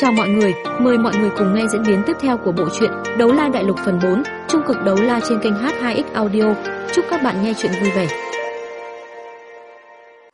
Chào mọi người, mời mọi người cùng nghe diễn biến tiếp theo của bộ truyện Đấu La Đại Lục phần 4, trung cực đấu la trên kênh H2X Audio. Chúc các bạn nghe truyện vui vẻ.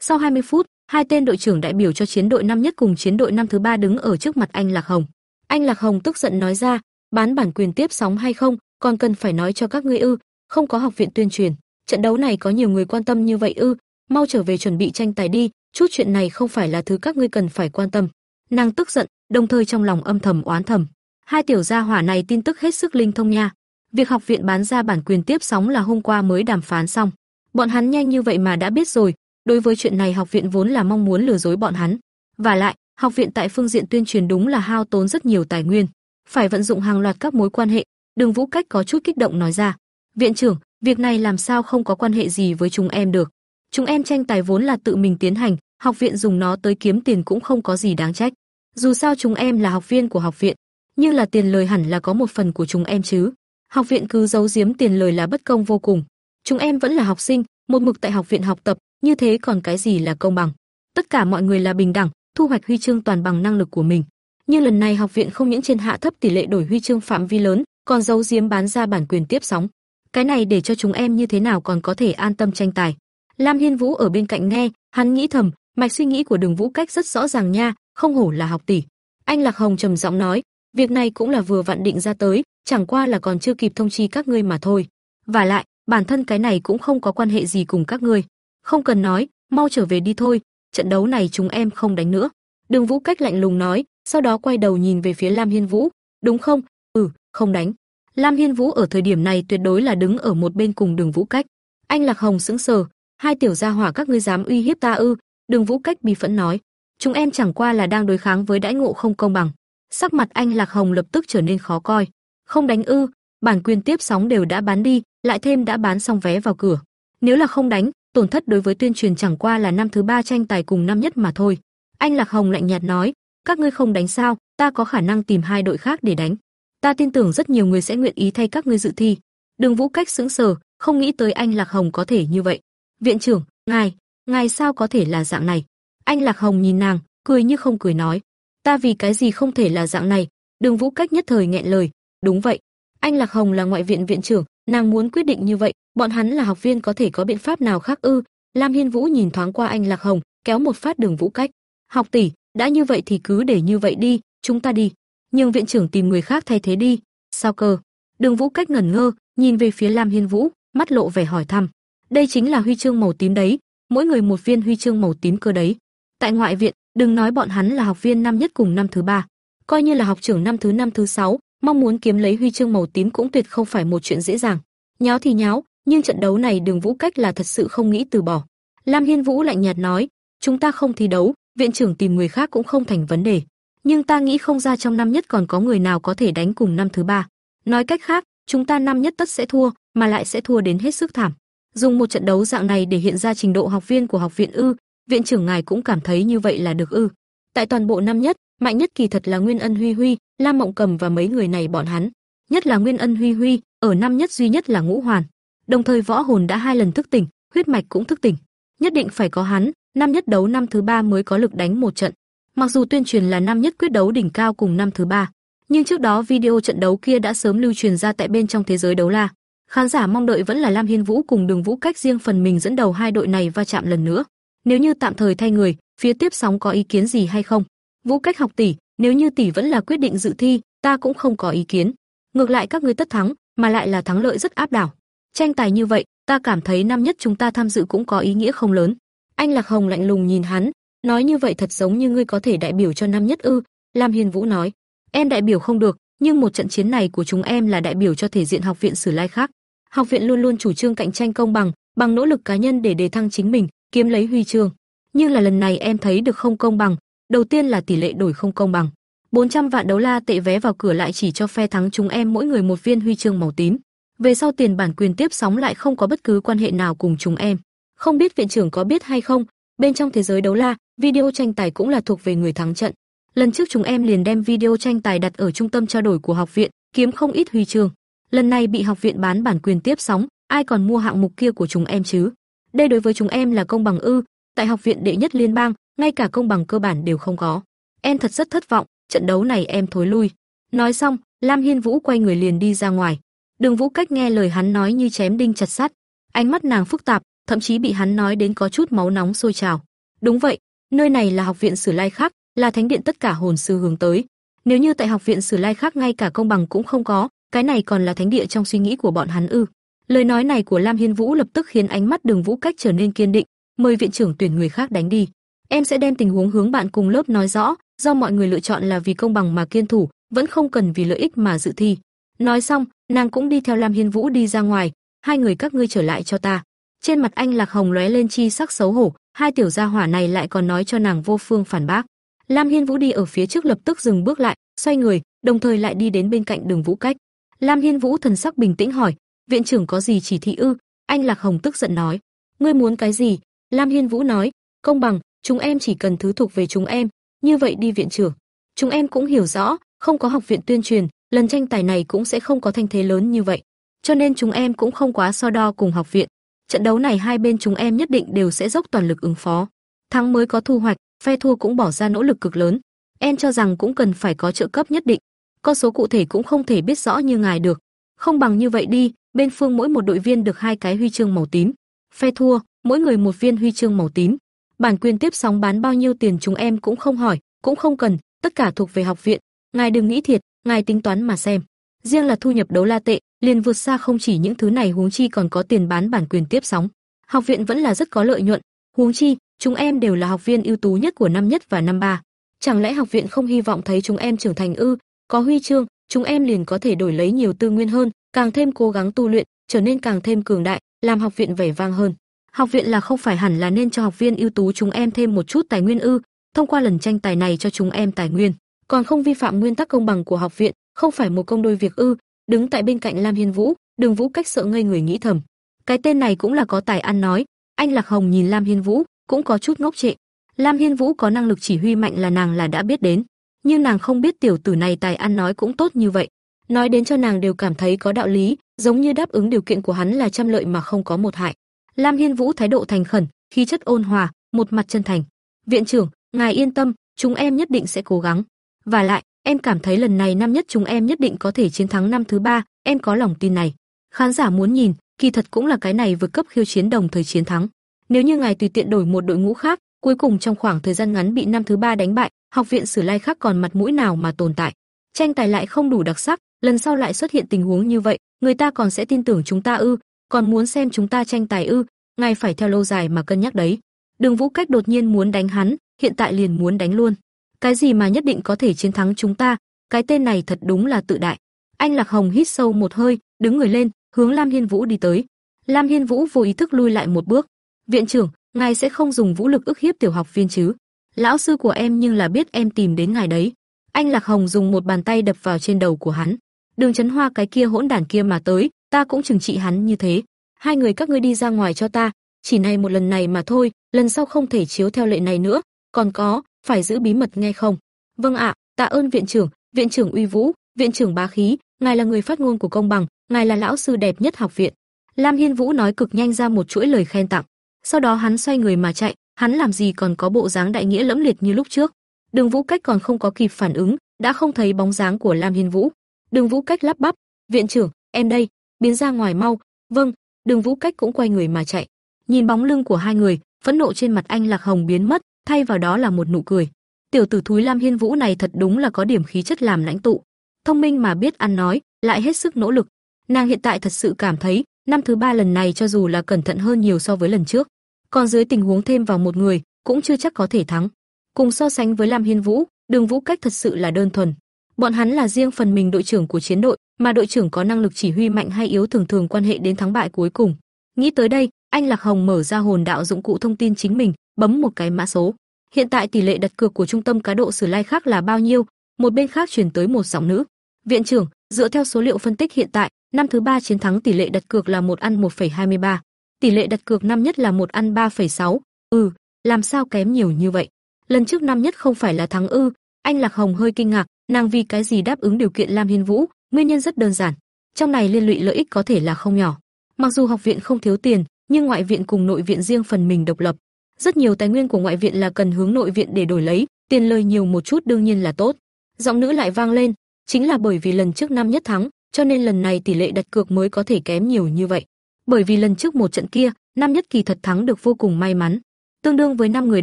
Sau 20 phút, hai tên đội trưởng đại biểu cho chiến đội năm nhất cùng chiến đội năm thứ ba đứng ở trước mặt anh Lạc Hồng. Anh Lạc Hồng tức giận nói ra, bán bản quyền tiếp sóng hay không, còn cần phải nói cho các ngươi ư, không có học viện tuyên truyền. Trận đấu này có nhiều người quan tâm như vậy ư, mau trở về chuẩn bị tranh tài đi, chút chuyện này không phải là thứ các ngươi cần phải quan tâm. Nàng tức giận, đồng thời trong lòng âm thầm oán thầm. Hai tiểu gia hỏa này tin tức hết sức linh thông nha. Việc học viện bán ra bản quyền tiếp sóng là hôm qua mới đàm phán xong. Bọn hắn nhanh như vậy mà đã biết rồi, đối với chuyện này học viện vốn là mong muốn lừa dối bọn hắn. Và lại, học viện tại phương diện tuyên truyền đúng là hao tốn rất nhiều tài nguyên, phải vận dụng hàng loạt các mối quan hệ. Đường Vũ Cách có chút kích động nói ra, "Viện trưởng, việc này làm sao không có quan hệ gì với chúng em được? Chúng em tranh tài vốn là tự mình tiến hành, học viện dùng nó tới kiếm tiền cũng không có gì đáng trách. Dù sao chúng em là học viên của học viện, nhưng là tiền lời hẳn là có một phần của chúng em chứ. Học viện cứ giấu giếm tiền lời là bất công vô cùng. Chúng em vẫn là học sinh, một mực tại học viện học tập, như thế còn cái gì là công bằng? Tất cả mọi người là bình đẳng, thu hoạch huy chương toàn bằng năng lực của mình. Nhưng lần này học viện không những trên hạ thấp tỷ lệ đổi huy chương phạm vi lớn, còn giấu giếm bán ra bản quyền tiếp sóng. Cái này để cho chúng em như thế nào còn có thể an tâm tranh tài. Lam Hiên Vũ ở bên cạnh nghe, hắn nghĩ thầm, mạch suy nghĩ của Đường Vũ Cách rất rõ ràng nha, không hổ là học tỷ. Anh Lạc Hồng trầm giọng nói, việc này cũng là vừa vặn định ra tới, chẳng qua là còn chưa kịp thông chi các ngươi mà thôi. Và lại, bản thân cái này cũng không có quan hệ gì cùng các ngươi. Không cần nói, mau trở về đi thôi, trận đấu này chúng em không đánh nữa. Đường Vũ Cách lạnh lùng nói, sau đó quay đầu nhìn về phía Lam Hiên Vũ, đúng không? Ừ, không đánh. Lam Hiên Vũ ở thời điểm này tuyệt đối là đứng ở một bên cùng Đường Vũ Cách. Anh Lạc Hồng sững sờ, hai tiểu gia hỏa các ngươi dám uy hiếp ta ư? Đường Vũ Cách bi phẫn nói, chúng em chẳng qua là đang đối kháng với đãi ngộ không công bằng. Sắc mặt anh Lạc Hồng lập tức trở nên khó coi. Không đánh ư? Bản quyền tiếp sóng đều đã bán đi, lại thêm đã bán xong vé vào cửa. Nếu là không đánh, tổn thất đối với tuyên truyền chẳng qua là năm thứ ba tranh tài cùng năm nhất mà thôi. Anh Lạc Hồng lạnh nhạt nói, các ngươi không đánh sao, ta có khả năng tìm hai đội khác để đánh. Ta tin tưởng rất nhiều người sẽ nguyện ý thay các ngươi dự thi. Đường Vũ Cách sững sờ, không nghĩ tới anh Lạc Hồng có thể như vậy. Viện trưởng, ngài, ngài sao có thể là dạng này? Anh Lạc Hồng nhìn nàng, cười như không cười nói, ta vì cái gì không thể là dạng này? Đường Vũ Cách nhất thời nghẹn lời, đúng vậy, anh Lạc Hồng là ngoại viện viện trưởng, nàng muốn quyết định như vậy, bọn hắn là học viên có thể có biện pháp nào khác ư? Lam Hiên Vũ nhìn thoáng qua anh Lạc Hồng, kéo một phát Đường Vũ Cách, "Học tỷ, đã như vậy thì cứ để như vậy đi, chúng ta đi." Nhưng viện trưởng tìm người khác thay thế đi. Sao cơ? Đường Vũ Cách ngẩn ngơ, nhìn về phía Lam Hiên Vũ, mắt lộ vẻ hỏi thăm. Đây chính là huy chương màu tím đấy, mỗi người một viên huy chương màu tím cơ đấy. Tại ngoại viện, đừng nói bọn hắn là học viên năm nhất cùng năm thứ ba, coi như là học trưởng năm thứ năm thứ sáu, mong muốn kiếm lấy huy chương màu tím cũng tuyệt không phải một chuyện dễ dàng. Nháo thì nháo, nhưng trận đấu này Đường Vũ Cách là thật sự không nghĩ từ bỏ. Lam Hiên Vũ lạnh nhạt nói, chúng ta không thi đấu, viện trưởng tìm người khác cũng không thành vấn đề. Nhưng ta nghĩ không ra trong năm nhất còn có người nào có thể đánh cùng năm thứ ba. Nói cách khác, chúng ta năm nhất tất sẽ thua, mà lại sẽ thua đến hết sức thảm. Dùng một trận đấu dạng này để hiện ra trình độ học viên của học viện ư, viện trưởng ngài cũng cảm thấy như vậy là được ư? Tại toàn bộ năm nhất, mạnh nhất kỳ thật là Nguyên Ân Huy Huy, Lam Mộng Cầm và mấy người này bọn hắn. Nhất là Nguyên Ân Huy Huy, ở năm nhất duy nhất là Ngũ Hoàn. Đồng thời võ hồn đã hai lần thức tỉnh, huyết mạch cũng thức tỉnh. Nhất định phải có hắn, năm nhất đấu năm thứ ba mới có lực đánh một trận. Mặc dù tuyên truyền là năm nhất quyết đấu đỉnh cao cùng năm thứ ba, nhưng trước đó video trận đấu kia đã sớm lưu truyền ra tại bên trong thế giới đấu la. Khán giả mong đợi vẫn là Lam Hiên Vũ cùng Đường Vũ Cách riêng phần mình dẫn đầu hai đội này va chạm lần nữa. Nếu như tạm thời thay người, phía tiếp sóng có ý kiến gì hay không? Vũ Cách học tỷ, nếu như tỷ vẫn là quyết định dự thi, ta cũng không có ý kiến. Ngược lại các ngươi tất thắng, mà lại là thắng lợi rất áp đảo. Tranh tài như vậy, ta cảm thấy năm nhất chúng ta tham dự cũng có ý nghĩa không lớn. Anh Lạc Hồng lạnh lùng nhìn hắn, nói như vậy thật giống như ngươi có thể đại biểu cho năm nhất ư? Lam Hiên Vũ nói, em đại biểu không được, nhưng một trận chiến này của chúng em là đại biểu cho thể diện học viện Sử Lai khác. Học viện luôn luôn chủ trương cạnh tranh công bằng, bằng nỗ lực cá nhân để đề thăng chính mình, kiếm lấy huy chương. Nhưng là lần này em thấy được không công bằng, đầu tiên là tỷ lệ đổi không công bằng. 400 vạn đấu la tệ vé vào cửa lại chỉ cho phe thắng chúng em mỗi người một viên huy chương màu tím. Về sau tiền bản quyền tiếp sóng lại không có bất cứ quan hệ nào cùng chúng em. Không biết viện trưởng có biết hay không, bên trong thế giới đấu la, video tranh tài cũng là thuộc về người thắng trận. Lần trước chúng em liền đem video tranh tài đặt ở trung tâm trao đổi của học viện, kiếm không ít huy chương. Lần này bị học viện bán bản quyền tiếp sóng, ai còn mua hạng mục kia của chúng em chứ? Đây đối với chúng em là công bằng ư? Tại học viện đệ nhất liên bang, ngay cả công bằng cơ bản đều không có. Em thật rất thất vọng, trận đấu này em thối lui. Nói xong, Lam Hiên Vũ quay người liền đi ra ngoài. Đường Vũ Cách nghe lời hắn nói như chém đinh chặt sắt, ánh mắt nàng phức tạp, thậm chí bị hắn nói đến có chút máu nóng sôi trào. Đúng vậy, nơi này là học viện Sử Lai Khắc, là thánh điện tất cả hồn sư hướng tới. Nếu như tại học viện Sử Lai Khắc ngay cả công bằng cũng không có, cái này còn là thánh địa trong suy nghĩ của bọn hắn ư? Lời nói này của Lam Hiên Vũ lập tức khiến ánh mắt Đường Vũ Cách trở nên kiên định, mời viện trưởng tuyển người khác đánh đi. Em sẽ đem tình huống hướng bạn cùng lớp nói rõ, do mọi người lựa chọn là vì công bằng mà kiên thủ, vẫn không cần vì lợi ích mà dự thi. Nói xong, nàng cũng đi theo Lam Hiên Vũ đi ra ngoài, hai người các ngươi trở lại cho ta. Trên mặt anh Lạc Hồng lóe lên chi sắc xấu hổ, hai tiểu gia hỏa này lại còn nói cho nàng vô phương phản bác. Lam Hiên Vũ đi ở phía trước lập tức dừng bước lại, xoay người, đồng thời lại đi đến bên cạnh Đường Vũ Cách. Lam Hiên Vũ thần sắc bình tĩnh hỏi, "Viện trưởng có gì chỉ thị ư?" Anh Lạc Hồng tức giận nói, "Ngươi muốn cái gì?" Lam Hiên Vũ nói, "Công bằng, chúng em chỉ cần thứ thuộc về chúng em, như vậy đi viện trưởng." Chúng em cũng hiểu rõ, không có học viện tuyên truyền, lần tranh tài này cũng sẽ không có thanh thế lớn như vậy. Cho nên chúng em cũng không quá so đo cùng học viện. Trận đấu này hai bên chúng em nhất định đều sẽ dốc toàn lực ứng phó. Thắng mới có thu hoạch, phe thua cũng bỏ ra nỗ lực cực lớn. Em cho rằng cũng cần phải có trợ cấp nhất định. Con số cụ thể cũng không thể biết rõ như ngài được. Không bằng như vậy đi, bên phương mỗi một đội viên được hai cái huy chương màu tím. Phe thua, mỗi người một viên huy chương màu tím. Bản quyền tiếp sóng bán bao nhiêu tiền chúng em cũng không hỏi, cũng không cần, tất cả thuộc về học viện. Ngài đừng nghĩ thiệt, ngài tính toán mà xem. Riêng là thu nhập đấu la tệ, liền vượt xa không chỉ những thứ này huống chi còn có tiền bán bản quyền tiếp sóng. Học viện vẫn là rất có lợi nhuận, huống chi, chúng em đều là học viên ưu tú nhất của năm nhất và năm ba. Chẳng lẽ học viện không hy vọng thấy chúng em trưởng thành ư? Có huy chương, chúng em liền có thể đổi lấy nhiều tư nguyên hơn, càng thêm cố gắng tu luyện, trở nên càng thêm cường đại, làm học viện vẻ vang hơn. Học viện là không phải hẳn là nên cho học viên ưu tú chúng em thêm một chút tài nguyên ư? Thông qua lần tranh tài này cho chúng em tài nguyên, còn không vi phạm nguyên tắc công bằng của học viện, không phải một công đôi việc ư? Đứng tại bên cạnh Lam Hiên Vũ, Đường Vũ cách sợ ngây người nghĩ thầm, cái tên này cũng là có tài ăn nói. Anh Lạc Hồng nhìn Lam Hiên Vũ, cũng có chút ngốc trệ. Lam Hiên Vũ có năng lực chỉ huy mạnh là nàng là đã biết đến, nhưng nàng không biết tiểu tử này tài ăn nói cũng tốt như vậy. Nói đến cho nàng đều cảm thấy có đạo lý, giống như đáp ứng điều kiện của hắn là trăm lợi mà không có một hại. Lam Hiên Vũ thái độ thành khẩn, khí chất ôn hòa, một mặt chân thành. "Viện trưởng, ngài yên tâm, chúng em nhất định sẽ cố gắng. Và lại, em cảm thấy lần này năm nhất chúng em nhất định có thể chiến thắng năm thứ ba, em có lòng tin này." Khán giả muốn nhìn, kỳ thật cũng là cái này vượt cấp khiêu chiến đồng thời chiến thắng. Nếu như ngài tùy tiện đổi một đội ngũ khác, cuối cùng trong khoảng thời gian ngắn bị năm thứ ba đánh bại, học viện Sử Lai khác còn mặt mũi nào mà tồn tại. Tranh tài lại không đủ đặc sắc, lần sau lại xuất hiện tình huống như vậy, người ta còn sẽ tin tưởng chúng ta ư? Còn muốn xem chúng ta tranh tài ư? Ngài phải theo lâu dài mà cân nhắc đấy. Đường Vũ Cách đột nhiên muốn đánh hắn, hiện tại liền muốn đánh luôn. Cái gì mà nhất định có thể chiến thắng chúng ta, cái tên này thật đúng là tự đại. Anh Lạc Hồng hít sâu một hơi, đứng người lên, hướng Lam Hiên Vũ đi tới. Lam Hiên Vũ vô ý thức lui lại một bước. "Viện trưởng, ngài sẽ không dùng vũ lực ức hiếp tiểu học viên chứ? Lão sư của em nhưng là biết em tìm đến ngài đấy." Anh Lạc Hồng dùng một bàn tay đập vào trên đầu của hắn. "Đường Chấn Hoa cái kia hỗn đản kia mà tới, ta cũng trừng trị hắn như thế. Hai người các ngươi đi ra ngoài cho ta, chỉ này một lần này mà thôi, lần sau không thể chiếu theo lệ này nữa, còn có, phải giữ bí mật nghe không?" "Vâng ạ, tạ ơn viện trưởng, viện trưởng uy vũ, viện trưởng bá khí, ngài là người phát ngôn của công bằng, ngài là lão sư đẹp nhất học viện." Lam Hiên Vũ nói cực nhanh ra một chuỗi lời khen tặng. Sau đó hắn xoay người mà chạy, hắn làm gì còn có bộ dáng đại nghĩa lẫm liệt như lúc trước. Đường Vũ Cách còn không có kịp phản ứng, đã không thấy bóng dáng của Lam Hiên Vũ. Đường Vũ Cách lắp bắp, "Viện trưởng, em đây, biến ra ngoài mau." "Vâng." Đường Vũ Cách cũng quay người mà chạy. Nhìn bóng lưng của hai người, phẫn nộ trên mặt anh Lạc Hồng biến mất, thay vào đó là một nụ cười. Tiểu tử thúi Lam Hiên Vũ này thật đúng là có điểm khí chất làm lãnh tụ, thông minh mà biết ăn nói, lại hết sức nỗ lực. Nàng hiện tại thật sự cảm thấy, năm thứ ba lần này cho dù là cẩn thận hơn nhiều so với lần trước, còn dưới tình huống thêm vào một người, cũng chưa chắc có thể thắng. Cùng so sánh với Lam Hiên Vũ, Đường Vũ Cách thật sự là đơn thuần. Bọn hắn là riêng phần mình đội trưởng của chiến đội, mà đội trưởng có năng lực chỉ huy mạnh hay yếu thường thường quan hệ đến thắng bại cuối cùng. Nghĩ tới đây, anh Lạc Hồng mở ra hồn đạo dụng cụ thông tin chính mình, bấm một cái mã số. Hiện tại tỷ lệ đặt cược của trung tâm cá độ Sử Lai khác là bao nhiêu? Một bên khác truyền tới một giọng nữ. Viện trưởng, dựa theo số liệu phân tích hiện tại, năm thứ ba chiến thắng tỷ lệ đặt cược là một ăn 1,23. Tỷ lệ đặt cược năm nhất là một ăn 3,6. Ừ, làm sao kém nhiều như vậy? Lần trước năm nhất không phải là thắng ư? Anh Lạc Hồng hơi kinh ngạc, nàng vì cái gì đáp ứng điều kiện Lam Hiên Vũ, nguyên nhân rất đơn giản. Trong này liên lụy lợi ích có thể là không nhỏ. Mặc dù học viện không thiếu tiền, nhưng ngoại viện cùng nội viện riêng phần mình độc lập. Rất nhiều tài nguyên của ngoại viện là cần hướng nội viện để đổi lấy, tiền lời nhiều một chút đương nhiên là tốt. Giọng nữ lại vang lên, chính là bởi vì lần trước năm nhất thắng, cho nên lần này tỷ lệ đặt cược mới có thể kém nhiều như vậy. Bởi vì lần trước một trận kia, năm nhất kỳ thật thắng được vô cùng may mắn, tương đương với năm người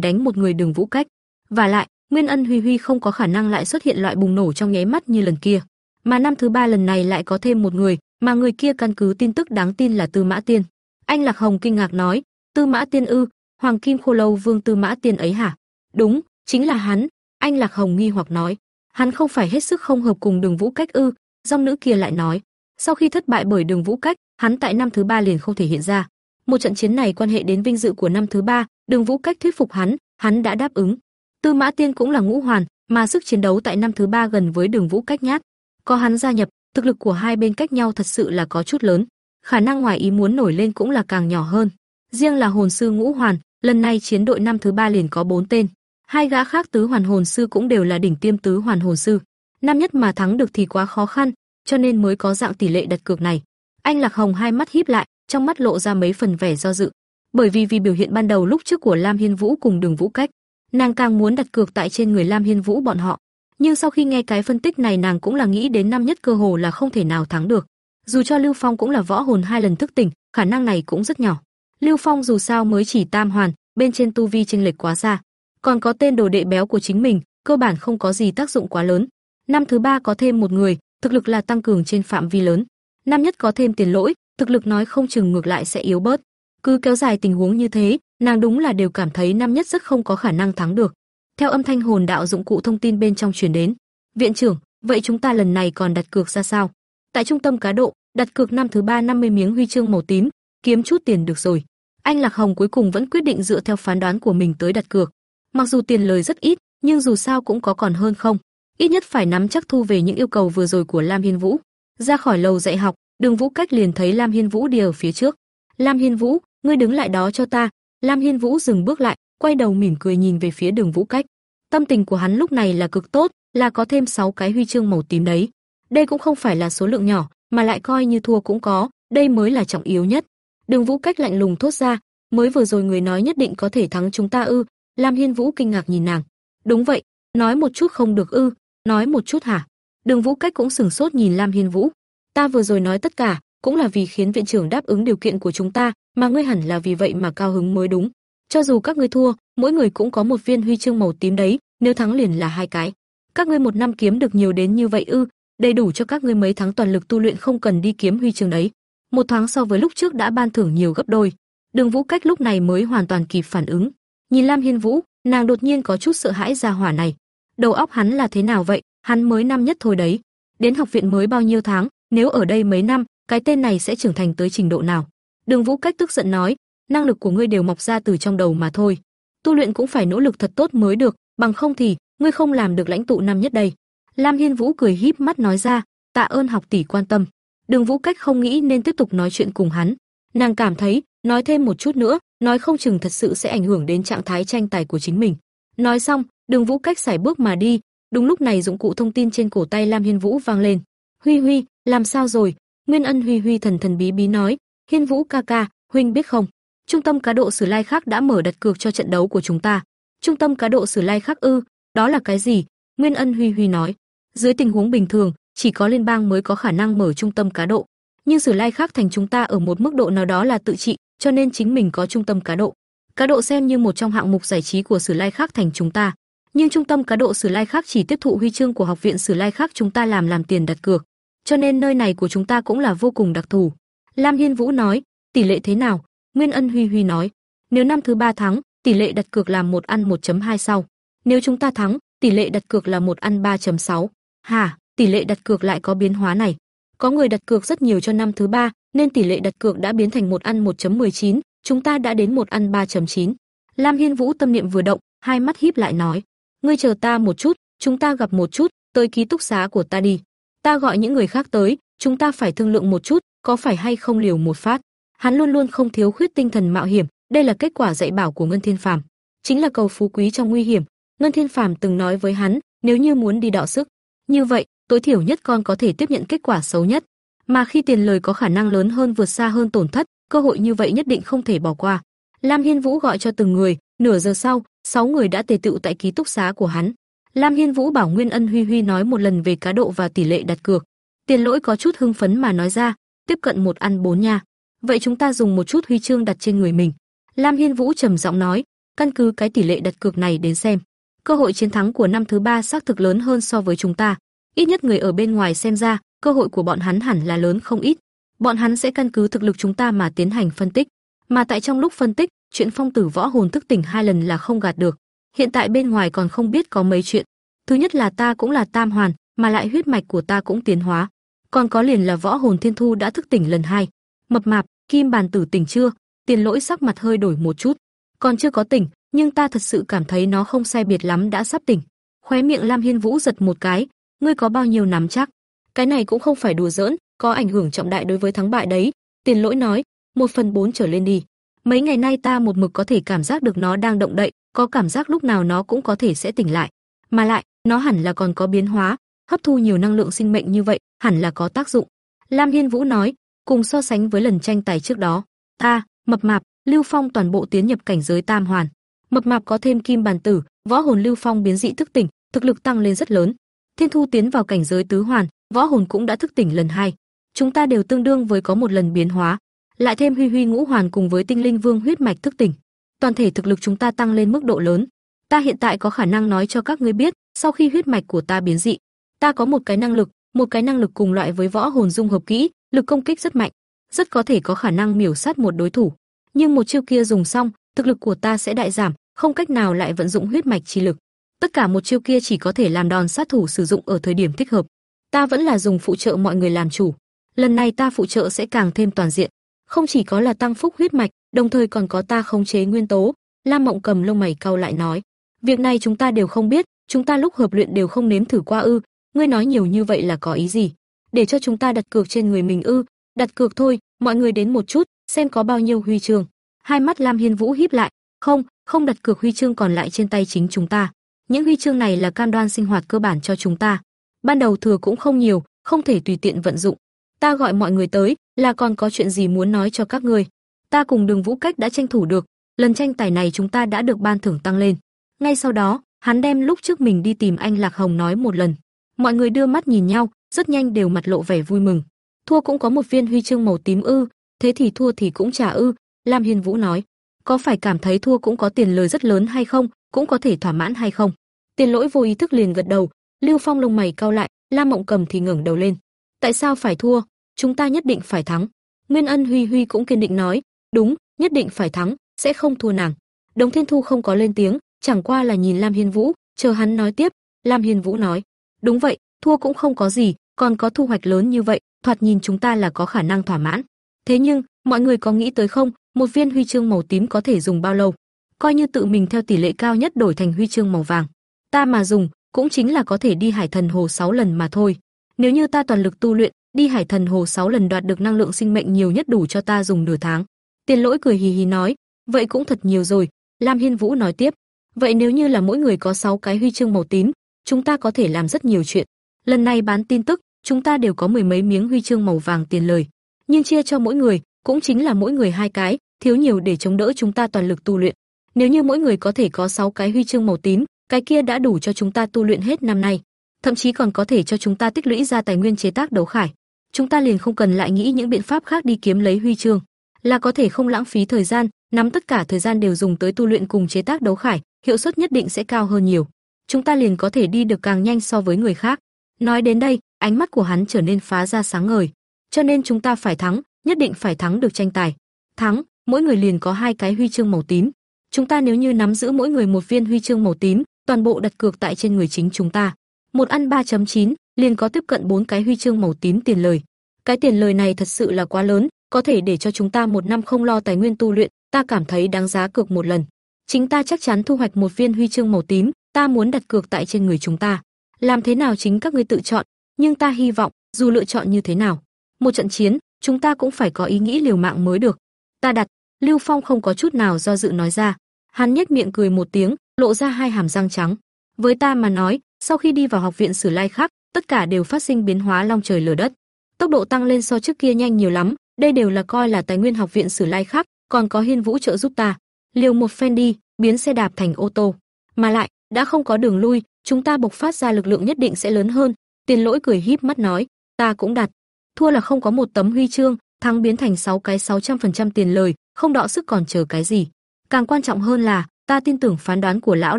đánh một người đường vũ cách. Và lại, Nguyên Ân Huy Huy không có khả năng lại xuất hiện loại bùng nổ trong nháy mắt như lần kia, mà năm thứ ba lần này lại có thêm một người, mà người kia căn cứ tin tức đáng tin là Tư Mã Tiên. Anh Lạc Hồng kinh ngạc nói, Tư Mã Tiên ư? Hoàng Kim Khô Lâu Vương Tư Mã Tiên ấy hả? Đúng, chính là hắn. Anh Lạc Hồng nghi hoặc nói, hắn không phải hết sức không hợp cùng Đường Vũ Cách ư? Dòng nữ kia lại nói, sau khi thất bại bởi Đường Vũ Cách, hắn tại năm thứ ba liền không thể hiện ra. Một trận chiến này quan hệ đến vinh dự của năm thứ ba, Đường Vũ Cách thuyết phục hắn, hắn đã đáp ứng. Tư Mã Tiên cũng là ngũ hoàn, mà sức chiến đấu tại năm thứ ba gần với Đường Vũ Cách nhát. Có hắn gia nhập, thực lực của hai bên cách nhau thật sự là có chút lớn, khả năng ngoài ý muốn nổi lên cũng là càng nhỏ hơn. Riêng là hồn sư ngũ hoàn, lần này chiến đội năm thứ ba liền có bốn tên, hai gã khác tứ hoàn hồn sư cũng đều là đỉnh tiêm tứ hoàn hồn sư. Năm nhất mà thắng được thì quá khó khăn, cho nên mới có dạng tỷ lệ đặt cược này. Anh Lạc Hồng hai mắt híp lại, trong mắt lộ ra mấy phần vẻ do dự, bởi vì vì biểu hiện ban đầu lúc trước của Lam Hiên Vũ cùng Đường Vũ Cách, nàng càng muốn đặt cược tại trên người Lam Hiên Vũ bọn họ. Nhưng sau khi nghe cái phân tích này nàng cũng là nghĩ đến năm nhất cơ hồ là không thể nào thắng được. Dù cho Lưu Phong cũng là võ hồn hai lần thức tỉnh, khả năng này cũng rất nhỏ. Lưu Phong dù sao mới chỉ tam hoàn, bên trên tu vi chênh lệch quá xa, còn có tên đồ đệ béo của chính mình, cơ bản không có gì tác dụng quá lớn. Năm thứ ba có thêm một người, thực lực là tăng cường trên phạm vi lớn. Năm nhất có thêm tiền lỗi, thực lực nói không chừng ngược lại sẽ yếu bớt. Cứ kéo dài tình huống như thế, nàng đúng là đều cảm thấy năm nhất rất không có khả năng thắng được. Theo âm thanh hồn đạo dụng cụ thông tin bên trong truyền đến, "Viện trưởng, vậy chúng ta lần này còn đặt cược ra sao?" Tại trung tâm cá độ, đặt cược năm thứ ba 50 miếng huy chương màu tím, kiếm chút tiền được rồi. Anh Lạc Hồng cuối cùng vẫn quyết định dựa theo phán đoán của mình tới đặt cược. Mặc dù tiền lời rất ít, nhưng dù sao cũng có còn hơn không. Ít nhất phải nắm chắc thu về những yêu cầu vừa rồi của Lam Hiên Vũ. Ra khỏi lầu dạy học, Đường Vũ Cách liền thấy Lam Hiên Vũ đi ở phía trước. "Lam Hiên Vũ, ngươi đứng lại đó cho ta." Lam Hiên Vũ dừng bước lại, quay đầu mỉm cười nhìn về phía Đường Vũ Cách. Tâm tình của hắn lúc này là cực tốt, là có thêm 6 cái huy chương màu tím đấy. Đây cũng không phải là số lượng nhỏ, mà lại coi như thua cũng có, đây mới là trọng yếu nhất. Đường Vũ cách lạnh lùng thốt ra, mới vừa rồi người nói nhất định có thể thắng chúng ta ư? Lam Hiên Vũ kinh ngạc nhìn nàng. Đúng vậy, nói một chút không được ư? Nói một chút hả? Đường Vũ cách cũng sừng sốt nhìn Lam Hiên Vũ. Ta vừa rồi nói tất cả, cũng là vì khiến viện trưởng đáp ứng điều kiện của chúng ta, mà ngươi hẳn là vì vậy mà cao hứng mới đúng. Cho dù các ngươi thua, mỗi người cũng có một viên huy chương màu tím đấy, nếu thắng liền là hai cái. Các ngươi một năm kiếm được nhiều đến như vậy ư? Đầy đủ cho các ngươi mấy tháng toàn lực tu luyện không cần đi kiếm huy chương đấy. Một tháng so với lúc trước đã ban thưởng nhiều gấp đôi. Đường Vũ Cách lúc này mới hoàn toàn kịp phản ứng. Nhìn Lam Hiên Vũ, nàng đột nhiên có chút sợ hãi ra hỏa này. Đầu óc hắn là thế nào vậy? Hắn mới năm nhất thôi đấy. Đến học viện mới bao nhiêu tháng, nếu ở đây mấy năm, cái tên này sẽ trưởng thành tới trình độ nào? Đường Vũ Cách tức giận nói, năng lực của ngươi đều mọc ra từ trong đầu mà thôi. Tu luyện cũng phải nỗ lực thật tốt mới được, bằng không thì ngươi không làm được lãnh tụ năm nhất đây. Lam Hiên Vũ cười híp mắt nói ra, tạ ơn học tỷ quan tâm. Đường Vũ Cách không nghĩ nên tiếp tục nói chuyện cùng hắn. Nàng cảm thấy, nói thêm một chút nữa, nói không chừng thật sự sẽ ảnh hưởng đến trạng thái tranh tài của chính mình. Nói xong, Đường Vũ Cách xài bước mà đi, đúng lúc này dụng cụ thông tin trên cổ tay Lam Hiên Vũ vang lên. "Huy Huy, làm sao rồi?" Nguyên Ân Huy Huy thần thần bí bí nói, "Hiên Vũ ca ca, huynh biết không, trung tâm cá độ Sử Lai khác đã mở đặt cược cho trận đấu của chúng ta." Trung tâm cá độ Sử Lai khác ư? Đó là cái gì? Nguyên Ân Huy Huy nói. Dưới tình huống bình thường, chỉ có liên bang mới có khả năng mở trung tâm cá độ, nhưng Sử Lai khác thành chúng ta ở một mức độ nào đó là tự trị, cho nên chính mình có trung tâm cá độ. Cá độ xem như một trong hạng mục giải trí của Sử Lai khác thành chúng ta, nhưng trung tâm cá độ Sử Lai khác chỉ tiếp thụ huy chương của học viện Sử Lai khác chúng ta làm làm tiền đặt cược, cho nên nơi này của chúng ta cũng là vô cùng đặc thù. Lam Hiên Vũ nói, tỷ lệ thế nào? Nguyên Ân Huy Huy nói, nếu năm thứ ba thắng, tỷ lệ đặt cược là một ăn 1.2 sau. Nếu chúng ta thắng, tỷ lệ đặt cược là một ăn 3.6. Hả? Tỷ lệ đặt cược lại có biến hóa này. Có người đặt cược rất nhiều cho năm thứ ba, nên tỷ lệ đặt cược đã biến thành một ăn 1.19, chúng ta đã đến một ăn 3.9. Lam Hiên Vũ tâm niệm vừa động, hai mắt híp lại nói: "Ngươi chờ ta một chút, chúng ta gặp một chút, tới ký túc xá của ta đi. Ta gọi những người khác tới, chúng ta phải thương lượng một chút, có phải hay không liều một phát." Hắn luôn luôn không thiếu khuyết tinh thần mạo hiểm, đây là kết quả dạy bảo của Ngân Thiên Phàm, chính là cầu phú quý trong nguy hiểm. Ngân Thiên Phàm từng nói với hắn, nếu như muốn đi đọ sức, như vậy, tối thiểu nhất con có thể tiếp nhận kết quả xấu nhất, mà khi tiền lời có khả năng lớn hơn vượt xa hơn tổn thất, cơ hội như vậy nhất định không thể bỏ qua. Lam Hiên Vũ gọi cho từng người, nửa giờ sau, sáu người đã tề tựu tại ký túc xá của hắn. Lam Hiên Vũ bảo Nguyên Ân Huy Huy nói một lần về cá độ và tỷ lệ đặt cược. Tiền Lỗi có chút hưng phấn mà nói ra, tiếp cận một ăn bốn nha. Vậy chúng ta dùng một chút huy chương đặt trên người mình. Lam Hiên Vũ trầm giọng nói, căn cứ cái tỷ lệ đặt cược này đến xem, cơ hội chiến thắng của năm thứ ba xác thực lớn hơn so với chúng ta. Ít nhất người ở bên ngoài xem ra, cơ hội của bọn hắn hẳn là lớn không ít. Bọn hắn sẽ căn cứ thực lực chúng ta mà tiến hành phân tích, mà tại trong lúc phân tích, chuyện phong tử võ hồn thức tỉnh hai lần là không gạt được. Hiện tại bên ngoài còn không biết có mấy chuyện. Thứ nhất là ta cũng là tam hoàn, mà lại huyết mạch của ta cũng tiến hóa. Còn có liền là võ hồn thiên thu đã thức tỉnh lần hai. Mập mạp, kim bàn tử tỉnh chưa? Tiền lỗi sắc mặt hơi đổi một chút. Còn chưa có tỉnh, nhưng ta thật sự cảm thấy nó không sai biệt lắm đã sắp tỉnh. Khóe miệng Lam Hiên Vũ giật một cái, ngươi có bao nhiêu nắm chắc? Cái này cũng không phải đùa giỡn, có ảnh hưởng trọng đại đối với thắng bại đấy. Tiền lỗi nói, một phần bốn trở lên đi. Mấy ngày nay ta một mực có thể cảm giác được nó đang động đậy, có cảm giác lúc nào nó cũng có thể sẽ tỉnh lại. Mà lại, nó hẳn là còn có biến hóa, hấp thu nhiều năng lượng sinh mệnh như vậy, hẳn là có tác dụng. Lam Hiên Vũ nói, cùng so sánh với lần tranh tài trước đó, ta, mập mạp, Lưu Phong toàn bộ tiến nhập cảnh giới tam hoàn. Mập mạp có thêm kim bàn tử, võ hồn Lưu Phong biến dị thức tỉnh, thực lực tăng lên rất lớn. Thiên Thu tiến vào cảnh giới tứ hoàn, võ hồn cũng đã thức tỉnh lần hai. Chúng ta đều tương đương với có một lần biến hóa, lại thêm Huy Huy ngũ hoàn cùng với Tinh Linh Vương huyết mạch thức tỉnh, toàn thể thực lực chúng ta tăng lên mức độ lớn. Ta hiện tại có khả năng nói cho các ngươi biết, sau khi huyết mạch của ta biến dị, ta có một cái năng lực, một cái năng lực cùng loại với võ hồn dung hợp kỹ, lực công kích rất mạnh, rất có thể có khả năng miểu sát một đối thủ. Nhưng một chiêu kia dùng xong, thực lực của ta sẽ đại giảm, không cách nào lại vận dụng huyết mạch chi lực. Tất cả một chiêu kia chỉ có thể làm đòn sát thủ sử dụng ở thời điểm thích hợp. Ta vẫn là dùng phụ trợ mọi người làm chủ. Lần này ta phụ trợ sẽ càng thêm toàn diện, không chỉ có là tăng phúc huyết mạch, đồng thời còn có ta khống chế nguyên tố. Lam Mộng cầm lông mày cau lại nói, việc này chúng ta đều không biết, chúng ta lúc hợp luyện đều không nếm thử qua ư? Ngươi nói nhiều như vậy là có ý gì? Để cho chúng ta đặt cược trên người mình ư? Đặt cược thôi, mọi người đến một chút, xem có bao nhiêu huy chương. Hai mắt Lam Hiên Vũ híp lại, không, không đặt cược huy chương còn lại trên tay chính chúng ta. Những huy chương này là cam đoan sinh hoạt cơ bản cho chúng ta. Ban đầu thừa cũng không nhiều, không thể tùy tiện vận dụng. Ta gọi mọi người tới, là còn có chuyện gì muốn nói cho các người. Ta cùng Đường Vũ Cách đã tranh thủ được, lần tranh tài này chúng ta đã được ban thưởng tăng lên. Ngay sau đó, hắn đem lúc trước mình đi tìm anh Lạc Hồng nói một lần. Mọi người đưa mắt nhìn nhau, rất nhanh đều mặt lộ vẻ vui mừng. Thua cũng có một viên huy chương màu tím ư, thế thì thua thì cũng trả ư, Lam Hiên Vũ nói. Có phải cảm thấy thua cũng có tiền lời rất lớn hay không, cũng có thể thỏa mãn hay không? Tiền lỗi vô ý thức liền gật đầu, Lưu Phong lông mày cau lại, Lam Mộng Cầm thì ngẩng đầu lên. Tại sao phải thua? Chúng ta nhất định phải thắng. Nguyên Ân Huy Huy cũng kiên định nói, đúng, nhất định phải thắng, sẽ không thua nàng. Đồng Thiên Thu không có lên tiếng, chẳng qua là nhìn Lam Hiên Vũ, chờ hắn nói tiếp. Lam Hiên Vũ nói, đúng vậy, thua cũng không có gì, còn có thu hoạch lớn như vậy, thoạt nhìn chúng ta là có khả năng thỏa mãn. Thế nhưng, mọi người có nghĩ tới không, một viên huy chương màu tím có thể dùng bao lâu? Coi như tự mình theo tỷ lệ cao nhất đổi thành huy chương màu vàng. Ta mà dùng, cũng chính là có thể đi Hải Thần Hồ 6 lần mà thôi. Nếu như ta toàn lực tu luyện, đi Hải Thần Hồ 6 lần đoạt được năng lượng sinh mệnh nhiều nhất đủ cho ta dùng nửa tháng. Tiền Lỗi cười hì hì nói, vậy cũng thật nhiều rồi. Lam Hiên Vũ nói tiếp, vậy nếu như là mỗi người có 6 cái huy chương màu tím, chúng ta có thể làm rất nhiều chuyện. Lần này bán tin tức, chúng ta đều có mười mấy miếng huy chương màu vàng tiền lời, nhưng chia cho mỗi người, cũng chính là mỗi người hai cái, thiếu nhiều để chống đỡ chúng ta toàn lực tu luyện. Nếu như mỗi người có thể có 6 cái huy chương màu tím, cái kia đã đủ cho chúng ta tu luyện hết năm nay, thậm chí còn có thể cho chúng ta tích lũy ra tài nguyên chế tác đấu khải chúng ta liền không cần lại nghĩ những biện pháp khác đi kiếm lấy huy chương, là có thể không lãng phí thời gian, nắm tất cả thời gian đều dùng tới tu luyện cùng chế tác đấu khải, hiệu suất nhất định sẽ cao hơn nhiều. Chúng ta liền có thể đi được càng nhanh so với người khác. Nói đến đây, ánh mắt của hắn trở nên phá ra sáng ngời. Cho nên chúng ta phải thắng, nhất định phải thắng được tranh tài. Thắng, mỗi người liền có hai cái huy chương màu tím. Chúng ta nếu như nắm giữ mỗi người một viên huy chương màu tím, toàn bộ đặt cược tại trên người chính chúng ta. Một ăn 3.9, liền có tiếp cận bốn cái huy chương màu tím tiền lời. Cái tiền lời này thật sự là quá lớn, có thể để cho chúng ta một năm không lo tài nguyên tu luyện, ta cảm thấy đáng giá cược một lần. Chính ta chắc chắn thu hoạch một viên huy chương màu tím, ta muốn đặt cược tại trên người chúng ta. Làm thế nào chính các ngươi tự chọn, nhưng ta hy vọng, dù lựa chọn như thế nào, một trận chiến, chúng ta cũng phải có ý nghĩ liều mạng mới được. Ta đặt, Lưu Phong không có chút nào do dự nói ra. Hắn nhếch miệng cười một tiếng, lộ ra hai hàm răng trắng. Với ta mà nói, sau khi đi vào học viện Sử Lai Khắc, tất cả đều phát sinh biến hóa long trời lở đất. Tốc độ tăng lên so trước kia nhanh nhiều lắm, đây đều là coi là tài nguyên học viện Sử Lai khác, còn có Hiên Vũ trợ giúp ta. Liều một phen đi, biến xe đạp thành ô tô. Mà lại, đã không có đường lui, chúng ta bộc phát ra lực lượng nhất định sẽ lớn hơn. Tiền Lỗi cười híp mắt nói, ta cũng đặt. Thua là không có một tấm huy chương, thắng biến thành 6 cái 600% tiền lời, không đọ sức còn chờ cái gì. Càng quan trọng hơn là, ta tin tưởng phán đoán của lão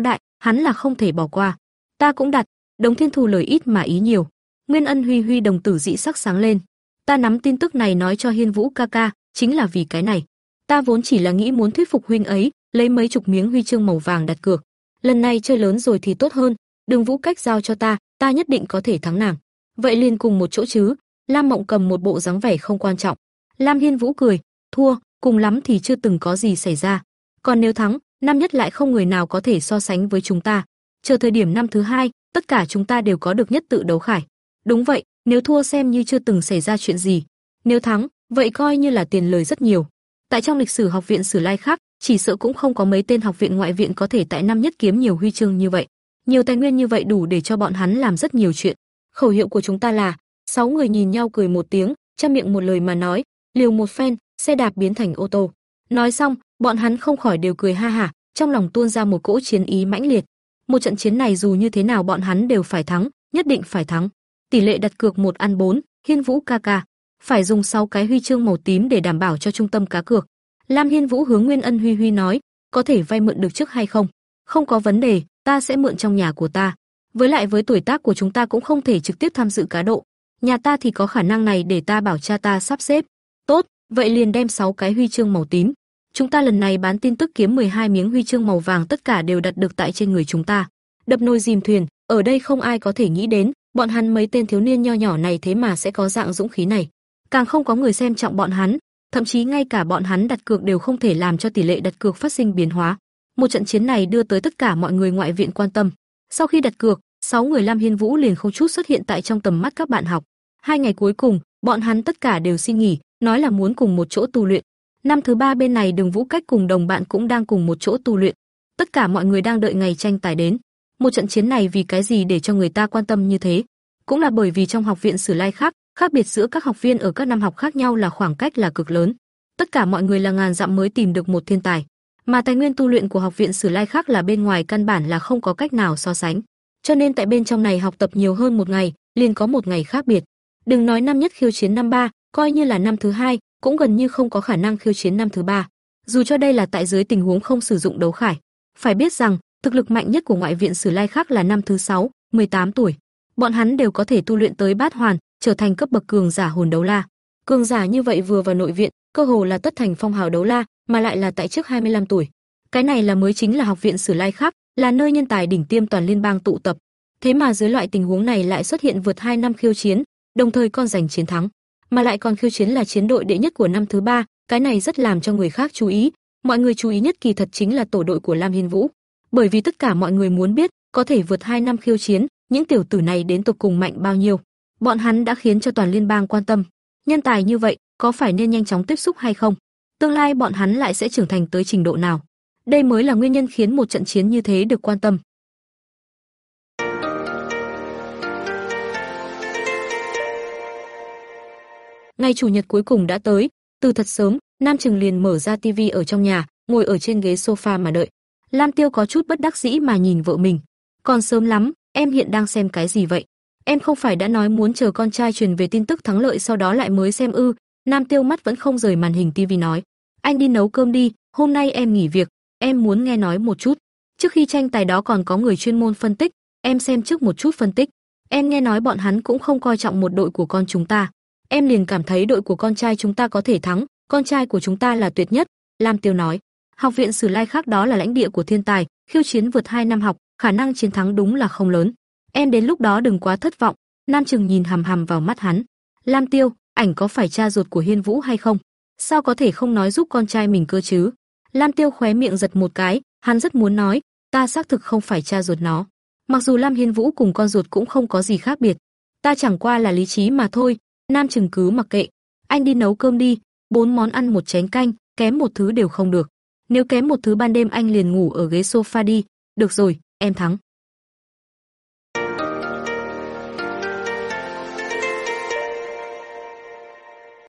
đại, hắn là không thể bỏ qua. Ta cũng đặt, Đống Thiên Thù lời ít mà ý nhiều. Nguyên Ân Huy Huy đồng tử dị sắc sáng lên. Ta nắm tin tức này nói cho Hiên Vũ ca ca, chính là vì cái này. Ta vốn chỉ là nghĩ muốn thuyết phục huynh ấy, lấy mấy chục miếng huy chương màu vàng đặt cược. Lần này chơi lớn rồi thì tốt hơn, Đường Vũ cách giao cho ta, ta nhất định có thể thắng nàng. Vậy liền cùng một chỗ chứ? Lam Mộng cầm một bộ dáng vẻ không quan trọng. Lam Hiên Vũ cười, thua, cùng lắm thì chưa từng có gì xảy ra. Còn nếu thắng, năm nhất lại không người nào có thể so sánh với chúng ta. Chờ thời điểm năm thứ hai, tất cả chúng ta đều có được nhất tự đấu khải. Đúng vậy, nếu thua xem như chưa từng xảy ra chuyện gì. Nếu thắng, vậy coi như là tiền lời rất nhiều. Tại trong lịch sử học viện Sử Lai khác, chỉ sợ cũng không có mấy tên học viện ngoại viện có thể tại năm nhất kiếm nhiều huy chương như vậy. Nhiều tài nguyên như vậy đủ để cho bọn hắn làm rất nhiều chuyện. Khẩu hiệu của chúng ta là, sáu người nhìn nhau cười một tiếng, trăm miệng một lời mà nói, liều một phen, xe đạp biến thành ô tô. Nói xong, bọn hắn không khỏi đều cười ha hả, trong lòng tuôn ra một cỗ chiến ý mãnh liệt. Một trận chiến này dù như thế nào bọn hắn đều phải thắng, nhất định phải thắng. Tỷ lệ đặt cược một ăn bốn, Hiên Vũ ca ca, phải dùng 6 cái huy chương màu tím để đảm bảo cho trung tâm cá cược. Lam Hiên Vũ hướng Nguyên Ân Huy Huy nói, có thể vay mượn được trước hay không? Không có vấn đề, ta sẽ mượn trong nhà của ta. Với lại với tuổi tác của chúng ta cũng không thể trực tiếp tham dự cá độ. Nhà ta thì có khả năng này để ta bảo cha ta sắp xếp. Tốt, vậy liền đem 6 cái huy chương màu tím. Chúng ta lần này bán tin tức kiếm 12 miếng huy chương màu vàng tất cả đều đặt được tại trên người chúng ta. Đập nồi dìm thuyền, ở đây không ai có thể nghĩ đến, bọn hắn mấy tên thiếu niên nho nhỏ này thế mà sẽ có dạng dũng khí này. Càng không có người xem trọng bọn hắn, thậm chí ngay cả bọn hắn đặt cược đều không thể làm cho tỷ lệ đặt cược phát sinh biến hóa. Một trận chiến này đưa tới tất cả mọi người ngoại viện quan tâm. Sau khi đặt cược, sáu người Lam Hiên Vũ liền không chút xuất hiện tại trong tầm mắt các bạn học. Hai ngày cuối cùng, bọn hắn tất cả đều xin nghỉ, nói là muốn cùng một chỗ tu luyện. Năm thứ ba bên này Đường Vũ Cách cùng đồng bạn cũng đang cùng một chỗ tu luyện. Tất cả mọi người đang đợi ngày tranh tài đến. Một trận chiến này vì cái gì để cho người ta quan tâm như thế? Cũng là bởi vì trong học viện Sử Lai khác, khác biệt giữa các học viên ở các năm học khác nhau là khoảng cách là cực lớn. Tất cả mọi người là ngàn dặm mới tìm được một thiên tài, mà tài nguyên tu luyện của học viện Sử Lai khác là bên ngoài căn bản là không có cách nào so sánh. Cho nên tại bên trong này học tập nhiều hơn một ngày, liền có một ngày khác biệt. Đừng nói năm nhất khiêu chiến năm ba, coi như là năm thứ hai, cũng gần như không có khả năng khiêu chiến năm thứ ba. Dù cho đây là tại dưới tình huống không sử dụng đấu khải. Phải biết rằng, thực lực mạnh nhất của ngoại viện Sử Lai khác là năm thứ 6, 18 tuổi. Bọn hắn đều có thể tu luyện tới bát hoàn, trở thành cấp bậc cường giả hồn đấu la. Cường giả như vậy vừa vào nội viện, cơ hồ là tất thành phong hào đấu la, mà lại là tại trước 25 tuổi. Cái này là mới chính là học viện Sử Lai khác, là nơi nhân tài đỉnh tiêm toàn liên bang tụ tập. Thế mà dưới loại tình huống này lại xuất hiện vượt 2 năm khiêu chiến, đồng thời còn giành chiến thắng, mà lại còn khiêu chiến là chiến đội đệ nhất của năm thứ ba, cái này rất làm cho người khác chú ý. Mọi người chú ý nhất kỳ thật chính là tổ đội của Lam Hiên Vũ, bởi vì tất cả mọi người muốn biết, có thể vượt 2 năm khiêu chiến, những tiểu tử này đến tục cùng mạnh bao nhiêu. Bọn hắn đã khiến cho toàn liên bang quan tâm. Nhân tài như vậy, có phải nên nhanh chóng tiếp xúc hay không? Tương lai bọn hắn lại sẽ trưởng thành tới trình độ nào? Đây mới là nguyên nhân khiến một trận chiến như thế được quan tâm. Ngày chủ nhật cuối cùng đã tới, từ thật sớm, Nam Trừng liền mở ra tivi ở trong nhà, ngồi ở trên ghế sofa mà đợi. Lam Tiêu có chút bất đắc dĩ mà nhìn vợ mình. Còn sớm lắm, em hiện đang xem cái gì vậy? Em không phải đã nói muốn chờ con trai truyền về tin tức thắng lợi sau đó lại mới xem ư? Nam Tiêu mắt vẫn không rời màn hình tivi nói. Anh đi nấu cơm đi, hôm nay em nghỉ việc, em muốn nghe nói một chút. Trước khi tranh tài đó còn có người chuyên môn phân tích, em xem trước một chút phân tích. Em nghe nói bọn hắn cũng không coi trọng một đội của con chúng ta. Em liền cảm thấy đội của con trai chúng ta có thể thắng, con trai của chúng ta là tuyệt nhất, Lam Tiêu nói. Học viện Sử Lai khác đó là lãnh địa của thiên tài, khiêu chiến vượt 2 năm học, khả năng chiến thắng đúng là không lớn. Em đến lúc đó đừng quá thất vọng. Nam Trừng nhìn hằm hằm vào mắt hắn. Lam Tiêu, ảnh có phải cha ruột của Hiên Vũ hay không? Sao có thể không nói giúp con trai mình cơ chứ? Lam Tiêu khóe miệng giật một cái, hắn rất muốn nói, ta xác thực không phải cha ruột nó. Mặc dù Lam Hiên Vũ cùng con ruột cũng không có gì khác biệt, ta chẳng qua là lý trí mà thôi. Nam Trừng cứ mặc kệ, anh đi nấu cơm đi, bốn món ăn một chén canh, kém một thứ đều không được. Nếu kém một thứ ban đêm anh liền ngủ ở ghế sofa đi. Được rồi, em thắng.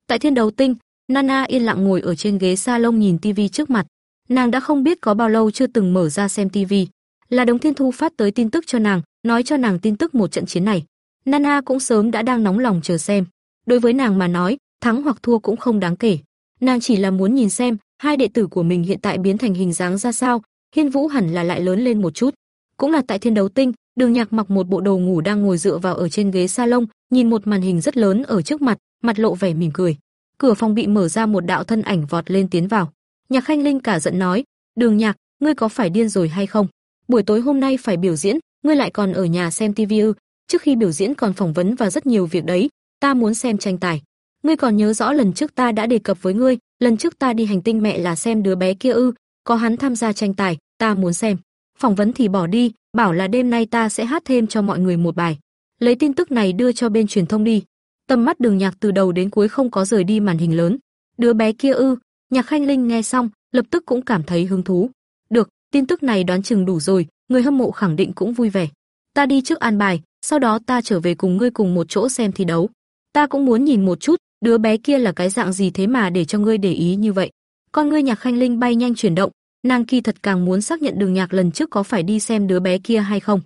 Tại thiên đấu tinh, Nana yên lặng ngồi ở trên ghế salon nhìn tivi trước mặt. Nàng đã không biết có bao lâu chưa từng mở ra xem tivi. là đống Thiên Thu phát tới tin tức cho nàng, nói cho nàng tin tức một trận chiến này. Nana cũng sớm đã đang nóng lòng chờ xem. Đối với nàng mà nói, thắng hoặc thua cũng không đáng kể. Nàng chỉ là muốn nhìn xem, hai đệ tử của mình hiện tại biến thành hình dáng ra sao, Hiên Vũ hẳn là lại lớn lên một chút. Cũng là tại Thiên Đấu Tinh, Đường Nhạc mặc một bộ đồ ngủ đang ngồi dựa vào ở trên ghế salon, nhìn một màn hình rất lớn ở trước mặt, mặt lộ vẻ mỉm cười. Cửa phòng bị mở ra một đạo thân ảnh vọt lên tiến vào. Nhạc Khanh Linh cả giận nói: "Đường Nhạc, ngươi có phải điên rồi hay không? Buổi tối hôm nay phải biểu diễn, ngươi lại còn ở nhà xem tivi ư? Trước khi biểu diễn còn phỏng vấn và rất nhiều việc đấy, ta muốn xem tranh tài. Ngươi còn nhớ rõ lần trước ta đã đề cập với ngươi, lần trước ta đi hành tinh mẹ là xem đứa bé kia ư? Có hắn tham gia tranh tài, ta muốn xem. Phỏng vấn thì bỏ đi, bảo là đêm nay ta sẽ hát thêm cho mọi người một bài. Lấy tin tức này đưa cho bên truyền thông đi." Tầm mắt Đường Nhạc từ đầu đến cuối không có rời đi màn hình lớn. Đứa bé kia ư? Nhạc Khanh Linh nghe xong, lập tức cũng cảm thấy hứng thú. Được, tin tức này đoán chừng đủ rồi, người hâm mộ khẳng định cũng vui vẻ. Ta đi trước an bài, sau đó ta trở về cùng ngươi cùng một chỗ xem thi đấu. Ta cũng muốn nhìn một chút, đứa bé kia là cái dạng gì thế mà để cho ngươi để ý như vậy. Con ngươi Nhạc Khanh Linh bay nhanh chuyển động, nàng kỳ thật càng muốn xác nhận Đường Nhạc lần trước có phải đi xem đứa bé kia hay không.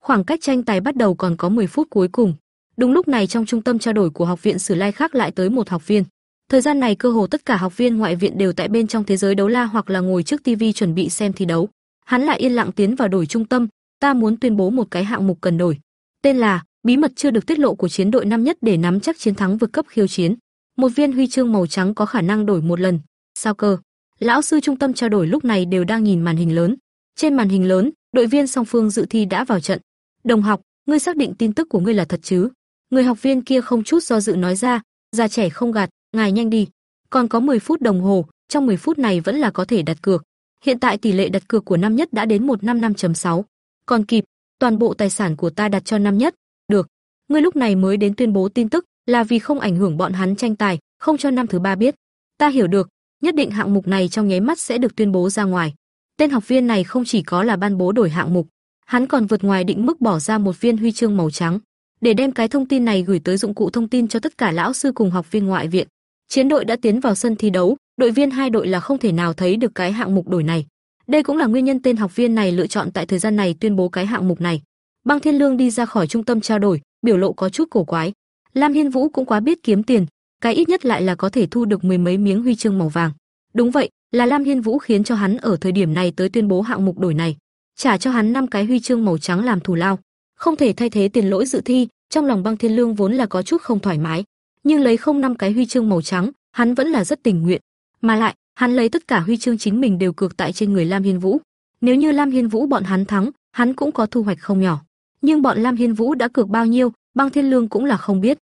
Khoảng cách tranh tài bắt đầu còn có 10 phút cuối cùng. Đúng lúc này trong trung tâm trao đổi của học viện Sử Lai khác lại tới một học viên. Thời gian này cơ hồ tất cả học viên ngoại viện đều tại bên trong thế giới đấu la hoặc là ngồi trước tivi chuẩn bị xem thi đấu. Hắn lại yên lặng tiến vào đổi trung tâm, ta muốn tuyên bố một cái hạng mục cần đổi. Tên là bí mật chưa được tiết lộ của chiến đội năm nhất để nắm chắc chiến thắng vượt cấp khiêu chiến. Một viên huy chương màu trắng có khả năng đổi một lần. Sao cơ? Lão sư trung tâm trao đổi lúc này đều đang nhìn màn hình lớn. Trên màn hình lớn, đội viên song phương dự thi đã vào trận. Đồng học, ngươi xác định tin tức của ngươi là thật chứ? Người học viên kia không chút do dự nói ra, già trẻ không gạt, ngài nhanh đi. Còn có 10 phút đồng hồ, trong 10 phút này vẫn là có thể đặt cược. Hiện tại tỷ lệ đặt cược của năm nhất đã đến 155.6. Còn kịp, toàn bộ tài sản của ta đặt cho năm nhất. Được. Ngươi lúc này mới đến tuyên bố tin tức, là vì không ảnh hưởng bọn hắn tranh tài, không cho năm thứ ba biết. Ta hiểu được, nhất định hạng mục này trong nháy mắt sẽ được tuyên bố ra ngoài. Tên học viên này không chỉ có là ban bố đổi hạng mục, hắn còn vượt ngoài định mức bỏ ra một viên huy chương màu trắng để đem cái thông tin này gửi tới dụng cụ thông tin cho tất cả lão sư cùng học viên ngoại viện. Chiến đội đã tiến vào sân thi đấu, đội viên hai đội là không thể nào thấy được cái hạng mục đổi này. Đây cũng là nguyên nhân tên học viên này lựa chọn tại thời gian này tuyên bố cái hạng mục này. Băng Thiên Lương đi ra khỏi trung tâm trao đổi, biểu lộ có chút cổ quái. Lam Hiên Vũ cũng quá biết kiếm tiền, cái ít nhất lại là có thể thu được mười mấy miếng huy chương màu vàng. Đúng vậy, là Lam Hiên Vũ khiến cho hắn ở thời điểm này tới tuyên bố hạng mục đổi này trả cho hắn năm cái huy chương màu trắng làm thù lao, không thể thay thế tiền lỗi dự thi, trong lòng Băng Thiên Lương vốn là có chút không thoải mái, nhưng lấy không năm cái huy chương màu trắng, hắn vẫn là rất tình nguyện, mà lại, hắn lấy tất cả huy chương chính mình đều cược tại trên người Lam Hiên Vũ. Nếu như Lam Hiên Vũ bọn hắn thắng, hắn cũng có thu hoạch không nhỏ. Nhưng bọn Lam Hiên Vũ đã cược bao nhiêu, Băng Thiên Lương cũng là không biết.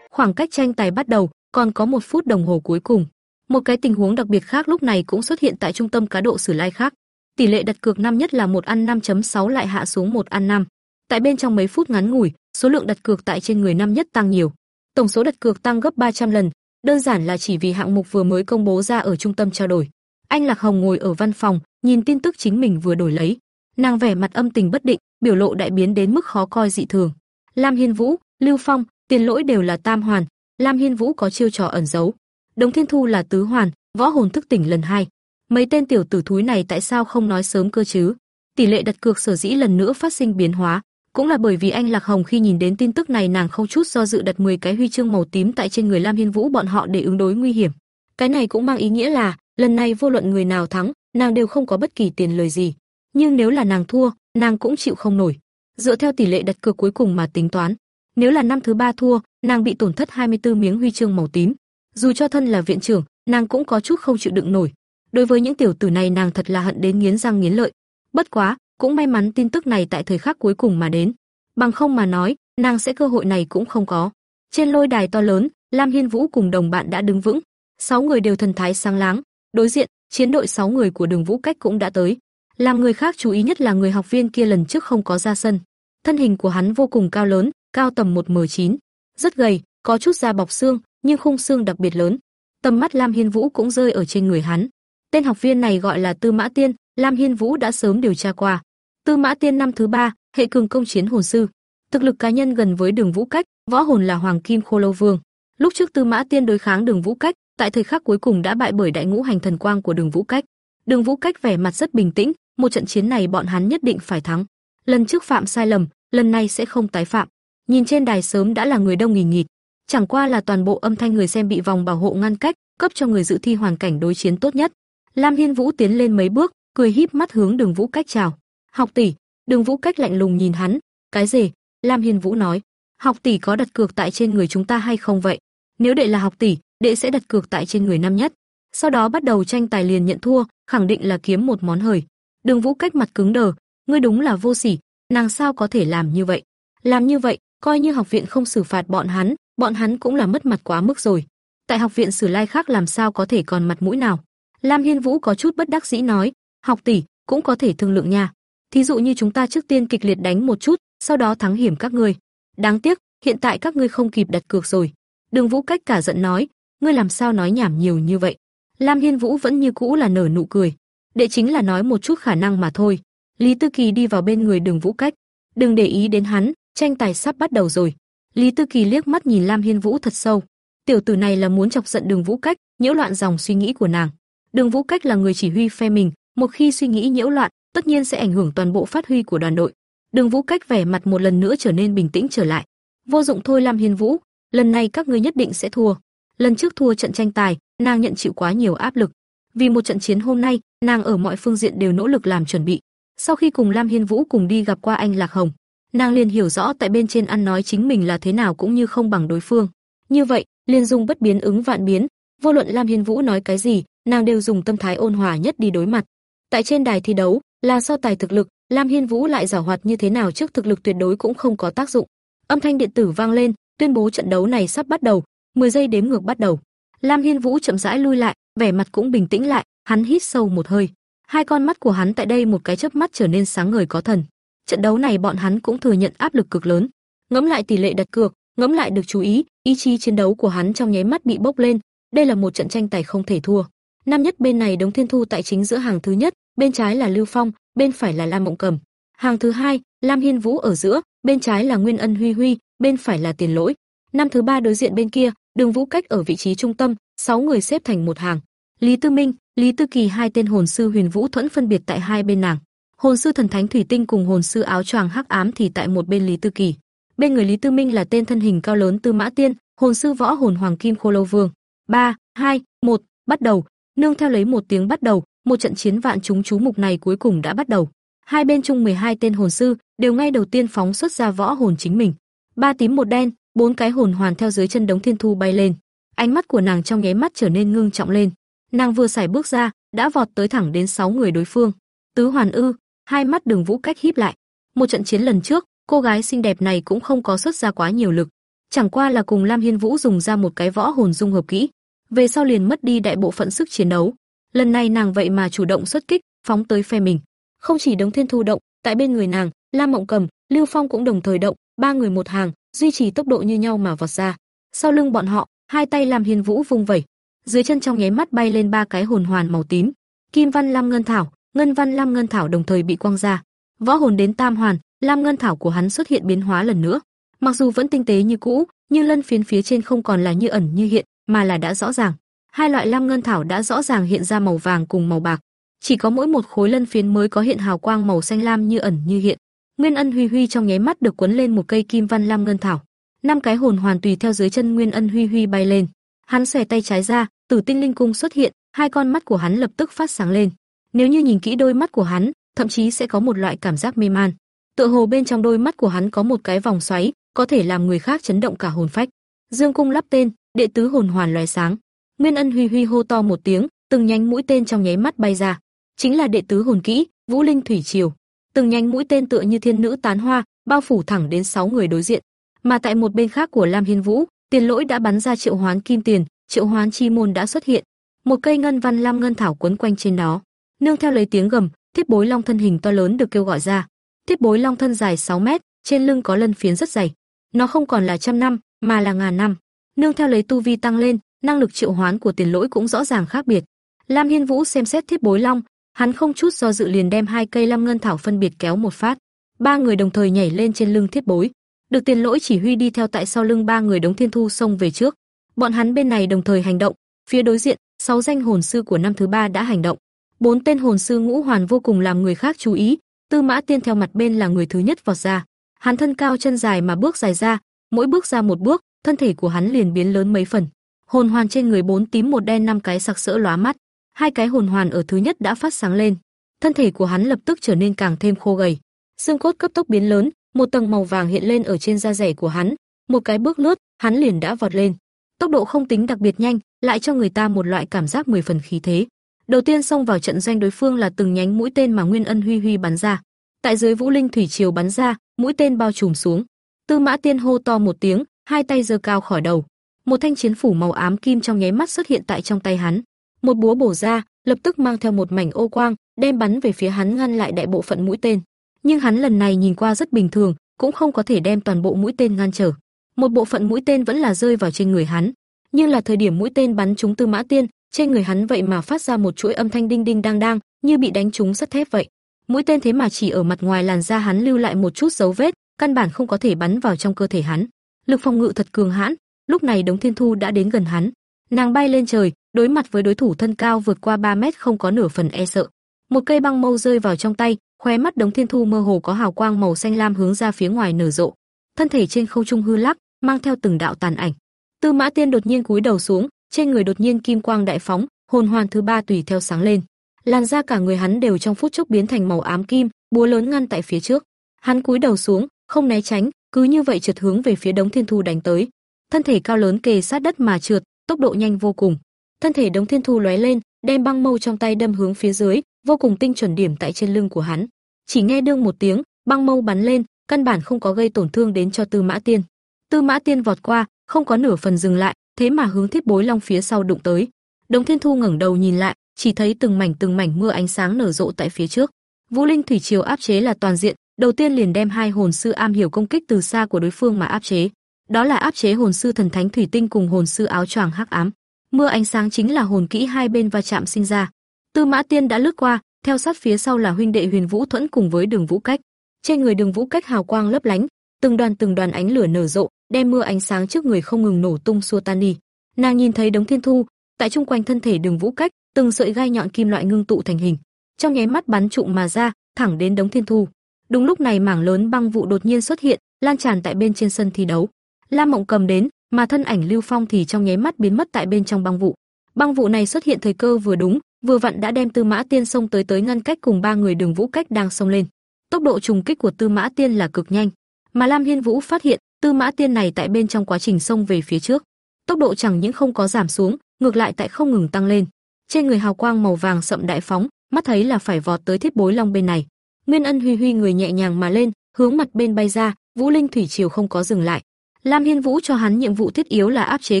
Khoảng cách tranh tài bắt đầu, còn có một phút đồng hồ cuối cùng. Một cái tình huống đặc biệt khác lúc này cũng xuất hiện tại trung tâm cá độ Sử Lai khác. Tỷ lệ đặt cược năm nhất là một ăn 5.6 lại hạ xuống một ăn 5. Tại bên trong mấy phút ngắn ngủi, số lượng đặt cược tại trên người năm nhất tăng nhiều. Tổng số đặt cược tăng gấp 300 lần, đơn giản là chỉ vì hạng mục vừa mới công bố ra ở trung tâm trao đổi. Anh Lạc Hồng ngồi ở văn phòng, nhìn tin tức chính mình vừa đổi lấy. Nàng vẻ mặt âm tình bất định, biểu lộ đại biến đến mức khó coi dị thường. Lam Hiên Vũ, Lưu Phong, Tiền Lỗi đều là tam hoàn, Lam Hiên Vũ có chiêu trò ẩn giấu. Đồng Thiên Thu là tứ hoàn, võ hồn thức tỉnh lần hai. Mấy tên tiểu tử thúi này tại sao không nói sớm cơ chứ? Tỷ lệ đặt cược sở dĩ lần nữa phát sinh biến hóa, cũng là bởi vì anh Lạc Hồng khi nhìn đến tin tức này nàng không chút do dự đặt 10 cái huy chương màu tím tại trên người Lam Hiên Vũ bọn họ để ứng đối nguy hiểm. Cái này cũng mang ý nghĩa là, lần này vô luận người nào thắng, nàng đều không có bất kỳ tiền lời gì. Nhưng nếu là nàng thua, nàng cũng chịu không nổi. Dựa theo tỷ lệ đặt cược cuối cùng mà tính toán, nếu là năm thứ ba thua, nàng bị tổn thất 24 miếng huy chương màu tím. Dù cho thân là viện trưởng, nàng cũng có chút không chịu đựng nổi. Đối với những tiểu tử này nàng thật là hận đến nghiến răng nghiến lợi. Bất quá, cũng may mắn tin tức này tại thời khắc cuối cùng mà đến. Bằng không mà nói, nàng sẽ cơ hội này cũng không có. Trên lôi đài to lớn, Lam Hiên Vũ cùng đồng bạn đã đứng vững. Sáu người đều thần thái sáng láng, đối diện, chiến đội sáu người của Đường Vũ Cách cũng đã tới. Làm người khác chú ý nhất là người học viên kia lần trước không có ra sân. Thân hình của hắn vô cùng cao lớn, cao tầm 1m9, rất gầy, có chút da bọc xương, nhưng khung xương đặc biệt lớn. Tầm mắt Lam Hiên Vũ cũng rơi ở trên người hắn. Tên học viên này gọi là Tư Mã Tiên, Lam Hiên Vũ đã sớm điều tra qua. Tư Mã Tiên năm thứ ba, hệ cường công chiến hồn sư, Thực lực cá nhân gần với Đường Vũ Cách, võ hồn là Hoàng Kim Khô Lâu Vương. Lúc trước Tư Mã Tiên đối kháng Đường Vũ Cách, tại thời khắc cuối cùng đã bại bởi đại ngũ hành thần quang của Đường Vũ Cách. Đường Vũ Cách vẻ mặt rất bình tĩnh, một trận chiến này bọn hắn nhất định phải thắng. Lần trước phạm sai lầm, lần này sẽ không tái phạm. Nhìn trên đài sớm đã là người đông nghỉ nghịt, chẳng qua là toàn bộ âm thanh người xem bị vòng bảo hộ ngăn cách, cấp cho người dự thi hoàn cảnh đối chiến tốt nhất. Lam Hiên Vũ tiến lên mấy bước, cười híp mắt hướng Đường Vũ Cách chào. "Học tỷ." Đường Vũ Cách lạnh lùng nhìn hắn, "Cái gì?" Lam Hiên Vũ nói, "Học tỷ có đặt cược tại trên người chúng ta hay không vậy? Nếu đệ là học tỷ, đệ sẽ đặt cược tại trên người năm nhất." Sau đó bắt đầu tranh tài liền nhận thua, khẳng định là kiếm một món hời. Đường Vũ Cách mặt cứng đờ, "Ngươi đúng là vô sỉ, nàng sao có thể làm như vậy? Làm như vậy, coi như học viện không xử phạt bọn hắn, bọn hắn cũng là mất mặt quá mức rồi. Tại học viện Sử Lai khác làm sao có thể còn mặt mũi nào?" Lam Hiên Vũ có chút bất đắc dĩ nói, "Học tỷ, cũng có thể thương lượng nha. Thí dụ như chúng ta trước tiên kịch liệt đánh một chút, sau đó thắng hiểm các ngươi. Đáng tiếc, hiện tại các ngươi không kịp đặt cược rồi." Đường Vũ cách cả giận nói, "Ngươi làm sao nói nhảm nhiều như vậy?" Lam Hiên Vũ vẫn như cũ là nở nụ cười. Đệ chính là nói một chút khả năng mà thôi. Lý Tư Kỳ đi vào bên người Đường Vũ Cách, "Đừng để ý đến hắn, tranh tài sắp bắt đầu rồi." Lý Tư Kỳ liếc mắt nhìn Lam Hiên Vũ thật sâu. Tiểu tử này là muốn chọc giận Đường Vũ Cách, nhiễu loạn dòng suy nghĩ của nàng. Đường Vũ Cách là người chỉ huy phe mình, một khi suy nghĩ nhiễu loạn, tất nhiên sẽ ảnh hưởng toàn bộ phát huy của đoàn đội. Đường Vũ Cách vẻ mặt một lần nữa trở nên bình tĩnh trở lại. Vô dụng thôi Lam Hiên Vũ, lần này các ngươi nhất định sẽ thua. Lần trước thua trận tranh tài, nàng nhận chịu quá nhiều áp lực. Vì một trận chiến hôm nay, nàng ở mọi phương diện đều nỗ lực làm chuẩn bị. Sau khi cùng Lam Hiên Vũ cùng đi gặp qua anh Lạc Hồng, nàng liền hiểu rõ tại bên trên ăn nói chính mình là thế nào cũng như không bằng đối phương. Như vậy, liên dung bất biến ứng vạn biến, vô luận Lam Hiên Vũ nói cái gì, nàng đều dùng tâm thái ôn hòa nhất đi đối mặt. Tại trên đài thi đấu, là so tài thực lực, Lam Hiên Vũ lại giàu hoạt như thế nào trước thực lực tuyệt đối cũng không có tác dụng. Âm thanh điện tử vang lên, tuyên bố trận đấu này sắp bắt đầu, 10 giây đếm ngược bắt đầu. Lam Hiên Vũ chậm rãi lui lại, vẻ mặt cũng bình tĩnh lại, hắn hít sâu một hơi. Hai con mắt của hắn tại đây một cái chớp mắt trở nên sáng ngời có thần. Trận đấu này bọn hắn cũng thừa nhận áp lực cực lớn. Ngẫm lại tỷ lệ đặt cược, ngẫm lại được chú ý, ý chí chiến đấu của hắn trong nháy mắt bị bốc lên, đây là một trận tranh tài không thể thua. Nam nhất bên này Đống Thiên Thu tại chính giữa hàng thứ nhất, bên trái là Lưu Phong, bên phải là Lam Mộng Cầm. Hàng thứ hai, Lam Hiên Vũ ở giữa, bên trái là Nguyên Ân Huy Huy, bên phải là Tiền Lỗi. Năm thứ ba đối diện bên kia, Đường Vũ Cách ở vị trí trung tâm, sáu người xếp thành một hàng. Lý Tư Minh, Lý Tư Kỳ hai tên hồn sư Huyền Vũ Thuẫn phân biệt tại hai bên nàng. Hồn sư thần thánh thủy tinh cùng hồn sư áo choàng hắc ám thì tại một bên Lý Tư Kỳ. Bên người Lý Tư Minh là tên thân hình cao lớn Tư Mã Tiên, hồn sư võ hồn hoàng kim khô lâu vương. 3, 2, 1, bắt đầu. Nương theo lấy một tiếng bắt đầu, một trận chiến vạn chúng chú mục này cuối cùng đã bắt đầu. Hai bên chung 12 tên hồn sư đều ngay đầu tiên phóng xuất ra võ hồn chính mình. Ba tím một đen, bốn cái hồn hoàn theo dưới chân đống thiên thu bay lên. Ánh mắt của nàng trong nháy mắt trở nên ngưng trọng lên. Nàng vừa xài bước ra, đã vọt tới thẳng đến sáu người đối phương. Tứ hoàn ư, hai mắt Đường Vũ cách híp lại. Một trận chiến lần trước, cô gái xinh đẹp này cũng không có xuất ra quá nhiều lực, chẳng qua là cùng Lam Hiên Vũ dùng ra một cái võ hồn dung hợp kỹ, về sau liền mất đi đại bộ phận sức chiến đấu. Lần này nàng vậy mà chủ động xuất kích, phóng tới phe mình. Không chỉ Đống Thiên Thu động, tại bên người nàng, Lam Mộng Cầm, Lưu Phong cũng đồng thời động, ba người một hàng, duy trì tốc độ như nhau mà vọt ra. Sau lưng bọn họ, hai tay làm Hiên Vũ vung vẩy, dưới chân trong nháy mắt bay lên ba cái hồn hoàn màu tím. Kim Văn Lam Ngân Thảo, Ngân Văn Lam Ngân Thảo đồng thời bị quang ra. Võ hồn đến tam hoàn, Lam Ngân Thảo của hắn xuất hiện biến hóa lần nữa. Mặc dù vẫn tinh tế như cũ, nhưng lân phiến phía trên không còn là như ẩn như hiện, mà là đã rõ ràng. Hai loại lam ngân thảo đã rõ ràng hiện ra màu vàng cùng màu bạc. Chỉ có mỗi một khối lân phiến mới có hiện hào quang màu xanh lam như ẩn như hiện. Nguyên Ân Huy Huy trong nháy mắt được cuốn lên một cây kim văn lam ngân thảo. Năm cái hồn hoàn tùy theo dưới chân Nguyên Ân Huy Huy bay lên. Hắn xòe tay trái ra, Tử Tinh Linh Cung xuất hiện, hai con mắt của hắn lập tức phát sáng lên. Nếu như nhìn kỹ đôi mắt của hắn, thậm chí sẽ có một loại cảm giác mê man. Tựa hồ bên trong đôi mắt của hắn có một cái vòng xoáy, có thể làm người khác chấn động cả hồn phách. Dương cung lắp tên, đệ tứ hồn hoàn lóe sáng. Nguyên Ân Huy Huy hô to một tiếng, từng nhánh mũi tên trong nháy mắt bay ra, chính là đệ tứ hồn kỹ, Vũ Linh Thủy Triều. Từng nhánh mũi tên tựa như thiên nữ tán hoa, bao phủ thẳng đến sáu người đối diện. Mà tại một bên khác của Lam Hiên Vũ, Tiền Lỗi đã bắn ra triệu hoán kim tiền, triệu hoán chi môn đã xuất hiện. Một cây ngân văn lam ngân thảo quấn quanh trên đó. Nương theo lấy tiếng gầm, thiết bối long thân hình to lớn được kêu gọi ra. Thiết bối long thân dài 6 mét, trên lưng có lân phiến rất dày. Nó không còn là trăm năm, mà là ngàn năm. Nương theo lấy tu vi tăng lên, năng lực triệu hoán của tiền lỗi cũng rõ ràng khác biệt. Lam Hiên Vũ xem xét thiết bối long, hắn không chút do dự liền đem hai cây lam ngân thảo phân biệt kéo một phát. Ba người đồng thời nhảy lên trên lưng thiết bối. được tiền lỗi chỉ huy đi theo tại sau lưng ba người đống thiên thu xông về trước. Bọn hắn bên này đồng thời hành động, phía đối diện, sáu danh hồn sư của năm thứ ba đã hành động. Bốn tên hồn sư ngũ hoàn vô cùng làm người khác chú ý, Tư Mã Tiên theo mặt bên là người thứ nhất vọt ra. Hắn thân cao chân dài mà bước dài ra, mỗi bước ra một bước, thân thể của hắn liền biến lớn mấy phần. Hồn hoàn trên người bốn tím một đen năm cái sặc sỡ lóa mắt, hai cái hồn hoàn ở thứ nhất đã phát sáng lên. Thân thể của hắn lập tức trở nên càng thêm khô gầy. Xương cốt cấp tốc biến lớn, một tầng màu vàng hiện lên ở trên da rẻ của hắn, một cái bước lướt, hắn liền đã vọt lên. Tốc độ không tính đặc biệt nhanh, lại cho người ta một loại cảm giác mười phần khí thế. Đầu tiên xông vào trận doanh đối phương là từng nhánh mũi tên mà Nguyên Ân Huy Huy bắn ra. Tại dưới Vũ Linh thủy triều bắn ra, mũi tên bao trùm xuống. Tư Mã Tiên hô to một tiếng, hai tay giơ cao khỏi đầu. Một thanh chiến phủ màu ám kim trong nháy mắt xuất hiện tại trong tay hắn. Một búa bổ ra, lập tức mang theo một mảnh ô quang, đem bắn về phía hắn ngăn lại đại bộ phận mũi tên. Nhưng hắn lần này nhìn qua rất bình thường, cũng không có thể đem toàn bộ mũi tên ngăn trở. Một bộ phận mũi tên vẫn là rơi vào trên người hắn, nhưng là thời điểm mũi tên bắn trúng Tư Mã Tiên, trên người hắn vậy mà phát ra một chuỗi âm thanh đinh đinh đang đang, như bị đánh trúng sắt thép vậy. Mũi tên thế mà chỉ ở mặt ngoài làn da hắn lưu lại một chút dấu vết, căn bản không có thể bắn vào trong cơ thể hắn. Lực phòng ngự thật cường hãn, lúc này Đống Thiên Thu đã đến gần hắn. Nàng bay lên trời, đối mặt với đối thủ thân cao vượt qua 3 mét không có nửa phần e sợ. Một cây băng mâu rơi vào trong tay, khóe mắt Đống Thiên Thu mơ hồ có hào quang màu xanh lam hướng ra phía ngoài nở rộ. Thân thể trên không trung hư lắc, mang theo từng đạo tàn ảnh. Tư Mã Tiên đột nhiên cúi đầu xuống, trên người đột nhiên kim quang đại phóng, hồn hoàn thứ ba tùy theo sáng lên. Làn da cả người hắn đều trong phút chốc biến thành màu ám kim, búa lớn ngăn tại phía trước. Hắn cúi đầu xuống, không né tránh, cứ như vậy trượt hướng về phía Đống Thiên Thu đánh tới. Thân thể cao lớn kề sát đất mà trượt, tốc độ nhanh vô cùng. Thân thể Đống Thiên Thu lóe lên, đem băng mâu trong tay đâm hướng phía dưới, vô cùng tinh chuẩn điểm tại trên lưng của hắn. Chỉ nghe đương một tiếng, băng mâu bắn lên, căn bản không có gây tổn thương đến cho Tư Mã Tiên. Tư Mã Tiên vọt qua, không có nửa phần dừng lại, thế mà hướng Thiết Bối Long phía sau đụng tới. Đống Thiên Thu ngẩng đầu nhìn lại, chỉ thấy từng mảnh từng mảnh mưa ánh sáng nở rộ tại phía trước. Vũ Linh thủy triều áp chế là toàn diện, đầu tiên liền đem hai hồn sư am hiểu công kích từ xa của đối phương mà áp chế. Đó là áp chế hồn sư thần thánh thủy tinh cùng hồn sư áo choàng hắc ám. Mưa ánh sáng chính là hồn kỹ hai bên va chạm sinh ra. Tư Mã Tiên đã lướt qua, theo sát phía sau là huynh đệ Huyền Vũ Thuẫn cùng với Đường Vũ Cách. Trên người Đường Vũ Cách hào quang lấp lánh, từng đoàn từng đoàn ánh lửa nở rộ, đem mưa ánh sáng trước người không ngừng nổ tung xua tan đi. Nàng nhìn thấy đống thiên thu, tại trung quanh thân thể Đường Vũ Cách, từng sợi gai nhọn kim loại ngưng tụ thành hình, trong nháy mắt bắn trụng mà ra, thẳng đến đống thiên thu. Đúng lúc này mảng lớn băng vụ đột nhiên xuất hiện, lan tràn tại bên trên sân thi đấu. Lam Mộng cầm đến, mà thân ảnh Lưu Phong thì trong nháy mắt biến mất tại bên trong băng vụ. Băng vụ này xuất hiện thời cơ vừa đúng, vừa vặn đã đem Tư Mã Tiên xông tới tới ngăn cách cùng ba người Đường Vũ Cách đang xông lên. Tốc độ trùng kích của Tư Mã Tiên là cực nhanh, mà Lam Hiên Vũ phát hiện, Tư Mã Tiên này tại bên trong quá trình xông về phía trước, tốc độ chẳng những không có giảm xuống, ngược lại tại không ngừng tăng lên. Trên người hào quang màu vàng sậm đại phóng, mắt thấy là phải vọt tới Thiết Bối Long bên này. Nguyên Ân Huy Huy người nhẹ nhàng mà lên, hướng mặt bên bay ra, Vũ Linh thủy triều không có dừng lại. Lam Hiên Vũ cho hắn nhiệm vụ thiết yếu là áp chế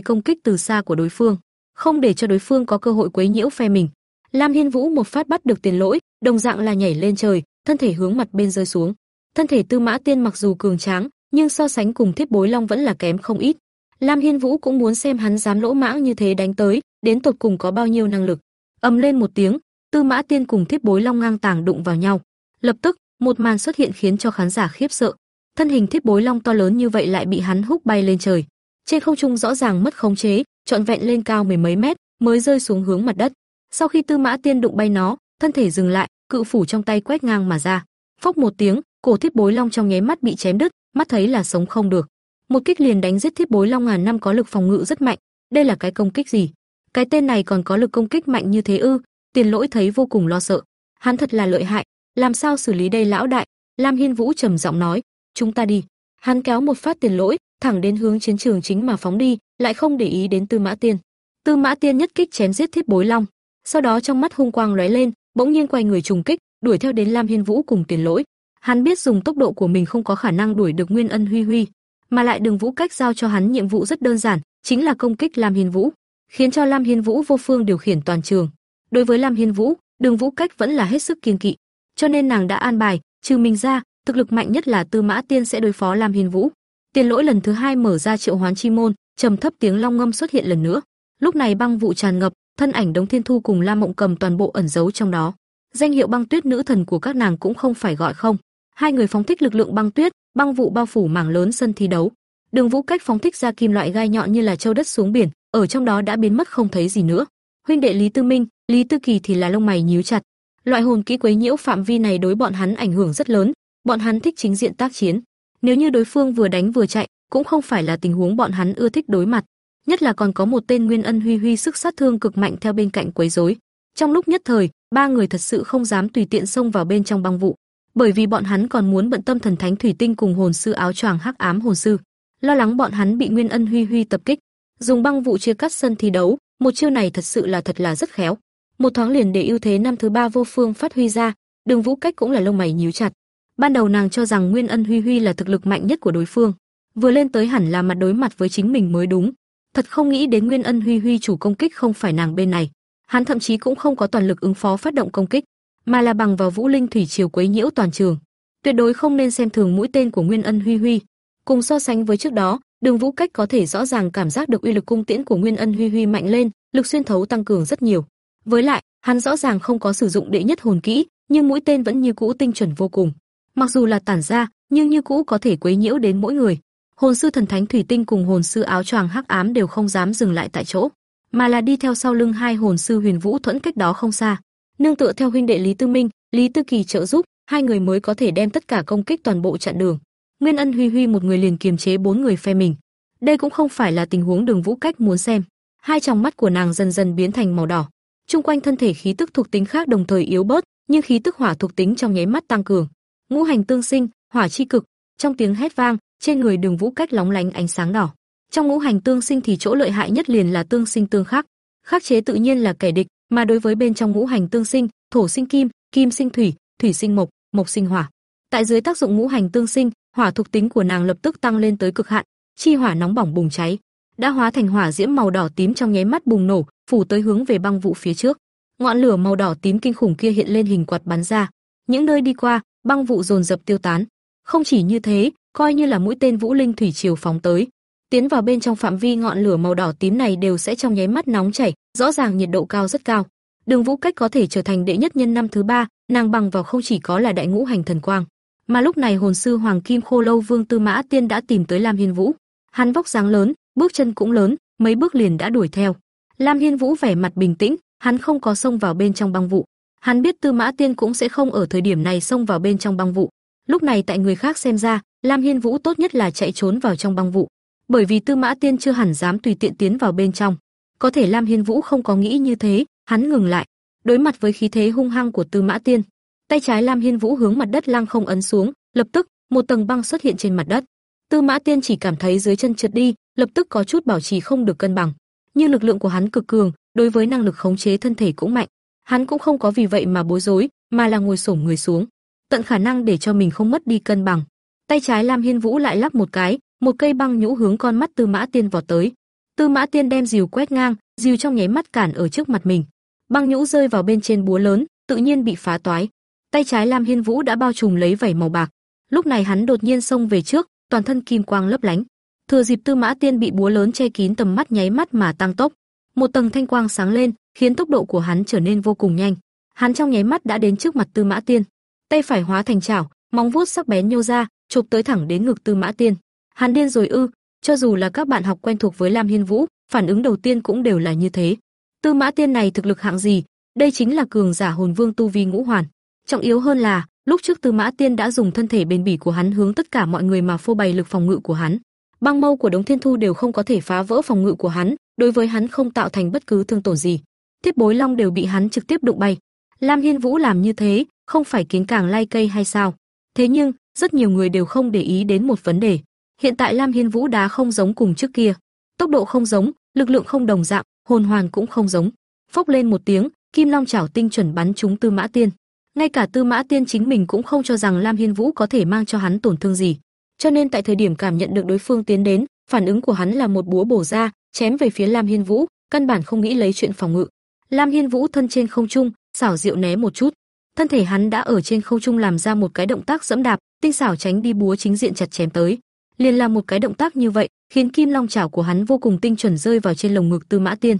công kích từ xa của đối phương, không để cho đối phương có cơ hội quấy nhiễu phe mình. Lam Hiên Vũ một phát bắt được tiền lỗi, đồng dạng là nhảy lên trời, thân thể hướng mặt bên rơi xuống. Thân thể Tư Mã Tiên mặc dù cường tráng, nhưng so sánh cùng Thiết Bối Long vẫn là kém không ít. Lam Hiên Vũ cũng muốn xem hắn dám lỗ mãng như thế đánh tới, đến tột cùng có bao nhiêu năng lực. Ầm lên một tiếng, Tư Mã Tiên cùng Thiết Bối Long ngang tàng đụng vào nhau. Lập tức, một màn xuất hiện khiến cho khán giả khiếp sợ. Thân hình Thiết Bối Long to lớn như vậy lại bị hắn húc bay lên trời. Trên không trung rõ ràng mất khống chế, trọn vẹn lên cao mười mấy mét, mới rơi xuống hướng mặt đất. Sau khi Tư Mã Tiên đụng bay nó, thân thể dừng lại, cự phủ trong tay quét ngang mà ra. Phốc một tiếng, cổ Thiết Bối Long trong nháy mắt bị chém đứt, mắt thấy là sống không được. Một kích liền đánh giết Thiết Bối Long ngàn năm có lực phòng ngự rất mạnh, đây là cái công kích gì? Cái tên này còn có lực công kích mạnh như thế ư? Tiền Lỗi thấy vô cùng lo sợ. Hắn thật là lợi hại, làm sao xử lý đây lão đại? Lam Hiên Vũ trầm giọng nói, "Chúng ta đi." Hắn kéo một phát Tiền Lỗi, thẳng đến hướng chiến trường chính mà phóng đi, lại không để ý đến Tư Mã Tiên. Tư Mã Tiên nhất kích chém giết Thiết Bối Long, sau đó trong mắt hung quang lóe lên, bỗng nhiên quay người trùng kích, đuổi theo đến Lam Hiên Vũ cùng Tiền Lỗi. Hắn biết dùng tốc độ của mình không có khả năng đuổi được Nguyên Ân Huy Huy, mà lại Đường Vũ Cách giao cho hắn nhiệm vụ rất đơn giản, chính là công kích Lam Hiên Vũ, khiến cho Lam Hiên Vũ vô phương điều khiển toàn trường. Đối với Lam Hiên Vũ, Đường Vũ Cách vẫn là hết sức kiên kỵ, cho nên nàng đã an bài, trừ mình ra, thực lực mạnh nhất là Tư Mã Tiên sẽ đối phó Lam Hiên Vũ. Tiền Lỗi lần thứ hai mở ra triệu hoán chi môn, trầm thấp tiếng long ngâm xuất hiện lần nữa. Lúc này băng vụ tràn ngập, thân ảnh Đống Thiên Thu cùng Lam Mộng Cầm toàn bộ ẩn giấu trong đó. Danh hiệu băng tuyết nữ thần của các nàng cũng không phải gọi không. Hai người phóng thích lực lượng băng tuyết, băng vụ bao phủ mảng lớn sân thi đấu. Đường Vũ Cách phóng thích ra kim loại gai nhọn như là châu đất xuống biển, ở trong đó đã biến mất không thấy gì nữa. Huynh đệ Lý Tư Minh, Lý Tư Kỳ thì là lông mày nhíu chặt. Loại hồn kỹ quấy nhiễu phạm vi này đối bọn hắn ảnh hưởng rất lớn, bọn hắn thích chính diện tác chiến. Nếu như đối phương vừa đánh vừa chạy, cũng không phải là tình huống bọn hắn ưa thích đối mặt, nhất là còn có một tên Nguyên Ân Huy Huy sức sát thương cực mạnh theo bên cạnh quấy rối. Trong lúc nhất thời, ba người thật sự không dám tùy tiện xông vào bên trong băng vụ, bởi vì bọn hắn còn muốn bận tâm thần thánh thủy tinh cùng hồn sư áo choàng hắc ám hồn sư, lo lắng bọn hắn bị Nguyên Ân Huy Huy tập kích, dùng băng vụ chia cắt sân thi đấu, một chiêu này thật sự là thật là rất khéo. Một thoáng liền để ưu thế năm thứ ba vô phương phát huy ra, Đường Vũ Cách cũng là lông mày nhíu chặt. Ban đầu nàng cho rằng Nguyên Ân Huy Huy là thực lực mạnh nhất của đối phương, vừa lên tới hẳn là mặt đối mặt với chính mình mới đúng. Thật không nghĩ đến Nguyên Ân Huy Huy chủ công kích không phải nàng bên này. Hắn thậm chí cũng không có toàn lực ứng phó phát động công kích, mà là bằng vào Vũ Linh thủy triều quấy nhiễu toàn trường. Tuyệt đối không nên xem thường mũi tên của Nguyên Ân Huy Huy. Cùng so sánh với trước đó, Đường Vũ Cách có thể rõ ràng cảm giác được uy lực cung tiễn của Nguyên Ân Huy Huy mạnh lên, lực xuyên thấu tăng cường rất nhiều. Với lại, hắn rõ ràng không có sử dụng đệ nhất hồn kỹ, nhưng mũi tên vẫn như cũ tinh chuẩn vô cùng. Mặc dù là tản ra, nhưng như cũ có thể quấy nhiễu đến mỗi người. Hồn sư thần thánh thủy tinh cùng hồn sư áo choàng hắc ám đều không dám dừng lại tại chỗ, mà là đi theo sau lưng hai hồn sư Huyền Vũ thuẫn cách đó không xa. Nương tựa theo huynh đệ Lý Tư Minh, Lý Tư Kỳ trợ giúp, hai người mới có thể đem tất cả công kích toàn bộ chặn đường. Nguyên Ân Huy Huy một người liền kiềm chế bốn người phe mình. Đây cũng không phải là tình huống Đường Vũ Cách muốn xem. Hai tròng mắt của nàng dần dần biến thành màu đỏ. Trung quanh thân thể khí tức thuộc tính khác đồng thời yếu bớt, nhưng khí tức hỏa thuộc tính trong nháy mắt tăng cường. Ngũ hành tương sinh, hỏa chi cực, trong tiếng hét vang, trên người Đường Vũ Cách lóng lánh ánh sáng đỏ. Trong ngũ hành tương sinh thì chỗ lợi hại nhất liền là tương sinh tương khắc. Khắc chế tự nhiên là kẻ địch, mà đối với bên trong ngũ hành tương sinh, thổ sinh kim, kim sinh thủy, thủy sinh mộc, mộc sinh hỏa. Tại dưới tác dụng ngũ hành tương sinh, hỏa thuộc tính của nàng lập tức tăng lên tới cực hạn, chi hỏa nóng bỏng bùng cháy, đã hóa thành hỏa diễm màu đỏ tím trong nháy mắt bùng nổ, phủ tới hướng về băng vụ phía trước. Ngọn lửa màu đỏ tím kinh khủng kia hiện lên hình quạt bắn ra, những nơi đi qua, băng vụ dồn dập tiêu tán. Không chỉ như thế, coi như là mũi tên vũ linh thủy triều phóng tới, tiến vào bên trong phạm vi ngọn lửa màu đỏ tím này đều sẽ trong nháy mắt nóng chảy, rõ ràng nhiệt độ cao rất cao. Đường Vũ Cách có thể trở thành đệ nhất nhân năm thứ ba, nàng bằng vào không chỉ có là đại ngũ hành thần quang, mà lúc này hồn sư Hoàng Kim Khô Lâu Vương Tư Mã Tiên đã tìm tới Lam Hiên Vũ. Hắn vóc dáng lớn, bước chân cũng lớn, mấy bước liền đã đuổi theo. Lam Hiên Vũ vẻ mặt bình tĩnh, hắn không có xông vào bên trong băng vụ. Hắn biết Tư Mã Tiên cũng sẽ không ở thời điểm này xông vào bên trong băng vụ. Lúc này tại người khác xem ra, Lam Hiên Vũ tốt nhất là chạy trốn vào trong băng vụ, bởi vì Tư Mã Tiên chưa hẳn dám tùy tiện tiến vào bên trong. Có thể Lam Hiên Vũ không có nghĩ như thế, hắn ngừng lại, đối mặt với khí thế hung hăng của Tư Mã Tiên, tay trái Lam Hiên Vũ hướng mặt đất lăng không ấn xuống, lập tức, một tầng băng xuất hiện trên mặt đất. Tư Mã Tiên chỉ cảm thấy dưới chân trượt đi, lập tức có chút bảo trì không được cân bằng. Nhưng lực lượng của hắn cực cường, đối với năng lực khống chế thân thể cũng mạnh. Hắn cũng không có vì vậy mà bối rối, mà là ngồi xổm người xuống, tận khả năng để cho mình không mất đi cân bằng. Tay trái Lam Hiên Vũ lại lắp một cái, một cây băng nhũ hướng con mắt Tư Mã Tiên vọt tới. Tư Mã Tiên đem rìu quét ngang, rìu trong nháy mắt cản ở trước mặt mình. Băng nhũ rơi vào bên trên búa lớn, tự nhiên bị phá toái. Tay trái Lam Hiên Vũ đã bao trùm lấy vảy màu bạc. Lúc này hắn đột nhiên xông về trước, toàn thân kim quang lấp lánh. Thừa dịp Tư Mã Tiên bị búa lớn che kín tầm mắt nháy mắt mà tăng tốc, một tầng thanh quang sáng lên, khiến tốc độ của hắn trở nên vô cùng nhanh. Hắn trong nháy mắt đã đến trước mặt Tư Mã Tiên, tay phải hóa thành chảo, móng vuốt sắc bén nhô ra, chụp tới thẳng đến ngực Tư Mã Tiên. Hắn điên rồi ư? Cho dù là các bạn học quen thuộc với Lam Hiên Vũ, phản ứng đầu tiên cũng đều là như thế. Tư Mã Tiên này thực lực hạng gì? Đây chính là cường giả hồn vương tu vi ngũ hoàn. Trọng yếu hơn là, lúc trước Tư Mã Tiên đã dùng thân thể bền bỉ của hắn hướng tất cả mọi người mà phô bày lực phòng ngự của hắn. Băng mâu của Đống Thiên Thu đều không có thể phá vỡ phòng ngự của hắn, đối với hắn không tạo thành bất cứ thương tổn gì. Tiếp Bối Long đều bị hắn trực tiếp đụng bay. Lam Hiên Vũ làm như thế, không phải kiến càng lai cây hay sao? Thế nhưng, rất nhiều người đều không để ý đến một vấn đề. Hiện tại Lam Hiên Vũ đá không giống cùng trước kia, tốc độ không giống, lực lượng không đồng dạng, hồn hoàn cũng không giống. Phốc lên một tiếng, Kim Long chảo tinh chuẩn bắn trúng Tư Mã Tiên. Ngay cả Tư Mã Tiên chính mình cũng không cho rằng Lam Hiên Vũ có thể mang cho hắn tổn thương gì. Cho nên tại thời điểm cảm nhận được đối phương tiến đến, phản ứng của hắn là một búa bổ ra, chém về phía Lam Hiên Vũ, căn bản không nghĩ lấy chuyện phòng ngự. Lam Hiên Vũ thân trên không trung, xảo diệu né một chút, thân thể hắn đã ở trên không trung làm ra một cái động tác dẫm đạp, tinh xảo tránh đi búa chính diện chặt chém tới. Liền làm một cái động tác như vậy, khiến kim long chảo của hắn vô cùng tinh chuẩn rơi vào trên lồng ngực Tư Mã Tiên.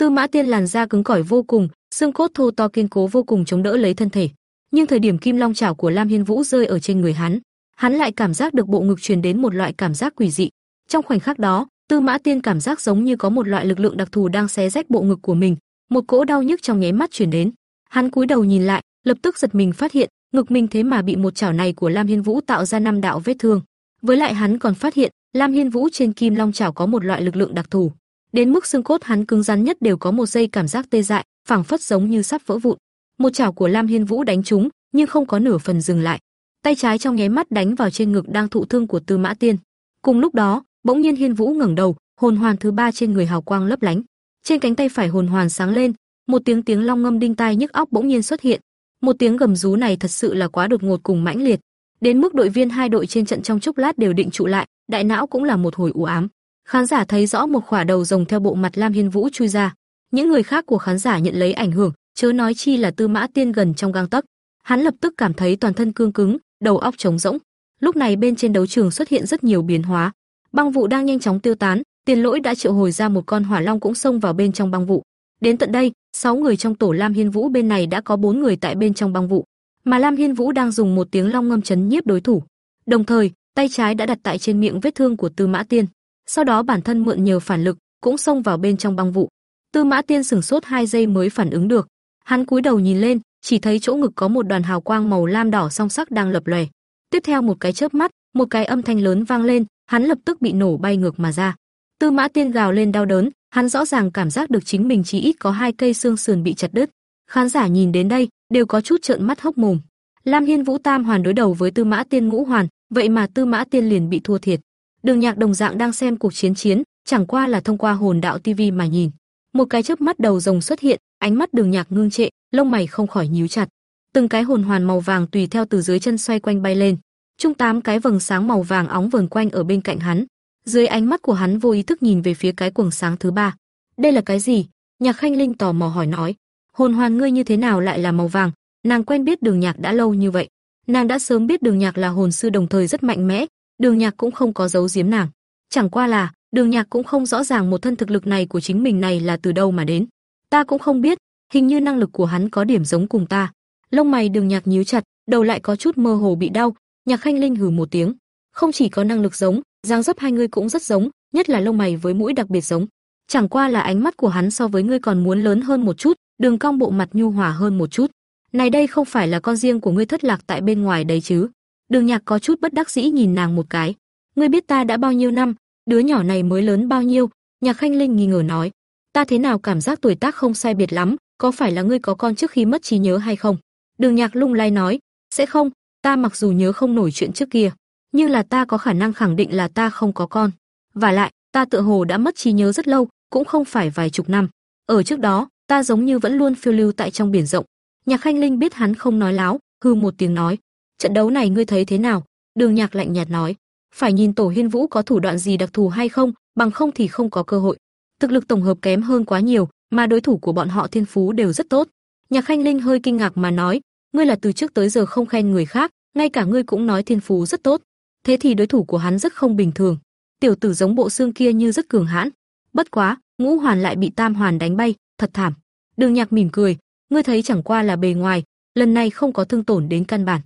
Tư Mã Tiên làn da cứng cỏi vô cùng, xương cốt thô to kiên cố vô cùng chống đỡ lấy thân thể. nhưng thời điểm kim long chảo của Lam Hiên Vũ rơi ở trên người hắn, hắn lại cảm giác được bộ ngực truyền đến một loại cảm giác quỷ dị. Trong khoảnh khắc đó, Tư Mã Tiên cảm giác giống như có một loại lực lượng đặc thù đang xé rách bộ ngực của mình, một cỗ đau nhức trong nháy mắt truyền đến. Hắn cúi đầu nhìn lại, lập tức giật mình phát hiện, ngực mình thế mà bị một chảo này của Lam Hiên Vũ tạo ra năm đạo vết thương. Với lại hắn còn phát hiện, Lam Hiên Vũ trên Kim Long chảo có một loại lực lượng đặc thù, đến mức xương cốt hắn cứng rắn nhất đều có một giây cảm giác tê dại, phảng phất giống như sắp vỡ vụn. Một chảo của Lam Hiên Vũ đánh trúng, nhưng không có nửa phần dừng lại. Tay trái trong nháy mắt đánh vào trên ngực đang thụ thương của Tư Mã Tiên. Cùng lúc đó, bỗng nhiên Hiên Vũ ngẩng đầu, hồn hoàn thứ ba trên người hào quang lấp lánh. Trên cánh tay phải hồn hoàn sáng lên, một tiếng tiếng long ngâm đinh tai nhức óc bỗng nhiên xuất hiện. Một tiếng gầm rú này thật sự là quá đột ngột cùng mãnh liệt, đến mức đội viên hai đội trên trận trong chốc lát đều định trụ lại, đại não cũng là một hồi u ám. Khán giả thấy rõ một khỏa đầu rồng theo bộ mặt Lam Hiên Vũ chui ra. Những người khác của khán giả nhận lấy ảnh hưởng, chớ nói chi là Tư Mã Tiên gần trong gang tấc. Hắn lập tức cảm thấy toàn thân cương cứng, đầu óc trống rỗng. Lúc này bên trên đấu trường xuất hiện rất nhiều biến hóa. Băng vụ đang nhanh chóng tiêu tán, Tiền Lỗi đã triệu hồi ra một con hỏa long cũng xông vào bên trong băng vụ. Đến tận đây, 6 người trong tổ Lam Hiên Vũ bên này đã có 4 người tại bên trong băng vụ, mà Lam Hiên Vũ đang dùng một tiếng long ngâm chấn nhiếp đối thủ. Đồng thời, tay trái đã đặt tại trên miệng vết thương của Tư Mã Tiên. Sau đó bản thân mượn nhờ phản lực, cũng xông vào bên trong băng vụ. Tư Mã Tiên sửng sốt 2 giây mới phản ứng được. Hắn cúi đầu nhìn lên, chỉ thấy chỗ ngực có một đoàn hào quang màu lam đỏ song sắc đang lập lòe. Tiếp theo một cái chớp mắt, một cái âm thanh lớn vang lên, hắn lập tức bị nổ bay ngược mà ra. Tư Mã Tiên gào lên đau đớn, hắn rõ ràng cảm giác được chính mình chỉ ít có hai cây xương sườn bị chặt đứt. Khán giả nhìn đến đây, đều có chút trợn mắt hốc mồm. Lam Hiên Vũ Tam hoàn đối đầu với Tư Mã Tiên Ngũ hoàn, vậy mà Tư Mã Tiên liền bị thua thiệt. Đường Nhạc đồng dạng đang xem cuộc chiến chiến, chẳng qua là thông qua hồn đạo TV mà nhìn. Một cái chớp mắt đầu rồng xuất hiện, ánh mắt Đường Nhạc ngưng trệ, lông mày không khỏi nhíu chặt. Từng cái hồn hoàn màu vàng tùy theo từ dưới chân xoay quanh bay lên, trung tám cái vầng sáng màu vàng óng vờn quanh ở bên cạnh hắn. Dưới ánh mắt của hắn vô ý thức nhìn về phía cái quầng sáng thứ ba. Đây là cái gì? Nhạc Khanh Linh tò mò hỏi nói. Hồn hoàn ngươi như thế nào lại là màu vàng? Nàng quen biết Đường Nhạc đã lâu như vậy, nàng đã sớm biết Đường Nhạc là hồn sư đồng thời rất mạnh mẽ, Đường Nhạc cũng không có giấu giếm nàng. Chẳng qua là, Đường Nhạc cũng không rõ ràng một thân thực lực này của chính mình này là từ đâu mà đến. Ta cũng không biết, hình như năng lực của hắn có điểm giống cùng ta. Lông mày Đường Nhạc nhíu chặt, đầu lại có chút mơ hồ bị đau, Nhạc Khanh Linh hừ một tiếng, không chỉ có năng lực giống, dáng dấp hai người cũng rất giống, nhất là lông mày với mũi đặc biệt giống. Chẳng qua là ánh mắt của hắn so với ngươi còn muốn lớn hơn một chút, đường cong bộ mặt nhu hòa hơn một chút. Này đây không phải là con riêng của ngươi thất lạc tại bên ngoài đấy chứ? Đường Nhạc có chút bất đắc dĩ nhìn nàng một cái. Ngươi biết ta đã bao nhiêu năm, đứa nhỏ này mới lớn bao nhiêu? Nhạc Khanh Linh nghi ngờ nói. Ta thế nào cảm giác tuổi tác không sai biệt lắm, có phải là ngươi có con trước khi mất trí nhớ hay không? Đường Nhạc lung lay nói, sẽ không, ta mặc dù nhớ không nổi chuyện trước kia, nhưng là ta có khả năng khẳng định là ta không có con. Và lại, ta tựa hồ đã mất trí nhớ rất lâu, cũng không phải vài chục năm. Ở trước đó, ta giống như vẫn luôn phiêu lưu tại trong biển rộng. Nhạc Khanh Linh biết hắn không nói láo, hư một tiếng nói, trận đấu này ngươi thấy thế nào? Đường Nhạc lạnh nhạt nói, phải nhìn Tổ Hiên Vũ có thủ đoạn gì đặc thù hay không, bằng không thì không có cơ hội. Thực lực tổng hợp kém hơn quá nhiều, mà đối thủ của bọn họ thiên phú đều rất tốt. Nhạc Khanh Linh hơi kinh ngạc mà nói, ngươi là từ trước tới giờ không khen người khác, ngay cả ngươi cũng nói thiên phú rất tốt. Thế thì đối thủ của hắn rất không bình thường. Tiểu tử giống bộ xương kia như rất cường hãn. Bất quá, Ngũ Hoàn lại bị Tam Hoàn đánh bay, thật thảm. Đường Nhạc mỉm cười, ngươi thấy chẳng qua là bề ngoài, lần này không có thương tổn đến căn bản.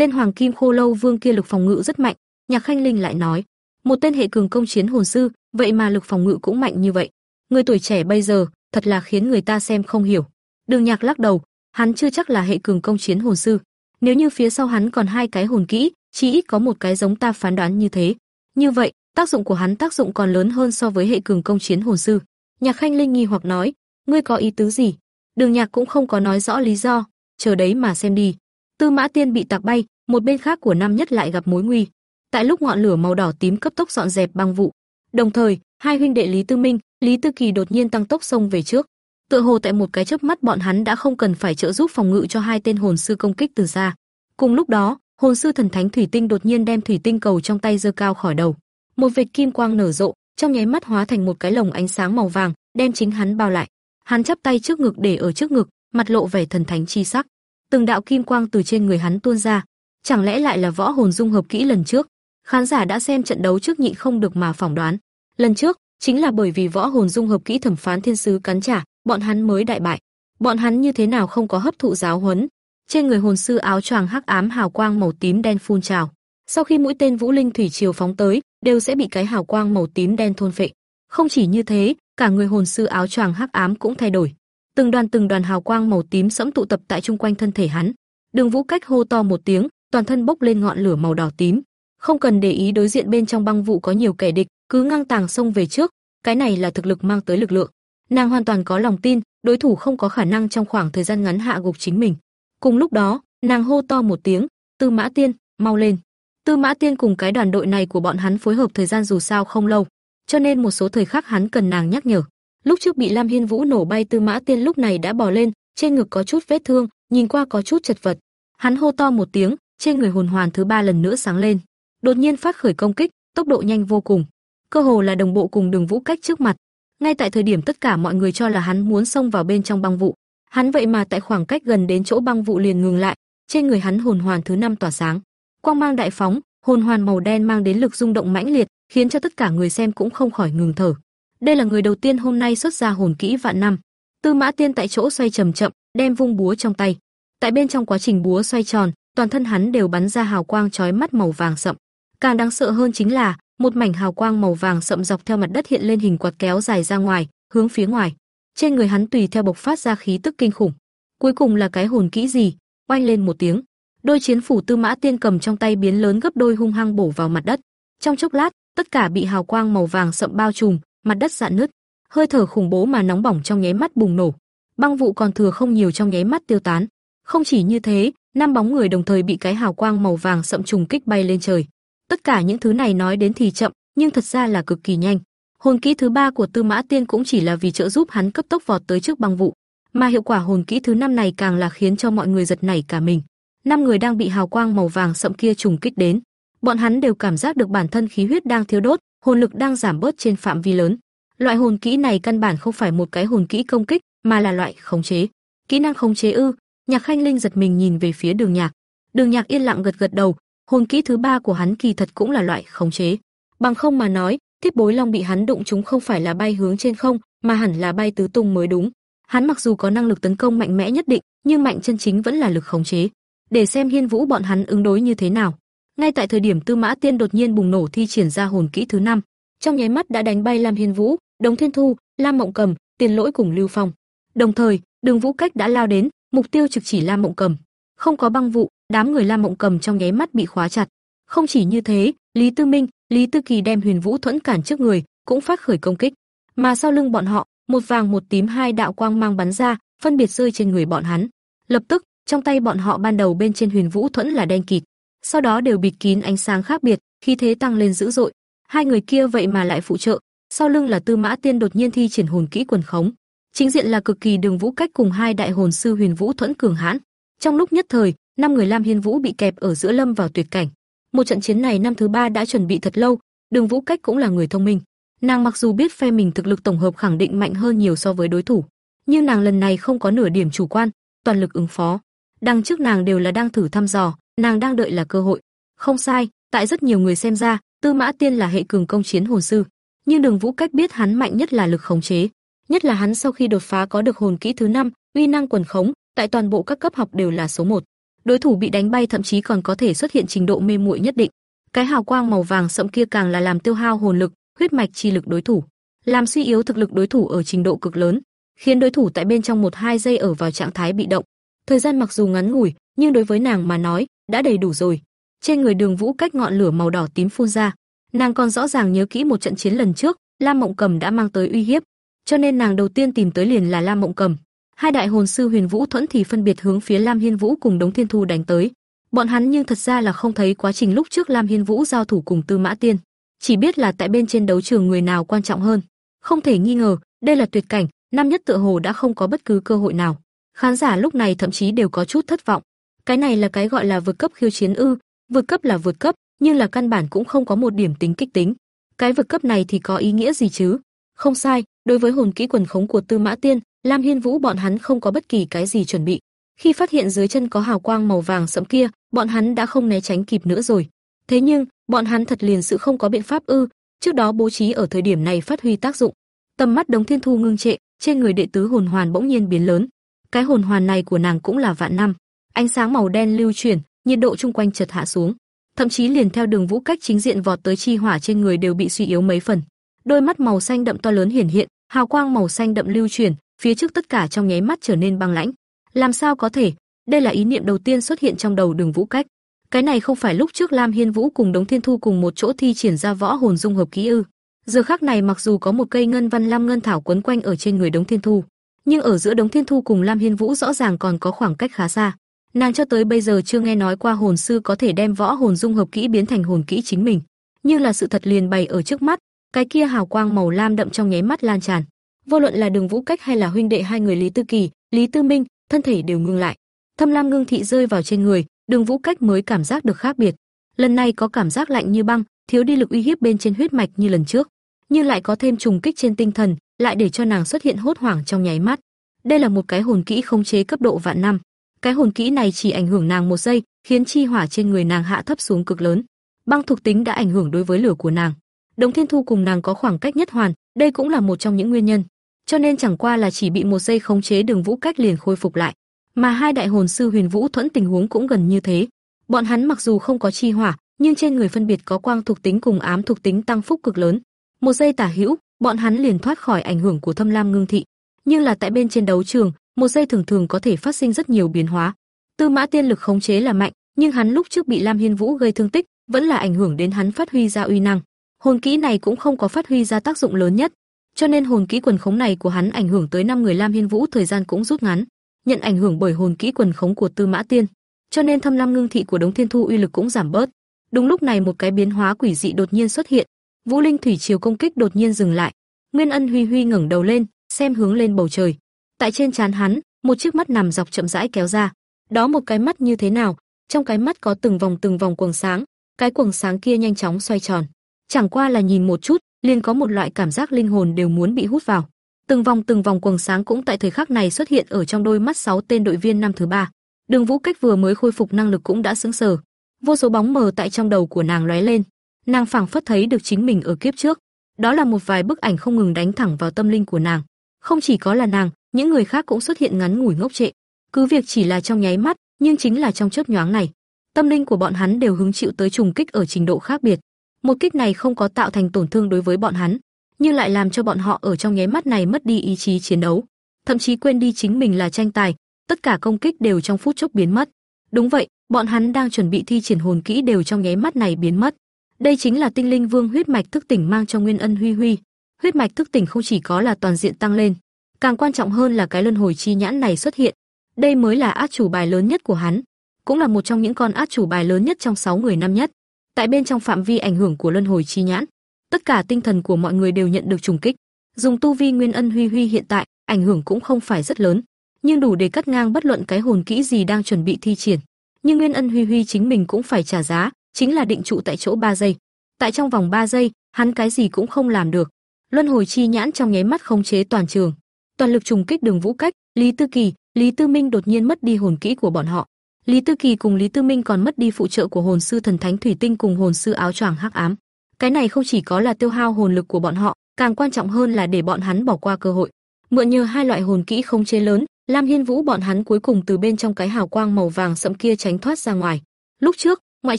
Tên Hoàng Kim Khô Lâu Vương kia lực phòng ngự rất mạnh, Nhạc Khanh Linh lại nói, một tên hệ cường công chiến hồn sư, vậy mà lực phòng ngự cũng mạnh như vậy. Người tuổi trẻ bây giờ, thật là khiến người ta xem không hiểu. Đường Nhạc lắc đầu, hắn chưa chắc là hệ cường công chiến hồn sư. Nếu như phía sau hắn còn hai cái hồn kỹ, chỉ ít có một cái giống ta phán đoán như thế. Như vậy, tác dụng của hắn tác dụng còn lớn hơn so với hệ cường công chiến hồn sư. Nhạc Khanh Linh nghi hoặc nói, ngươi có ý tứ gì? Đường Nhạc cũng không có nói rõ lý do, chờ đấy mà xem đi. Tư Mã Tiên bị tạc bay, một bên khác của Nam Nhất lại gặp mối nguy. Tại lúc ngọn lửa màu đỏ tím cấp tốc dọn dẹp băng vụ, đồng thời, hai huynh đệ Lý Tư Minh, Lý Tư Kỳ đột nhiên tăng tốc xông về trước. Tựa hồ tại một cái chớp mắt bọn hắn đã không cần phải trợ giúp phòng ngự cho hai tên hồn sư công kích từ xa. Cùng lúc đó, hồn sư thần thánh thủy tinh đột nhiên đem thủy tinh cầu trong tay giơ cao khỏi đầu. Một vệt kim quang nở rộ, trong nháy mắt hóa thành một cái lồng ánh sáng màu vàng, đem chính hắn bao lại. Hắn chắp tay trước ngực để ở trước ngực, mặt lộ vẻ thần thánh chi sắc. Từng đạo kim quang từ trên người hắn tuôn ra, chẳng lẽ lại là võ hồn dung hợp kỹ lần trước? Khán giả đã xem trận đấu trước nhịn không được mà phỏng đoán. Lần trước, chính là bởi vì võ hồn dung hợp kỹ thẩm phán thiên sứ cắn trả, bọn hắn mới đại bại. Bọn hắn như thế nào không có hấp thụ giáo huấn? trên người hồn sư áo choàng hắc ám hào quang màu tím đen phun trào. Sau khi mũi tên Vũ Linh thủy triều phóng tới, đều sẽ bị cái hào quang màu tím đen thôn phệ. Không chỉ như thế, cả người hồn sư áo choàng hắc ám cũng thay đổi. Từng đoàn từng đoàn hào quang màu tím sẫm tụ tập tại chung quanh thân thể hắn. Đường Vũ cách hô to một tiếng, toàn thân bốc lên ngọn lửa màu đỏ tím. Không cần để ý đối diện bên trong băng vụ có nhiều kẻ địch, cứ ngang tàng xông về trước, cái này là thực lực mang tới lực lượng. Nàng hoàn toàn có lòng tin, đối thủ không có khả năng trong khoảng thời gian ngắn hạ gục chính mình. Cùng lúc đó, nàng hô to một tiếng, "Tư Mã Tiên, mau lên!" Tư Mã Tiên cùng cái đoàn đội này của bọn hắn phối hợp thời gian dù sao không lâu, cho nên một số thời khắc hắn cần nàng nhắc nhở. Lúc trước bị Lam Hiên Vũ nổ bay Tư Mã Tiên lúc này đã bò lên, trên ngực có chút vết thương, nhìn qua có chút chật vật. Hắn hô to một tiếng, trên người hồn hoàn thứ ba lần nữa sáng lên, đột nhiên phát khởi công kích, tốc độ nhanh vô cùng, cơ hồ là đồng bộ cùng Đường Vũ cách trước mặt. Ngay tại thời điểm tất cả mọi người cho là hắn muốn xông vào bên trong băng vụ, hắn vậy mà tại khoảng cách gần đến chỗ băng vụ liền ngừng lại, trên người hắn hồn hoàn thứ năm tỏa sáng, quang mang đại phóng, hồn hoàn màu đen mang đến lực rung động mãnh liệt, khiến cho tất cả người xem cũng không khỏi ngừng thở. Đây là người đầu tiên hôm nay xuất ra hồn kỹ vạn năm. Tư Mã Tiên tại chỗ xoay chậm chậm, đem vung búa trong tay. Tại bên trong quá trình búa xoay tròn, toàn thân hắn đều bắn ra hào quang chói mắt màu vàng sậm. Càng đáng sợ hơn chính là, một mảnh hào quang màu vàng sậm dọc theo mặt đất hiện lên hình quạt kéo dài ra ngoài, hướng phía ngoài. Trên người hắn tùy theo bộc phát ra khí tức kinh khủng. Cuối cùng là cái hồn kỹ gì? Oanh lên một tiếng, đôi chiến phủ Tư Mã Tiên cầm trong tay biến lớn gấp đôi hung hăng bổ vào mặt đất. Trong chốc lát, tất cả bị hào quang màu vàng sậm bao trùm, mặt đất rạn nứt, hơi thở khủng bố mà nóng bỏng trong nháy mắt bùng nổ. Băng vụ còn thừa không nhiều trong nháy mắt tiêu tán. Không chỉ như thế, năm bóng người đồng thời bị cái hào quang màu vàng sậm trùng kích bay lên trời. Tất cả những thứ này nói đến thì chậm, nhưng thật ra là cực kỳ nhanh. Hồn kỹ thứ ba của Tư Mã Tiên cũng chỉ là vì trợ giúp hắn cấp tốc vọt tới trước băng vụ, mà hiệu quả hồn kỹ thứ năm này càng là khiến cho mọi người giật nảy cả mình. Năm người đang bị hào quang màu vàng sậm kia trùng kích đến, bọn hắn đều cảm giác được bản thân khí huyết đang thiếu đốt, hồn lực đang giảm bớt trên phạm vi lớn. Loại hồn kỹ này căn bản không phải một cái hồn kỹ công kích, mà là loại khống chế. Kỹ năng khống chế ư? Nhạc Khanh Linh giật mình nhìn về phía Đường Nhạc. Đường Nhạc yên lặng gật gật đầu, hồn kỹ thứ ba của hắn kỳ thật cũng là loại khống chế. Bằng không mà nói, Thiết Bối Long bị hắn đụng chúng không phải là bay hướng trên không, mà hẳn là bay tứ tung mới đúng. Hắn mặc dù có năng lực tấn công mạnh mẽ nhất định, nhưng mạnh chân chính vẫn là lực khống chế. Để xem Hiên Vũ bọn hắn ứng đối như thế nào. Ngay tại thời điểm Tư Mã Tiên đột nhiên bùng nổ thi triển ra hồn kỹ thứ năm, trong nháy mắt đã đánh bay Lam Hiên Vũ, Đống Thiên Thu, Lam Mộng Cầm, Tiền Lỗi cùng Lưu Phong. Đồng thời, Đường Vũ Cách đã lao đến, mục tiêu trực chỉ Lam Mộng Cầm. Không có băng vụ, đám người Lam Mộng Cầm trong nháy mắt bị khóa chặt. Không chỉ như thế, Lý Tư Minh, Lý Tư Kỳ đem Huyền Vũ thuẫn cản trước người, cũng phát khởi công kích. Mà sau lưng bọn họ, một vàng một tím hai đạo quang mang bắn ra, phân biệt rơi trên người bọn hắn. Lập tức, trong tay bọn họ ban đầu bên trên Huyền Vũ thuẫn là đen kịt, sau đó đều bịt kín ánh sáng khác biệt, khi thế tăng lên dữ dội. Hai người kia vậy mà lại phụ trợ, sau lưng là Tư Mã Tiên đột nhiên thi triển hồn kỹ quần khống. Chính diện là cực kỳ đường vũ cách cùng hai đại hồn sư Huyền Vũ thuẫn cường hãn. Trong lúc nhất thời, năm người Lam Hiên Vũ bị kẹp ở giữa lâm vào tuyệt cảnh. Một trận chiến này năm thứ ba đã chuẩn bị thật lâu, Đường Vũ Cách cũng là người thông minh. Nàng mặc dù biết phe mình thực lực tổng hợp khẳng định mạnh hơn nhiều so với đối thủ, nhưng nàng lần này không có nửa điểm chủ quan, toàn lực ứng phó. Đằng trước nàng đều là đang thử thăm dò, nàng đang đợi là cơ hội. Không sai, tại rất nhiều người xem ra, Tư Mã Tiên là hệ cường công chiến hồn sư, nhưng Đường Vũ Cách biết hắn mạnh nhất là lực khống chế, nhất là hắn sau khi đột phá có được hồn kỹ thứ năm, uy năng quần khống, tại toàn bộ các cấp học đều là số một. Đối thủ bị đánh bay thậm chí còn có thể xuất hiện trình độ mê muội nhất định. Cái hào quang màu vàng sẫm kia càng là làm tiêu hao hồn lực, huyết mạch chi lực đối thủ, làm suy yếu thực lực đối thủ ở trình độ cực lớn, khiến đối thủ tại bên trong một hai giây ở vào trạng thái bị động. Thời gian mặc dù ngắn ngủi, nhưng đối với nàng mà nói, đã đầy đủ rồi. Trên người Đường Vũ cách ngọn lửa màu đỏ tím phun ra, nàng còn rõ ràng nhớ kỹ một trận chiến lần trước, Lam Mộng Cầm đã mang tới uy hiếp, cho nên nàng đầu tiên tìm tới liền là Lam Mộng Cầm. Hai đại hồn sư Huyền Vũ Thuẫn thì phân biệt hướng phía Lam Hiên Vũ cùng Đống Thiên Thu đánh tới. Bọn hắn nhưng thật ra là không thấy quá trình lúc trước Lam Hiên Vũ giao thủ cùng Tư Mã Tiên, chỉ biết là tại bên trên đấu trường người nào quan trọng hơn. Không thể nghi ngờ, đây là tuyệt cảnh, năm nhất tựa hồ đã không có bất cứ cơ hội nào. Khán giả lúc này thậm chí đều có chút thất vọng. Cái này là cái gọi là vượt cấp khiêu chiến ư? Vượt cấp là vượt cấp, nhưng là căn bản cũng không có một điểm tính kích tính. Cái vượt cấp này thì có ý nghĩa gì chứ? Không sai, đối với hồn kỹ quần khống của Tư Mã Tiên, Lam Hiên Vũ bọn hắn không có bất kỳ cái gì chuẩn bị. Khi phát hiện dưới chân có hào quang màu vàng sẫm kia, bọn hắn đã không né tránh kịp nữa rồi. Thế nhưng, bọn hắn thật liền sự không có biện pháp ư? Trước đó bố trí ở thời điểm này phát huy tác dụng. Tầm mắt Đống Thiên Thu ngưng trệ, trên người đệ tứ hồn hoàn bỗng nhiên biến lớn. Cái hồn hoàn này của nàng cũng là vạn năm. Ánh sáng màu đen lưu chuyển, nhiệt độ chung quanh chợt hạ xuống, thậm chí liền theo đường vũ cách chính diện vọt tới chi hỏa trên người đều bị suy yếu mấy phần. Đôi mắt màu xanh đậm to lớn hiển hiện, hào quang màu xanh đậm lưu chuyển, phía trước tất cả trong nháy mắt trở nên băng lãnh. Làm sao có thể? Đây là ý niệm đầu tiên xuất hiện trong đầu Đường Vũ Cách. Cái này không phải lúc trước Lam Hiên Vũ cùng Đống Thiên Thu cùng một chỗ thi triển ra võ hồn dung hợp ký ư? Giờ khắc này mặc dù có một cây ngân văn lam ngân thảo quấn quanh ở trên người Đống Thiên Thu, nhưng ở giữa Đống Thiên Thu cùng Lam Hiên Vũ rõ ràng còn có khoảng cách khá xa. Nàng cho tới bây giờ chưa nghe nói qua hồn sư có thể đem võ hồn dung hợp kỹ biến thành hồn kỹ chính mình, nhưng là sự thật liền bày ở trước mắt, cái kia hào quang màu lam đậm trong nháy mắt lan tràn. Vô luận là Đường Vũ Cách hay là huynh đệ hai người Lý Tư Kỳ, Lý Tư Minh, thân thể đều ngưng lại. Thâm lam ngưng thị rơi vào trên người, Đường Vũ Cách mới cảm giác được khác biệt. Lần này có cảm giác lạnh như băng, thiếu đi lực uy hiếp bên trên huyết mạch như lần trước, nhưng lại có thêm trùng kích trên tinh thần, lại để cho nàng xuất hiện hốt hoảng trong nháy mắt. Đây là một cái hồn kỹ không chế cấp độ vạn năm. Cái hồn kỹ này chỉ ảnh hưởng nàng một giây, khiến chi hỏa trên người nàng hạ thấp xuống cực lớn. Băng thuộc tính đã ảnh hưởng đối với lửa của nàng. Đồng Thiên Thu cùng nàng có khoảng cách nhất hoàn, đây cũng là một trong những nguyên nhân. Cho nên chẳng qua là chỉ bị một giây khống chế Đường Vũ Cách liền khôi phục lại. Mà hai đại hồn sư Huyền Vũ Thuẫn tình huống cũng gần như thế. Bọn hắn mặc dù không có chi hỏa, nhưng trên người phân biệt có quang thuộc tính cùng ám thuộc tính tăng phúc cực lớn. Một giây tả hữu, bọn hắn liền thoát khỏi ảnh hưởng của Thâm Lam Ngưng Thị. Nhưng là tại bên trên đấu trường, một giây thường thường có thể phát sinh rất nhiều biến hóa. Tư Mã Tiên lực khống chế là mạnh, nhưng hắn lúc trước bị Lam Hiên Vũ gây thương tích, vẫn là ảnh hưởng đến hắn phát huy ra uy năng. Hồn kỹ này cũng không có phát huy ra tác dụng lớn nhất, cho nên hồn kỹ quần khống này của hắn ảnh hưởng tới năm người Lam Hiên Vũ thời gian cũng rút ngắn, nhận ảnh hưởng bởi hồn kỹ quần khống của Tư Mã Tiên, cho nên thâm lam ngưng thị của Đống Thiên Thu uy lực cũng giảm bớt. Đúng lúc này một cái biến hóa quỷ dị đột nhiên xuất hiện, Vũ Linh thủy triều công kích đột nhiên dừng lại. Nguyên Ân Huy Huy ngẩng đầu lên, xem hướng lên bầu trời. Tại trên trán hắn, một chiếc mắt nằm dọc chậm rãi kéo ra. Đó một cái mắt như thế nào? Trong cái mắt có từng vòng từng vòng quầng sáng, cái quầng sáng kia nhanh chóng xoay tròn. Chẳng qua là nhìn một chút, liền có một loại cảm giác linh hồn đều muốn bị hút vào. Từng vòng từng vòng quầng sáng cũng tại thời khắc này xuất hiện ở trong đôi mắt sáu tên đội viên năm thứ ba. Đường Vũ Cách vừa mới khôi phục năng lực cũng đã sững sờ. Vô số bóng mờ tại trong đầu của nàng lóe lên, nàng phảng phất thấy được chính mình ở kiếp trước. Đó là một vài bức ảnh không ngừng đánh thẳng vào tâm linh của nàng. Không chỉ có là nàng, những người khác cũng xuất hiện ngắn ngủi ngốc trệ. Cứ việc chỉ là trong nháy mắt, nhưng chính là trong chớp nhoáng này, tâm linh của bọn hắn đều hứng chịu tới trùng kích ở trình độ khác biệt. Một kích này không có tạo thành tổn thương đối với bọn hắn, nhưng lại làm cho bọn họ ở trong nháy mắt này mất đi ý chí chiến đấu, thậm chí quên đi chính mình là tranh tài, tất cả công kích đều trong phút chốc biến mất. Đúng vậy, bọn hắn đang chuẩn bị thi triển hồn kỹ đều trong nháy mắt này biến mất. Đây chính là tinh linh vương huyết mạch thức tỉnh mang cho Nguyên Ân Huy Huy. Huyết mạch thức tỉnh không chỉ có là toàn diện tăng lên, càng quan trọng hơn là cái luân hồi chi nhãn này xuất hiện. Đây mới là át chủ bài lớn nhất của hắn, cũng là một trong những con át chủ bài lớn nhất trong 6 người năm nhất. Tại bên trong phạm vi ảnh hưởng của luân hồi chi nhãn, tất cả tinh thần của mọi người đều nhận được trùng kích. Dùng tu vi Nguyên Ân Huy Huy hiện tại, ảnh hưởng cũng không phải rất lớn, nhưng đủ để cắt ngang bất luận cái hồn kỹ gì đang chuẩn bị thi triển. Nhưng Nguyên Ân Huy Huy chính mình cũng phải trả giá, chính là định trụ tại chỗ 3 giây. Tại trong vòng 3 giây, hắn cái gì cũng không làm được. Luân hồi chi nhãn trong nháy mắt khống chế toàn trường, toàn lực trùng kích Đường Vũ Cách, Lý Tư Kỳ, Lý Tư Minh đột nhiên mất đi hồn kỹ của bọn họ. Lý Tư Kỳ cùng Lý Tư Minh còn mất đi phụ trợ của hồn sư thần thánh thủy tinh cùng hồn sư áo choàng hắc ám. Cái này không chỉ có là tiêu hao hồn lực của bọn họ, càng quan trọng hơn là để bọn hắn bỏ qua cơ hội. Mượn nhờ hai loại hồn kỹ không chế lớn, Lam Hiên Vũ bọn hắn cuối cùng từ bên trong cái hào quang màu vàng sẫm kia tránh thoát ra ngoài. Lúc trước, ngoại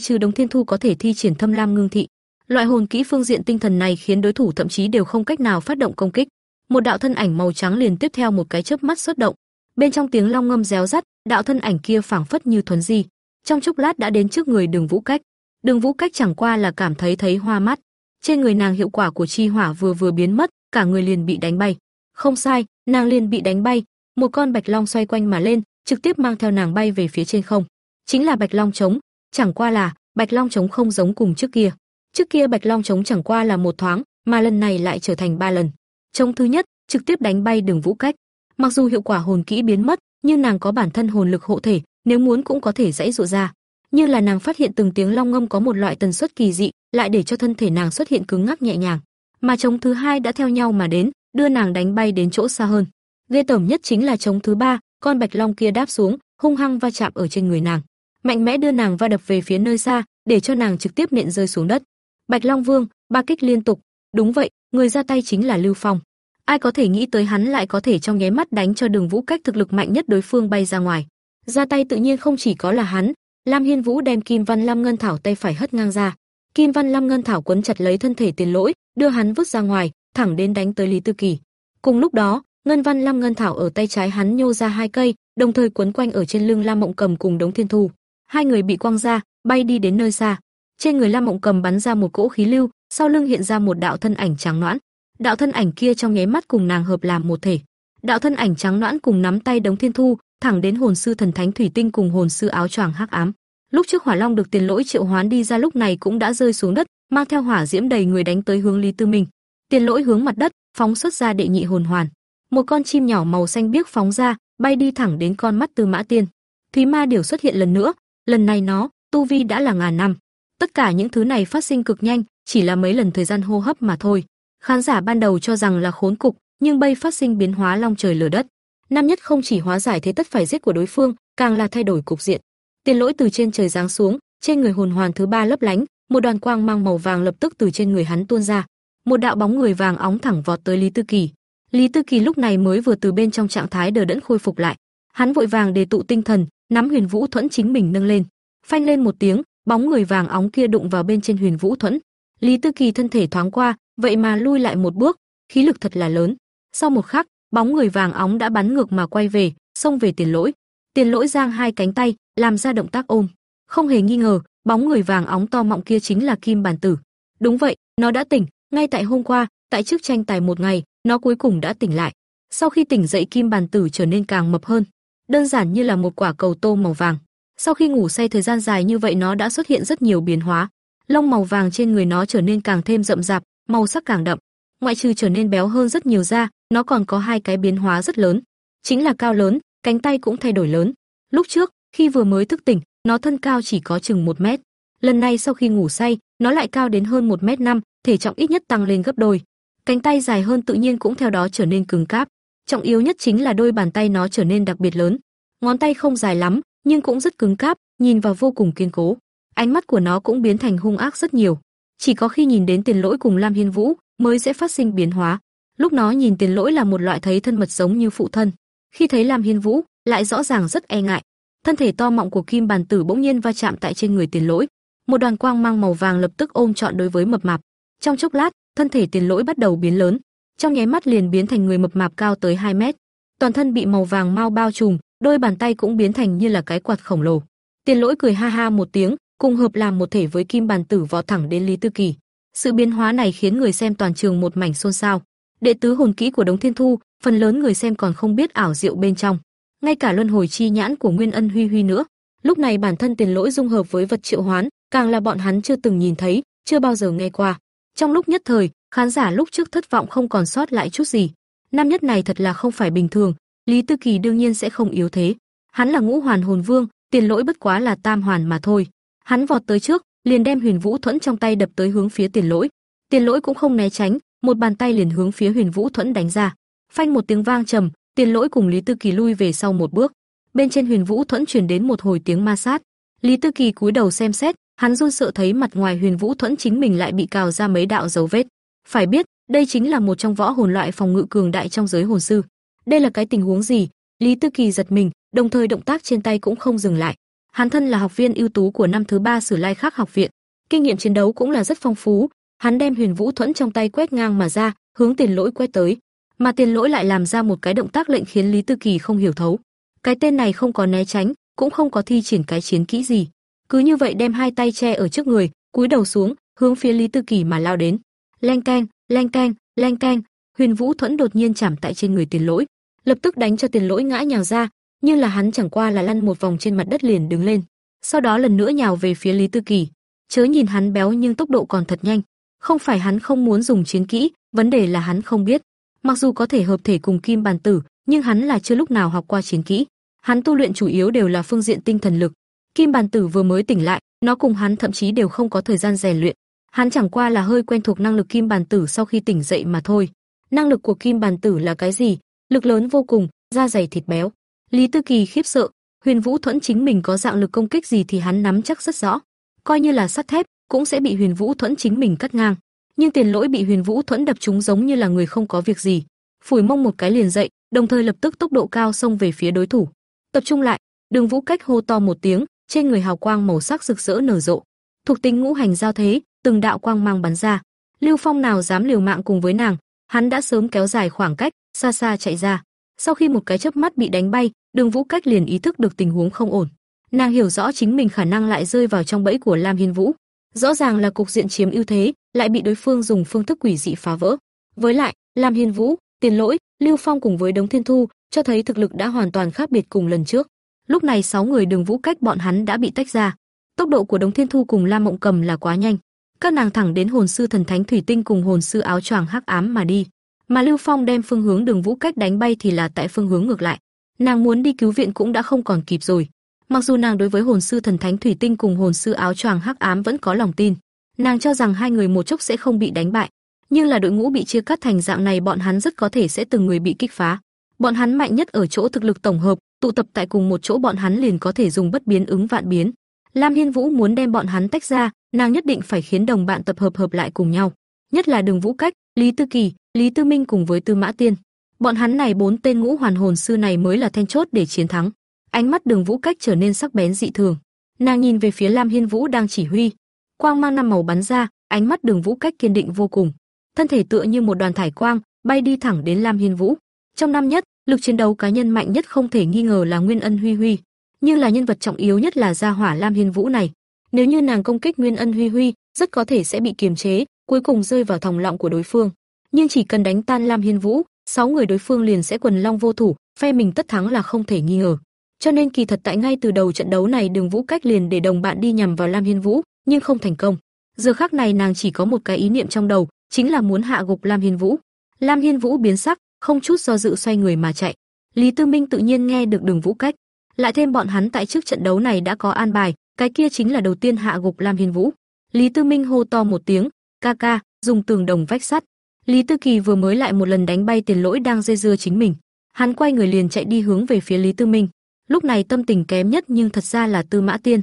trừ Đồng Thiên Thu có thể thi triển Thâm Lam Ngưng Thị, loại hồn kỹ phương diện tinh thần này khiến đối thủ thậm chí đều không cách nào phát động công kích. Một đạo thân ảnh màu trắng liền tiếp theo một cái chớp mắt xuất động, bên trong tiếng long ngâm réo rắt, đạo thân ảnh kia phảng phất như thuần di, trong chốc lát đã đến trước người Đường Vũ Cách. Đường Vũ Cách chẳng qua là cảm thấy thấy hoa mắt, trên người nàng hiệu quả của chi hỏa vừa vừa biến mất, cả người liền bị đánh bay. Không sai, nàng liền bị đánh bay, một con bạch long xoay quanh mà lên, trực tiếp mang theo nàng bay về phía trên không. Chính là bạch long trống, chẳng qua là bạch long trống không giống cùng trước kia. Trước kia bạch long trống chẳng qua là một thoáng, mà lần này lại trở thành ba lần. Trong thứ nhất trực tiếp đánh bay Đường Vũ Cách. Mặc dù hiệu quả hồn kỹ biến mất, nhưng nàng có bản thân hồn lực hộ thể, nếu muốn cũng có thể dãy dụ ra. Như là nàng phát hiện từng tiếng long ngâm có một loại tần suất kỳ dị, lại để cho thân thể nàng xuất hiện cứng ngắc nhẹ nhàng. Mà trống thứ hai đã theo nhau mà đến, đưa nàng đánh bay đến chỗ xa hơn. Ghê tởm nhất chính là trống thứ ba, con bạch long kia đáp xuống, hung hăng va chạm ở trên người nàng, mạnh mẽ đưa nàng va đập về phía nơi xa, để cho nàng trực tiếp nện rơi xuống đất. Bạch Long Vương, ba kích liên tục, đúng vậy, người ra tay chính là Lưu Phong. Ai có thể nghĩ tới hắn lại có thể trong nháy mắt đánh cho Đường Vũ Cách thực lực mạnh nhất đối phương bay ra ngoài. Ra tay tự nhiên không chỉ có là hắn, Lam Hiên Vũ đem Kim Văn Lam Ngân Thảo tay phải hất ngang ra. Kim Văn Lam Ngân Thảo quấn chặt lấy thân thể Tiền Lỗi, đưa hắn vứt ra ngoài, thẳng đến đánh tới Lý Tư Kỳ. Cùng lúc đó, Ngân Văn Lam Ngân Thảo ở tay trái hắn nhô ra hai cây, đồng thời quấn quanh ở trên lưng Lam Mộng Cầm cùng Đống Thiên Thu. Hai người bị quăng ra, bay đi đến nơi xa. Trên người Lam Mộng Cầm bắn ra một cỗ khí lưu, sau lưng hiện ra một đạo thân ảnh trắng nõn. Đạo thân ảnh kia trong nháy mắt cùng nàng hợp làm một thể. Đạo thân ảnh trắng nõn cùng nắm tay Đống Thiên Thu, thẳng đến hồn sư thần thánh thủy tinh cùng hồn sư áo choàng hắc ám. Lúc trước Hỏa Long được Tiền Lỗi triệu hoán đi ra lúc này cũng đã rơi xuống đất, mang theo hỏa diễm đầy người đánh tới hướng Lý Tư Minh. Tiền Lỗi hướng mặt đất, phóng xuất ra đệ nhị hồn hoàn. Một con chim nhỏ màu xanh biếc phóng ra, bay đi thẳng đến con mắt Tư Mã Tiên. Thúy Ma Điểu xuất hiện lần nữa, lần này nó, tu vi đã là ngàn năm. Tất cả những thứ này phát sinh cực nhanh, chỉ là mấy lần thời gian hô hấp mà thôi. Khán giả ban đầu cho rằng là khốn cục, nhưng bây phát sinh biến hóa long trời lở đất. Nam nhất không chỉ hóa giải thế tất phải giết của đối phương, càng là thay đổi cục diện. Tiền lỗi từ trên trời giáng xuống, trên người hồn hoàn thứ ba lấp lánh, một đoàn quang mang màu vàng lập tức từ trên người hắn tuôn ra. Một đạo bóng người vàng óng thẳng vọt tới Lý Tư Kỳ. Lý Tư Kỳ lúc này mới vừa từ bên trong trạng thái đờ đẫn khôi phục lại. Hắn vội vàng đề tụ tinh thần, nắm Huyền Vũ Thuẫn chính mình nâng lên. Phanh lên một tiếng, bóng người vàng óng kia đụng vào bên trên Huyền Vũ Thuẫn. Lý Tư Kỳ thân thể thoáng qua, vậy mà lui lại một bước, khí lực thật là lớn. Sau một khắc, bóng người vàng óng đã bắn ngược mà quay về, xông về Tiền Lỗi. Tiền Lỗi giang hai cánh tay, làm ra động tác ôm. Không hề nghi ngờ, bóng người vàng óng to mọng kia chính là Kim Bản Tử. Đúng vậy, nó đã tỉnh, ngay tại hôm qua, tại trước tranh tài một ngày, nó cuối cùng đã tỉnh lại. Sau khi tỉnh dậy Kim Bản Tử trở nên càng mập hơn, đơn giản như là một quả cầu tô màu vàng. Sau khi ngủ say thời gian dài như vậy nó đã xuất hiện rất nhiều biến hóa. Lông màu vàng trên người nó trở nên càng thêm rậm rạp, màu sắc càng đậm. Ngoại trừ trở nên béo hơn rất nhiều ra, nó còn có hai cái biến hóa rất lớn, chính là cao lớn, cánh tay cũng thay đổi lớn. Lúc trước, khi vừa mới thức tỉnh, nó thân cao chỉ có chừng một mét. Lần này sau khi ngủ say, nó lại cao đến hơn một mét năm, thể trọng ít nhất tăng lên gấp đôi. Cánh tay dài hơn tự nhiên cũng theo đó trở nên cứng cáp. Trọng yếu nhất chính là đôi bàn tay nó trở nên đặc biệt lớn. Ngón tay không dài lắm, nhưng cũng rất cứng cáp, nhìn vào vô cùng kiên cố. Ánh mắt của nó cũng biến thành hung ác rất nhiều. Chỉ có khi nhìn đến Tiền Lỗi cùng Lam Hiên Vũ mới sẽ phát sinh biến hóa. Lúc nó nhìn Tiền Lỗi là một loại thấy thân mật giống như phụ thân. Khi thấy Lam Hiên Vũ, lại rõ ràng rất e ngại. Thân thể to mọng của Kim Bàn Tử bỗng nhiên va chạm tại trên người Tiền Lỗi, một đoàn quang mang màu vàng lập tức ôm trọn đối với mập mạp. Trong chốc lát, thân thể Tiền Lỗi bắt đầu biến lớn, trong nháy mắt liền biến thành người mập mạp cao tới 2 mét. Toàn thân bị màu vàng mau bao trùm, đôi bàn tay cũng biến thành như là cái quạt khổng lồ. Tiền Lỗi cười ha ha một tiếng, cùng hợp làm một thể với Kim Bàn Tử vọt thẳng đến Lý Tư Kỳ. Sự biến hóa này khiến người xem toàn trường một mảnh xôn xao. Đệ tứ hồn kỹ của Đống Thiên Thu, phần lớn người xem còn không biết ảo diệu bên trong ngay cả luân hồi chi nhãn của Nguyên Ân Huy Huy nữa. Lúc này bản thân tiền lỗi dung hợp với vật triệu hoán, càng là bọn hắn chưa từng nhìn thấy, chưa bao giờ nghe qua. Trong lúc nhất thời, khán giả lúc trước thất vọng không còn sót lại chút gì. Nam nhất này thật là không phải bình thường, Lý Tư Kỳ đương nhiên sẽ không yếu thế. Hắn là ngũ hoàn hồn vương, tiền lỗi bất quá là tam hoàn mà thôi. Hắn vọt tới trước, liền đem Huyền Vũ Thuẫn trong tay đập tới hướng phía tiền lỗi. Tiền lỗi cũng không né tránh, một bàn tay liền hướng phía Huyền Vũ Thuẫn đánh ra. Phanh một tiếng vang trầm, Tiền Lỗi cùng Lý Tư Kỳ lui về sau một bước. Bên trên Huyền Vũ Thuẫn truyền đến một hồi tiếng ma sát. Lý Tư Kỳ cúi đầu xem xét, hắn run sợ thấy mặt ngoài Huyền Vũ Thuẫn chính mình lại bị cào ra mấy đạo dấu vết. Phải biết, đây chính là một trong võ hồn loại phòng ngự cường đại trong giới hồn sư. Đây là cái tình huống gì? Lý Tư Kỳ giật mình, đồng thời động tác trên tay cũng không dừng lại. Hắn thân là học viên ưu tú của năm thứ ba Sử Lai Khắc học viện, kinh nghiệm chiến đấu cũng là rất phong phú. Hắn đem Huyền Vũ Thuẫn trong tay quét ngang mà ra, hướng Tiền Lỗi quét tới mà tiền lỗi lại làm ra một cái động tác lệnh khiến Lý Tư Kỳ không hiểu thấu. Cái tên này không có né tránh, cũng không có thi triển cái chiến kỹ gì, cứ như vậy đem hai tay che ở trước người, cúi đầu xuống, hướng phía Lý Tư Kỳ mà lao đến. Leng keng, leng keng, leng keng, Huyền Vũ thuẫn đột nhiên chạm tại trên người tiền lỗi, lập tức đánh cho tiền lỗi ngã nhào ra, nhưng là hắn chẳng qua là lăn một vòng trên mặt đất liền đứng lên, sau đó lần nữa nhào về phía Lý Tư Kỳ. Chớ nhìn hắn béo nhưng tốc độ còn thật nhanh, không phải hắn không muốn dùng chiến kỹ, vấn đề là hắn không biết. Mặc dù có thể hợp thể cùng Kim Bàn Tử, nhưng hắn là chưa lúc nào học qua chiến kỹ. Hắn tu luyện chủ yếu đều là phương diện tinh thần lực. Kim Bàn Tử vừa mới tỉnh lại, nó cùng hắn thậm chí đều không có thời gian rèn luyện. Hắn chẳng qua là hơi quen thuộc năng lực Kim Bàn Tử sau khi tỉnh dậy mà thôi. Năng lực của Kim Bàn Tử là cái gì? Lực lớn vô cùng, da dày thịt béo. Lý Tư Kỳ khiếp sợ, Huyền Vũ Thuẫn chính mình có dạng lực công kích gì thì hắn nắm chắc rất rõ. Coi như là sắt thép, cũng sẽ bị Huyền Vũ Thuẫn chính mình cắt ngang nhưng Tiền Lỗi bị Huyền Vũ thuẫn đập trúng giống như là người không có việc gì, phủi mông một cái liền dậy, đồng thời lập tức tốc độ cao xông về phía đối thủ. Tập trung lại, Đường Vũ Cách hô to một tiếng, trên người hào quang màu sắc rực rỡ nở rộ. Thuộc tính ngũ hành giao thế, từng đạo quang mang bắn ra. Lưu Phong nào dám liều mạng cùng với nàng, hắn đã sớm kéo dài khoảng cách, xa xa chạy ra. Sau khi một cái chớp mắt bị đánh bay, Đường Vũ Cách liền ý thức được tình huống không ổn. Nàng hiểu rõ chính mình khả năng lại rơi vào trong bẫy của Lam Hiên Vũ. Rõ ràng là cục diện chiếm ưu thế, lại bị đối phương dùng phương thức quỷ dị phá vỡ. Với lại, Lam Hiên Vũ, Tiền Lỗi, Lưu Phong cùng với Đống Thiên Thu, cho thấy thực lực đã hoàn toàn khác biệt cùng lần trước. Lúc này sáu người Đường Vũ cách bọn hắn đã bị tách ra. Tốc độ của Đống Thiên Thu cùng Lam Mộng Cầm là quá nhanh. Các nàng thẳng đến hồn sư thần thánh thủy tinh cùng hồn sư áo choàng hắc ám mà đi. Mà Lưu Phong đem phương hướng Đường Vũ cách đánh bay thì là tại phương hướng ngược lại. Nàng muốn đi cứu viện cũng đã không còn kịp rồi. Mặc dù nàng đối với hồn sư thần thánh thủy tinh cùng hồn sư áo choàng hắc ám vẫn có lòng tin, nàng cho rằng hai người một chốc sẽ không bị đánh bại, nhưng là đội ngũ bị chia cắt thành dạng này bọn hắn rất có thể sẽ từng người bị kích phá. Bọn hắn mạnh nhất ở chỗ thực lực tổng hợp, tụ tập tại cùng một chỗ bọn hắn liền có thể dùng bất biến ứng vạn biến. Lam Hiên Vũ muốn đem bọn hắn tách ra, nàng nhất định phải khiến đồng bạn tập hợp hợp lại cùng nhau, nhất là Đường Vũ Cách, Lý Tư Kỳ, Lý Tư Minh cùng với Tư Mã Tiên. Bọn hắn này bốn tên ngũ hoàn hồn sư này mới là then chốt để chiến thắng. Ánh mắt Đường Vũ Cách trở nên sắc bén dị thường. Nàng nhìn về phía Lam Hiên Vũ đang chỉ huy, quang mang năm màu bắn ra, ánh mắt Đường Vũ Cách kiên định vô cùng. Thân thể tựa như một đoàn thải quang, bay đi thẳng đến Lam Hiên Vũ. Trong năm nhất, lực chiến đấu cá nhân mạnh nhất không thể nghi ngờ là Nguyên Ân Huy Huy, nhưng là nhân vật trọng yếu nhất là gia hỏa Lam Hiên Vũ này. Nếu như nàng công kích Nguyên Ân Huy Huy, rất có thể sẽ bị kiềm chế, cuối cùng rơi vào thòng lọng của đối phương. Nhưng chỉ cần đánh tan Lam Hiên Vũ, sáu người đối phương liền sẽ quần long vô thủ, phe mình tất thắng là không thể nghi ngờ. Cho nên kỳ thật tại ngay từ đầu trận đấu này Đường Vũ cách liền để đồng bạn đi nhằm vào Lam Hiên Vũ, nhưng không thành công. Giờ khắc này nàng chỉ có một cái ý niệm trong đầu, chính là muốn hạ gục Lam Hiên Vũ. Lam Hiên Vũ biến sắc, không chút do dự xoay người mà chạy. Lý Tư Minh tự nhiên nghe được Đường Vũ cách, lại thêm bọn hắn tại trước trận đấu này đã có an bài, cái kia chính là đầu tiên hạ gục Lam Hiên Vũ. Lý Tư Minh hô to một tiếng, "Ca ca, dùng tường đồng vách sắt." Lý Tư Kỳ vừa mới lại một lần đánh bay tiền lỗi đang dây dưa chính mình. Hắn quay người liền chạy đi hướng về phía Lý Tư Minh. Lúc này tâm tình kém nhất nhưng thật ra là Tư Mã Tiên.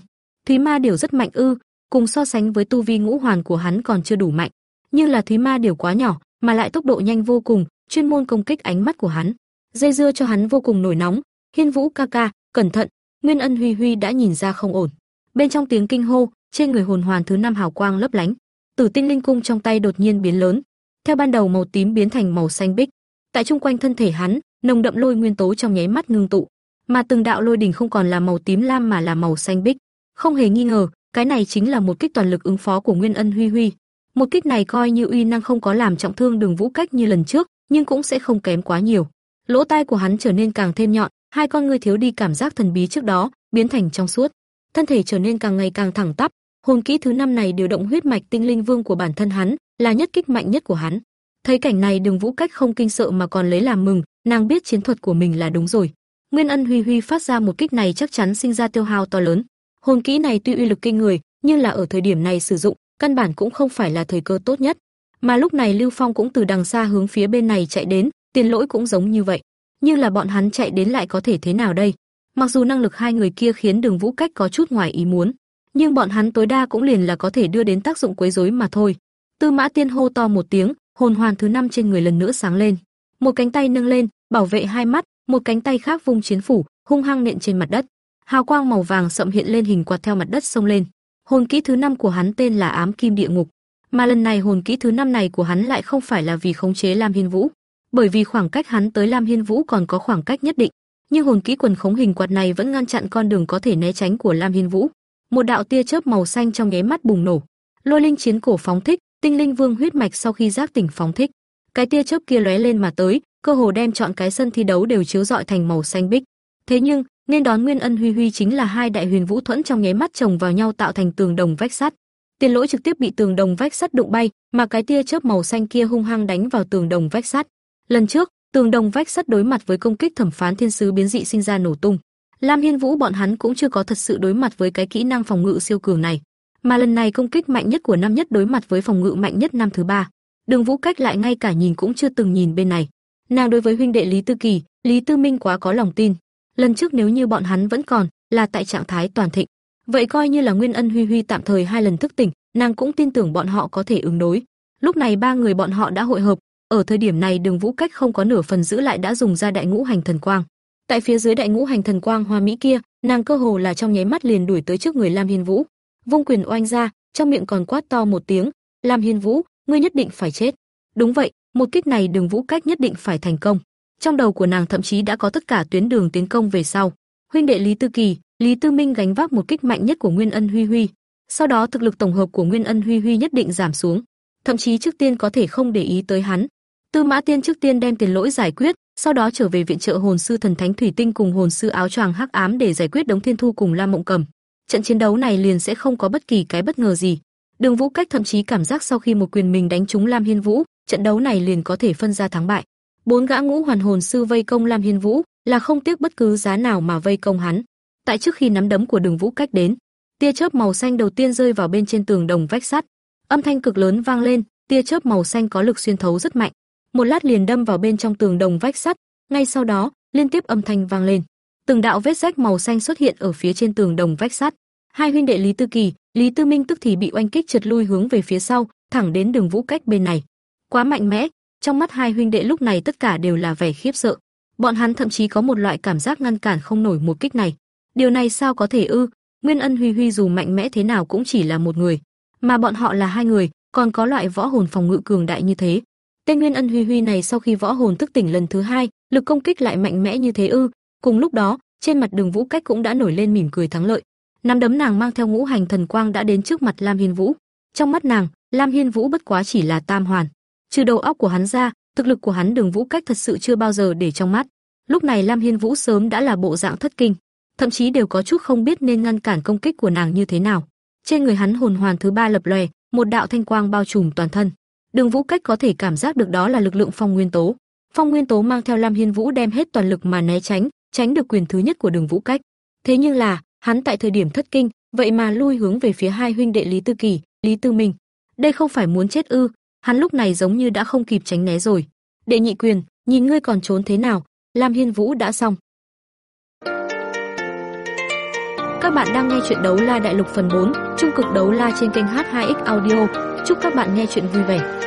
Thúy Ma điều rất mạnh ư, cùng so sánh với tu vi ngũ hoàn của hắn còn chưa đủ mạnh, nhưng là Thúy Ma điều quá nhỏ, mà lại tốc độ nhanh vô cùng, chuyên môn công kích ánh mắt của hắn. Dây dưa cho hắn vô cùng nổi nóng. Hiên Vũ ca ca, cẩn thận, Nguyên Ân Huy Huy đã nhìn ra không ổn. Bên trong tiếng kinh hô, trên người hồn hoàn thứ năm hào quang lấp lánh, Tử Tinh Linh cung trong tay đột nhiên biến lớn, theo ban đầu màu tím biến thành màu xanh bích. Tại trung quanh thân thể hắn, nồng đậm lôi nguyên tố trong nháy mắt ngưng tụ, mà từng đạo lôi đỉnh không còn là màu tím lam mà là màu xanh bích. Không hề nghi ngờ, cái này chính là một kích toàn lực ứng phó của Nguyên Ân Huy Huy. Một kích này coi như uy năng không có làm trọng thương Đường Vũ Cách như lần trước, nhưng cũng sẽ không kém quá nhiều. Lỗ tai của hắn trở nên càng thêm nhọn, hai con ngươi thiếu đi cảm giác thần bí trước đó, biến thành trong suốt. Thân thể trở nên càng ngày càng thẳng tắp, hồn kỹ thứ năm này điều động huyết mạch tinh linh vương của bản thân hắn, là nhất kích mạnh nhất của hắn. Thấy cảnh này Đường Vũ Cách không kinh sợ mà còn lấy làm mừng, nàng biết chiến thuật của mình là đúng rồi. Nguyên Ân Huy Huy phát ra một kích này chắc chắn sinh ra tiêu hao to lớn. Hồn kỹ này tuy uy lực kinh người, nhưng là ở thời điểm này sử dụng, căn bản cũng không phải là thời cơ tốt nhất. Mà lúc này Lưu Phong cũng từ đằng xa hướng phía bên này chạy đến, Tiền Lỗi cũng giống như vậy. Nhưng là bọn hắn chạy đến lại có thể thế nào đây? Mặc dù năng lực hai người kia khiến Đường Vũ Cách có chút ngoài ý muốn, nhưng bọn hắn tối đa cũng liền là có thể đưa đến tác dụng quấy rối mà thôi. Tư Mã Tiên hô to một tiếng, hồn hoàn thứ năm trên người lần nữa sáng lên. Một cánh tay nâng lên, bảo vệ hai mắt, một cánh tay khác vung chiến phủ, hung hăng nện trên mặt đất. Hào quang màu vàng sậm hiện lên hình quạt theo mặt đất xông lên. Hồn kỹ thứ năm của hắn tên là Ám Kim Địa Ngục, mà lần này hồn kỹ thứ năm này của hắn lại không phải là vì khống chế Lam Hiên Vũ, bởi vì khoảng cách hắn tới Lam Hiên Vũ còn có khoảng cách nhất định, nhưng hồn kỹ quần khống hình quạt này vẫn ngăn chặn con đường có thể né tránh của Lam Hiên Vũ. Một đạo tia chớp màu xanh trong nháy mắt bùng nổ, lôi linh chiến cổ phóng thích, tinh linh vương huyết mạch sau khi giác tỉnh phóng thích, cái tia chớp kia lóe lên mà tới, cơ hồ đem chọn cái sân thi đấu đều chiếu rọi thành màu xanh bích. Thế nhưng, nên đón Nguyên Ân Huy Huy chính là hai đại huyền vũ thuẫn trong nháy mắt chồng vào nhau tạo thành tường đồng vách sắt. Tiền Lỗi trực tiếp bị tường đồng vách sắt đụng bay, mà cái tia chớp màu xanh kia hung hăng đánh vào tường đồng vách sắt. Lần trước, tường đồng vách sắt đối mặt với công kích thẩm phán thiên sứ biến dị sinh ra nổ tung. Lam Hiên Vũ bọn hắn cũng chưa có thật sự đối mặt với cái kỹ năng phòng ngự siêu cường này, mà lần này công kích mạnh nhất của năm nhất đối mặt với phòng ngự mạnh nhất năm thứ ba. Đường Vũ Cách lại ngay cả nhìn cũng chưa từng nhìn bên này. Nàng đối với huynh đệ Lý Tư Kỳ, Lý Tư Minh quá có lòng tin. Lần trước nếu như bọn hắn vẫn còn là tại trạng thái toàn thịnh, vậy coi như là Nguyên Ân Huy Huy tạm thời hai lần thức tỉnh, nàng cũng tin tưởng bọn họ có thể ứng đối. Lúc này ba người bọn họ đã hội hợp, ở thời điểm này Đường Vũ Cách không có nửa phần giữ lại đã dùng ra đại ngũ hành thần quang. Tại phía dưới đại ngũ hành thần quang hoa mỹ kia, nàng cơ hồ là trong nháy mắt liền đuổi tới trước người Lam Hiên Vũ, vung quyền oanh ra, trong miệng còn quát to một tiếng, "Lam Hiên Vũ, ngươi nhất định phải chết." Đúng vậy, một kích này Đường Vũ Cách nhất định phải thành công. Trong đầu của nàng thậm chí đã có tất cả tuyến đường tiến công về sau. Huynh đệ Lý Tư Kỳ, Lý Tư Minh gánh vác một kích mạnh nhất của Nguyên Ân Huy Huy. Sau đó thực lực tổng hợp của Nguyên Ân Huy Huy nhất định giảm xuống, thậm chí trước tiên có thể không để ý tới hắn. Tư Mã Tiên trước tiên đem tiền lỗi giải quyết, sau đó trở về viện trợ hồn sư thần thánh thủy tinh cùng hồn sư áo choàng hắc ám để giải quyết đống thiên thu cùng Lam Mộng Cầm. Trận chiến đấu này liền sẽ không có bất kỳ cái bất ngờ gì. Đường Vũ Cách thậm chí cảm giác sau khi một quyền mình đánh trúng Lam Hiên Vũ, trận đấu này liền có thể phân ra thắng bại. Bốn gã ngũ hoàn hồn sư vây công Lam Hiên Vũ, là không tiếc bất cứ giá nào mà vây công hắn. Tại trước khi nắm đấm của Đường Vũ Cách đến, tia chớp màu xanh đầu tiên rơi vào bên trên tường đồng vách sắt. Âm thanh cực lớn vang lên, tia chớp màu xanh có lực xuyên thấu rất mạnh, một lát liền đâm vào bên trong tường đồng vách sắt, ngay sau đó, liên tiếp âm thanh vang lên. Từng đạo vết rách màu xanh xuất hiện ở phía trên tường đồng vách sắt. Hai huynh đệ Lý Tư Kỳ, Lý Tư Minh tức thì bị oanh kích trượt lui hướng về phía sau, thẳng đến Đường Vũ Cách bên này. Quá mạnh mẽ, trong mắt hai huynh đệ lúc này tất cả đều là vẻ khiếp sợ. Bọn hắn thậm chí có một loại cảm giác ngăn cản không nổi một kích này. Điều này sao có thể ư? Nguyên Ân Huy Huy dù mạnh mẽ thế nào cũng chỉ là một người, mà bọn họ là hai người, còn có loại võ hồn phòng ngự cường đại như thế. Tên Nguyên Ân Huy Huy này sau khi võ hồn thức tỉnh lần thứ hai, lực công kích lại mạnh mẽ như thế ư? Cùng lúc đó, trên mặt Đường Vũ Cách cũng đã nổi lên mỉm cười thắng lợi. Nắm đấm nàng mang theo ngũ hành thần quang đã đến trước mặt Lam Hiên Vũ. Trong mắt nàng, Lam Hiên Vũ bất quá chỉ là tam hoàn. Trừ đầu óc của hắn ra, thực lực của hắn Đường Vũ Cách thật sự chưa bao giờ để trong mắt. Lúc này Lam Hiên Vũ sớm đã là bộ dạng thất kinh, thậm chí đều có chút không biết nên ngăn cản công kích của nàng như thế nào. Trên người hắn hồn hoàn thứ ba lập lòe, một đạo thanh quang bao trùm toàn thân. Đường Vũ Cách có thể cảm giác được đó là lực lượng phong nguyên tố. Phong nguyên tố mang theo Lam Hiên Vũ đem hết toàn lực mà né tránh, tránh được quyền thứ nhất của Đường Vũ Cách. Thế nhưng là, hắn tại thời điểm thất kinh, vậy mà lui hướng về phía hai huynh đệ Lý Tư Kỳ, Lý Tư Minh. Đây không phải muốn chết ư? Hắn lúc này giống như đã không kịp tránh né rồi. Đệ nhị quyền, nhìn ngươi còn trốn thế nào? Lam Hiên Vũ đã xong. Các bạn đang nghe chuyện đấu la đại lục phần 4, trung cực đấu la trên kênh H2X Audio. Chúc các bạn nghe chuyện vui vẻ.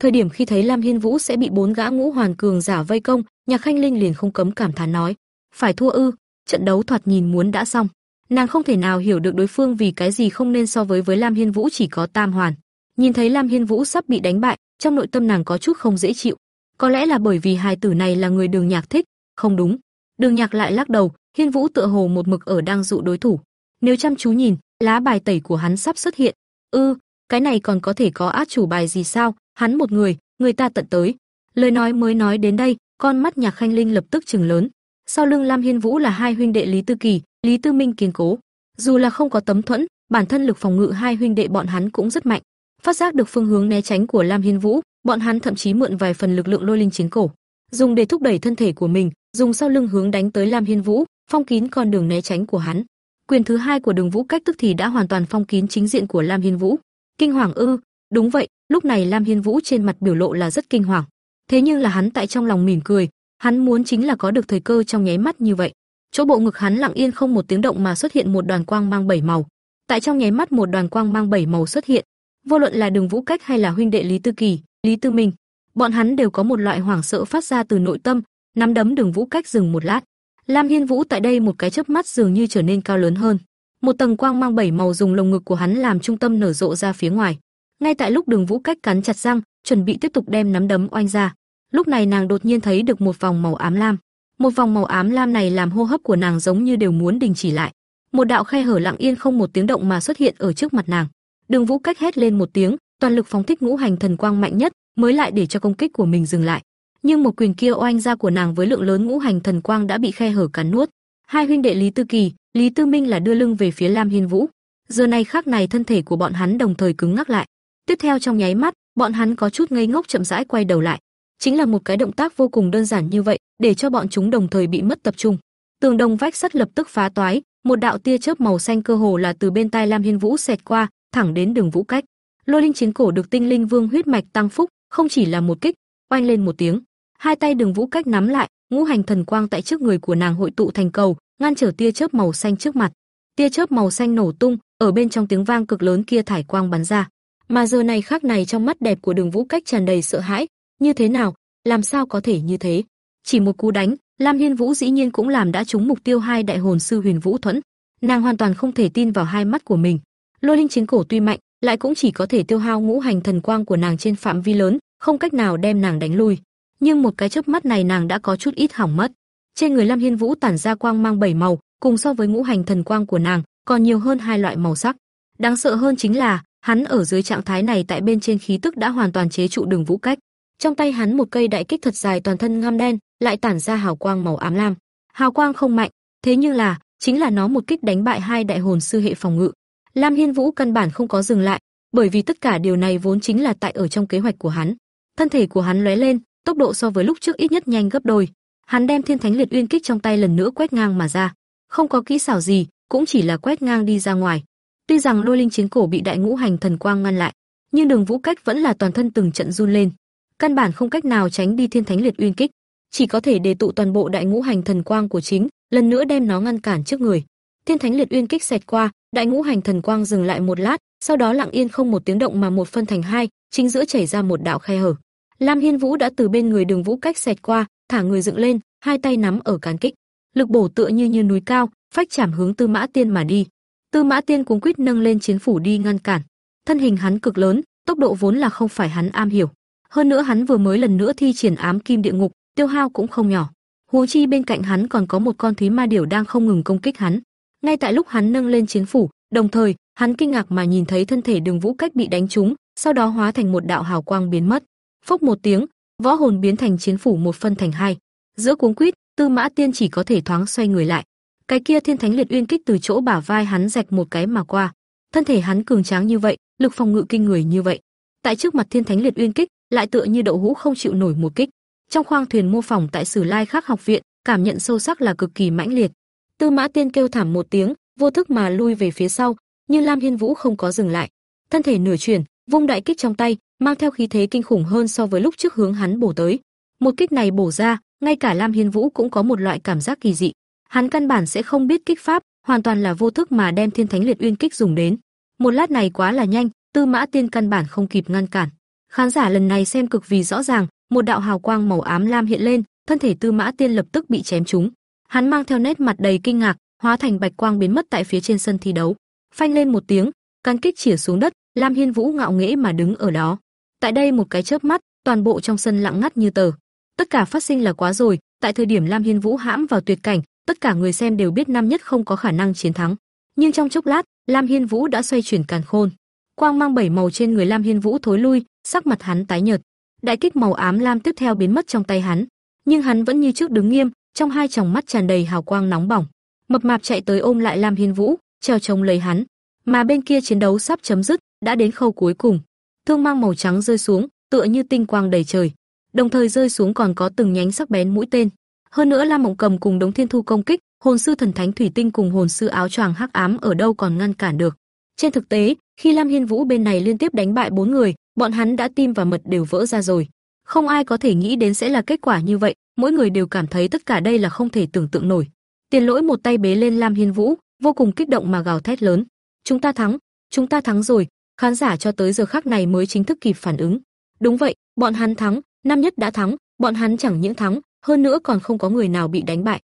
Thời điểm khi thấy Lam Hiên Vũ sẽ bị bốn gã ngũ hoàn cường giả vây công, Nhạc Khanh Linh liền không cấm cảm thán nói: "Phải thua ư? Trận đấu thoạt nhìn muốn đã xong." Nàng không thể nào hiểu được đối phương vì cái gì không nên so với với Lam Hiên Vũ chỉ có tam hoàn. Nhìn thấy Lam Hiên Vũ sắp bị đánh bại, trong nội tâm nàng có chút không dễ chịu. Có lẽ là bởi vì hài tử này là người Đường Nhạc thích, không đúng. Đường Nhạc lại lắc đầu, Hiên Vũ tựa hồ một mực ở đang dụ đối thủ. Nếu chăm chú nhìn, lá bài tẩy của hắn sắp xuất hiện. Ư, cái này còn có thể có át chủ bài gì sao? Hắn một người, người ta tận tới. Lời nói mới nói đến đây, con mắt Nhạc Khanh Linh lập tức trừng lớn. Sau lưng Lam Hiên Vũ là hai huynh đệ Lý Tư Kỳ, Lý Tư Minh kiên cố. Dù là không có tấm thuẫn, bản thân lực phòng ngự hai huynh đệ bọn hắn cũng rất mạnh. Phát giác được phương hướng né tránh của Lam Hiên Vũ, bọn hắn thậm chí mượn vài phần lực lượng lôi linh chiến cổ, dùng để thúc đẩy thân thể của mình, dùng sau lưng hướng đánh tới Lam Hiên Vũ, phong kín con đường né tránh của hắn. Quyền thứ hai của Đường Vũ cách tức thì đã hoàn toàn phong kín chính diện của Lam Hiên Vũ. Kinh hoàng ư? Đúng vậy, lúc này Lam Hiên Vũ trên mặt biểu lộ là rất kinh hoàng. Thế nhưng là hắn tại trong lòng mỉm cười, hắn muốn chính là có được thời cơ trong nháy mắt như vậy. Chỗ bộ ngực hắn lặng yên không một tiếng động mà xuất hiện một đoàn quang mang bảy màu. Tại trong nháy mắt một đoàn quang mang bảy màu xuất hiện, vô luận là Đường Vũ Cách hay là huynh đệ Lý Tư Kỳ, Lý Tư Minh, bọn hắn đều có một loại hoảng sợ phát ra từ nội tâm, nắm đấm Đường Vũ Cách dừng một lát. Lam Hiên Vũ tại đây một cái chớp mắt dường như trở nên cao lớn hơn. Một tầng quang mang bảy màu dùng lồng ngực của hắn làm trung tâm nở rộ ra phía ngoài. Ngay tại lúc Đường Vũ Cách cắn chặt răng, chuẩn bị tiếp tục đem nắm đấm oanh ra, lúc này nàng đột nhiên thấy được một vòng màu ám lam. Một vòng màu ám lam này làm hô hấp của nàng giống như đều muốn đình chỉ lại. Một đạo khe hở lặng yên không một tiếng động mà xuất hiện ở trước mặt nàng. Đường Vũ Cách hét lên một tiếng, toàn lực phóng thích ngũ hành thần quang mạnh nhất, mới lại để cho công kích của mình dừng lại. Nhưng một quyền kia oanh ra của nàng với lượng lớn ngũ hành thần quang đã bị khe hở cắn nuốt. Hai huynh đệ Lý Tư Kỳ, Lý Tư Minh là đưa lưng về phía Lam Hiên Vũ. Giờ này khắc này thân thể của bọn hắn đồng thời cứng ngắc lại. Tiếp theo trong nháy mắt, bọn hắn có chút ngây ngốc chậm rãi quay đầu lại. Chính là một cái động tác vô cùng đơn giản như vậy, để cho bọn chúng đồng thời bị mất tập trung. Tường đồng vách sắt lập tức phá toái, một đạo tia chớp màu xanh cơ hồ là từ bên tai Lam Hiên Vũ xẹt qua, thẳng đến đường vũ cách. Lôi linh chiến cổ được tinh linh vương huyết mạch tăng phúc, không chỉ là một kích, oanh lên một tiếng, hai tay đường vũ cách nắm lại, ngũ hành thần quang tại trước người của nàng hội tụ thành cầu, ngăn trở tia chớp màu xanh trước mặt. Tia chớp màu xanh nổ tung, ở bên trong tiếng vang cực lớn kia thải quang bắn ra. Mà giờ này khắc này trong mắt đẹp của Đường Vũ Cách tràn đầy sợ hãi, như thế nào? làm sao có thể như thế? Chỉ một cú đánh, Lam Hiên Vũ dĩ nhiên cũng làm đã trúng mục tiêu hai đại hồn sư Huyền Vũ Thuẫn. Nàng hoàn toàn không thể tin vào hai mắt của mình. Lôi linh chiến cổ tuy mạnh, lại cũng chỉ có thể tiêu hao ngũ hành thần quang của nàng trên phạm vi lớn, không cách nào đem nàng đánh lui. Nhưng một cái chớp mắt này nàng đã có chút ít hỏng mất. Trên người Lam Hiên Vũ tản ra quang mang bảy màu, cùng so với ngũ hành thần quang của nàng, còn nhiều hơn hai loại màu sắc. Đáng sợ hơn chính là, hắn ở dưới trạng thái này tại bên trên khí tức đã hoàn toàn chế trụ đường vũ cách. Trong tay hắn một cây đại kích thật dài toàn thân ngăm đen, lại tản ra hào quang màu ám lam. Hào quang không mạnh, thế nhưng là, chính là nó một kích đánh bại hai đại hồn sư hệ phòng ngự. Lam Hiên Vũ căn bản không có dừng lại, bởi vì tất cả điều này vốn chính là tại ở trong kế hoạch của hắn. Thân thể của hắn lóe lên, tốc độ so với lúc trước ít nhất nhanh gấp đôi. Hắn đem Thiên Thánh Liệt Uyên kích trong tay lần nữa quét ngang mà ra, không có kỹ xảo gì, cũng chỉ là quét ngang đi ra ngoài. Tuy rằng Lôi Linh chiến cổ bị Đại Ngũ Hành Thần Quang ngăn lại, nhưng Đường Vũ Cách vẫn là toàn thân từng trận run lên, căn bản không cách nào tránh đi Thiên Thánh Liệt Uyên kích, chỉ có thể đề tụ toàn bộ Đại Ngũ Hành Thần Quang của chính, lần nữa đem nó ngăn cản trước người. Thiên Thánh Liệt Uyên kích xẹt qua, Đại Ngũ Hành Thần Quang dừng lại một lát, sau đó lặng yên không một tiếng động mà một phân thành hai, chính giữa chảy ra một đạo khe hở. Lam Hiên Vũ đã từ bên người Đường Vũ Cách xẹt qua, thả người dựng lên, hai tay nắm ở cán kích, lực bổ tựa như như núi cao, phách chạm hướng Tư Mã Tiên mà đi. Tư Mã Tiên cuống quýt nâng lên chiến phủ đi ngăn cản. Thân hình hắn cực lớn, tốc độ vốn là không phải hắn am hiểu. Hơn nữa hắn vừa mới lần nữa thi triển ám kim địa ngục, tiêu hao cũng không nhỏ. Huống chi bên cạnh hắn còn có một con thúy ma điểu đang không ngừng công kích hắn. Ngay tại lúc hắn nâng lên chiến phủ, đồng thời, hắn kinh ngạc mà nhìn thấy thân thể Đường Vũ Cách bị đánh trúng, sau đó hóa thành một đạo hào quang biến mất. Phốc một tiếng, võ hồn biến thành chiến phủ một phân thành hai. Giữa cuống quýt, Tư Mã Tiên chỉ có thể thoáng xoay người lại. Cái kia Thiên Thánh Liệt Uyên kích từ chỗ bả vai hắn rạch một cái mà qua. Thân thể hắn cường tráng như vậy, lực phòng ngự kinh người như vậy. Tại trước mặt Thiên Thánh Liệt Uyên kích, lại tựa như đậu hũ không chịu nổi một kích. Trong khoang thuyền mô phỏng tại Sử Lai Khắc học viện, cảm nhận sâu sắc là cực kỳ mãnh liệt. Tư Mã Tiên kêu thảm một tiếng, vô thức mà lui về phía sau, nhưng Lam Hiên Vũ không có dừng lại. Thân thể nửa chuyển, vung đại kích trong tay, mang theo khí thế kinh khủng hơn so với lúc trước hướng hắn bổ tới. Một kích này bổ ra, ngay cả Lam Hiên Vũ cũng có một loại cảm giác kỳ dị. Hắn căn bản sẽ không biết kích pháp, hoàn toàn là vô thức mà đem Thiên Thánh Liệt Uyên kích dùng đến. Một lát này quá là nhanh, Tư Mã Tiên căn bản không kịp ngăn cản. Khán giả lần này xem cực vì rõ ràng, một đạo hào quang màu ám lam hiện lên, thân thể Tư Mã Tiên lập tức bị chém trúng. Hắn mang theo nét mặt đầy kinh ngạc, hóa thành bạch quang biến mất tại phía trên sân thi đấu. Phanh lên một tiếng, căn kích chĩa xuống đất, Lam Hiên Vũ ngạo nghễ mà đứng ở đó. Tại đây một cái chớp mắt, toàn bộ trong sân lặng ngắt như tờ. Tất cả phát sinh là quá rồi, tại thời điểm Lam Hiên Vũ hãm vào tuyệt cảnh, tất cả người xem đều biết năm Nhất không có khả năng chiến thắng. Nhưng trong chốc lát, Lam Hiên Vũ đã xoay chuyển càn khôn. Quang mang bảy màu trên người Lam Hiên Vũ thối lui, sắc mặt hắn tái nhợt. Đại kích màu ám lam tiếp theo biến mất trong tay hắn, nhưng hắn vẫn như trước đứng nghiêm, trong hai tròng mắt tràn đầy hào quang nóng bỏng. Mập mạp chạy tới ôm lại Lam Hiên Vũ, treo chống lấy hắn. Mà bên kia chiến đấu sắp chấm dứt, đã đến khâu cuối cùng. Thương mang màu trắng rơi xuống, tựa như tinh quang đầy trời đồng thời rơi xuống còn có từng nhánh sắc bén mũi tên. Hơn nữa Lam Mộng Cầm cùng Đống Thiên Thu công kích, hồn sư thần thánh thủy tinh cùng hồn sư áo choàng hắc ám ở đâu còn ngăn cản được. Trên thực tế, khi Lam Hiên Vũ bên này liên tiếp đánh bại bốn người, bọn hắn đã tim và mật đều vỡ ra rồi. Không ai có thể nghĩ đến sẽ là kết quả như vậy, mỗi người đều cảm thấy tất cả đây là không thể tưởng tượng nổi. Tiền Lỗi một tay bế lên Lam Hiên Vũ, vô cùng kích động mà gào thét lớn: "Chúng ta thắng, chúng ta thắng rồi!" Khán giả cho tới giờ khắc này mới chính thức kịp phản ứng. Đúng vậy, bọn hắn thắng, Năm nhất đã thắng, bọn hắn chẳng những thắng, hơn nữa còn không có người nào bị đánh bại.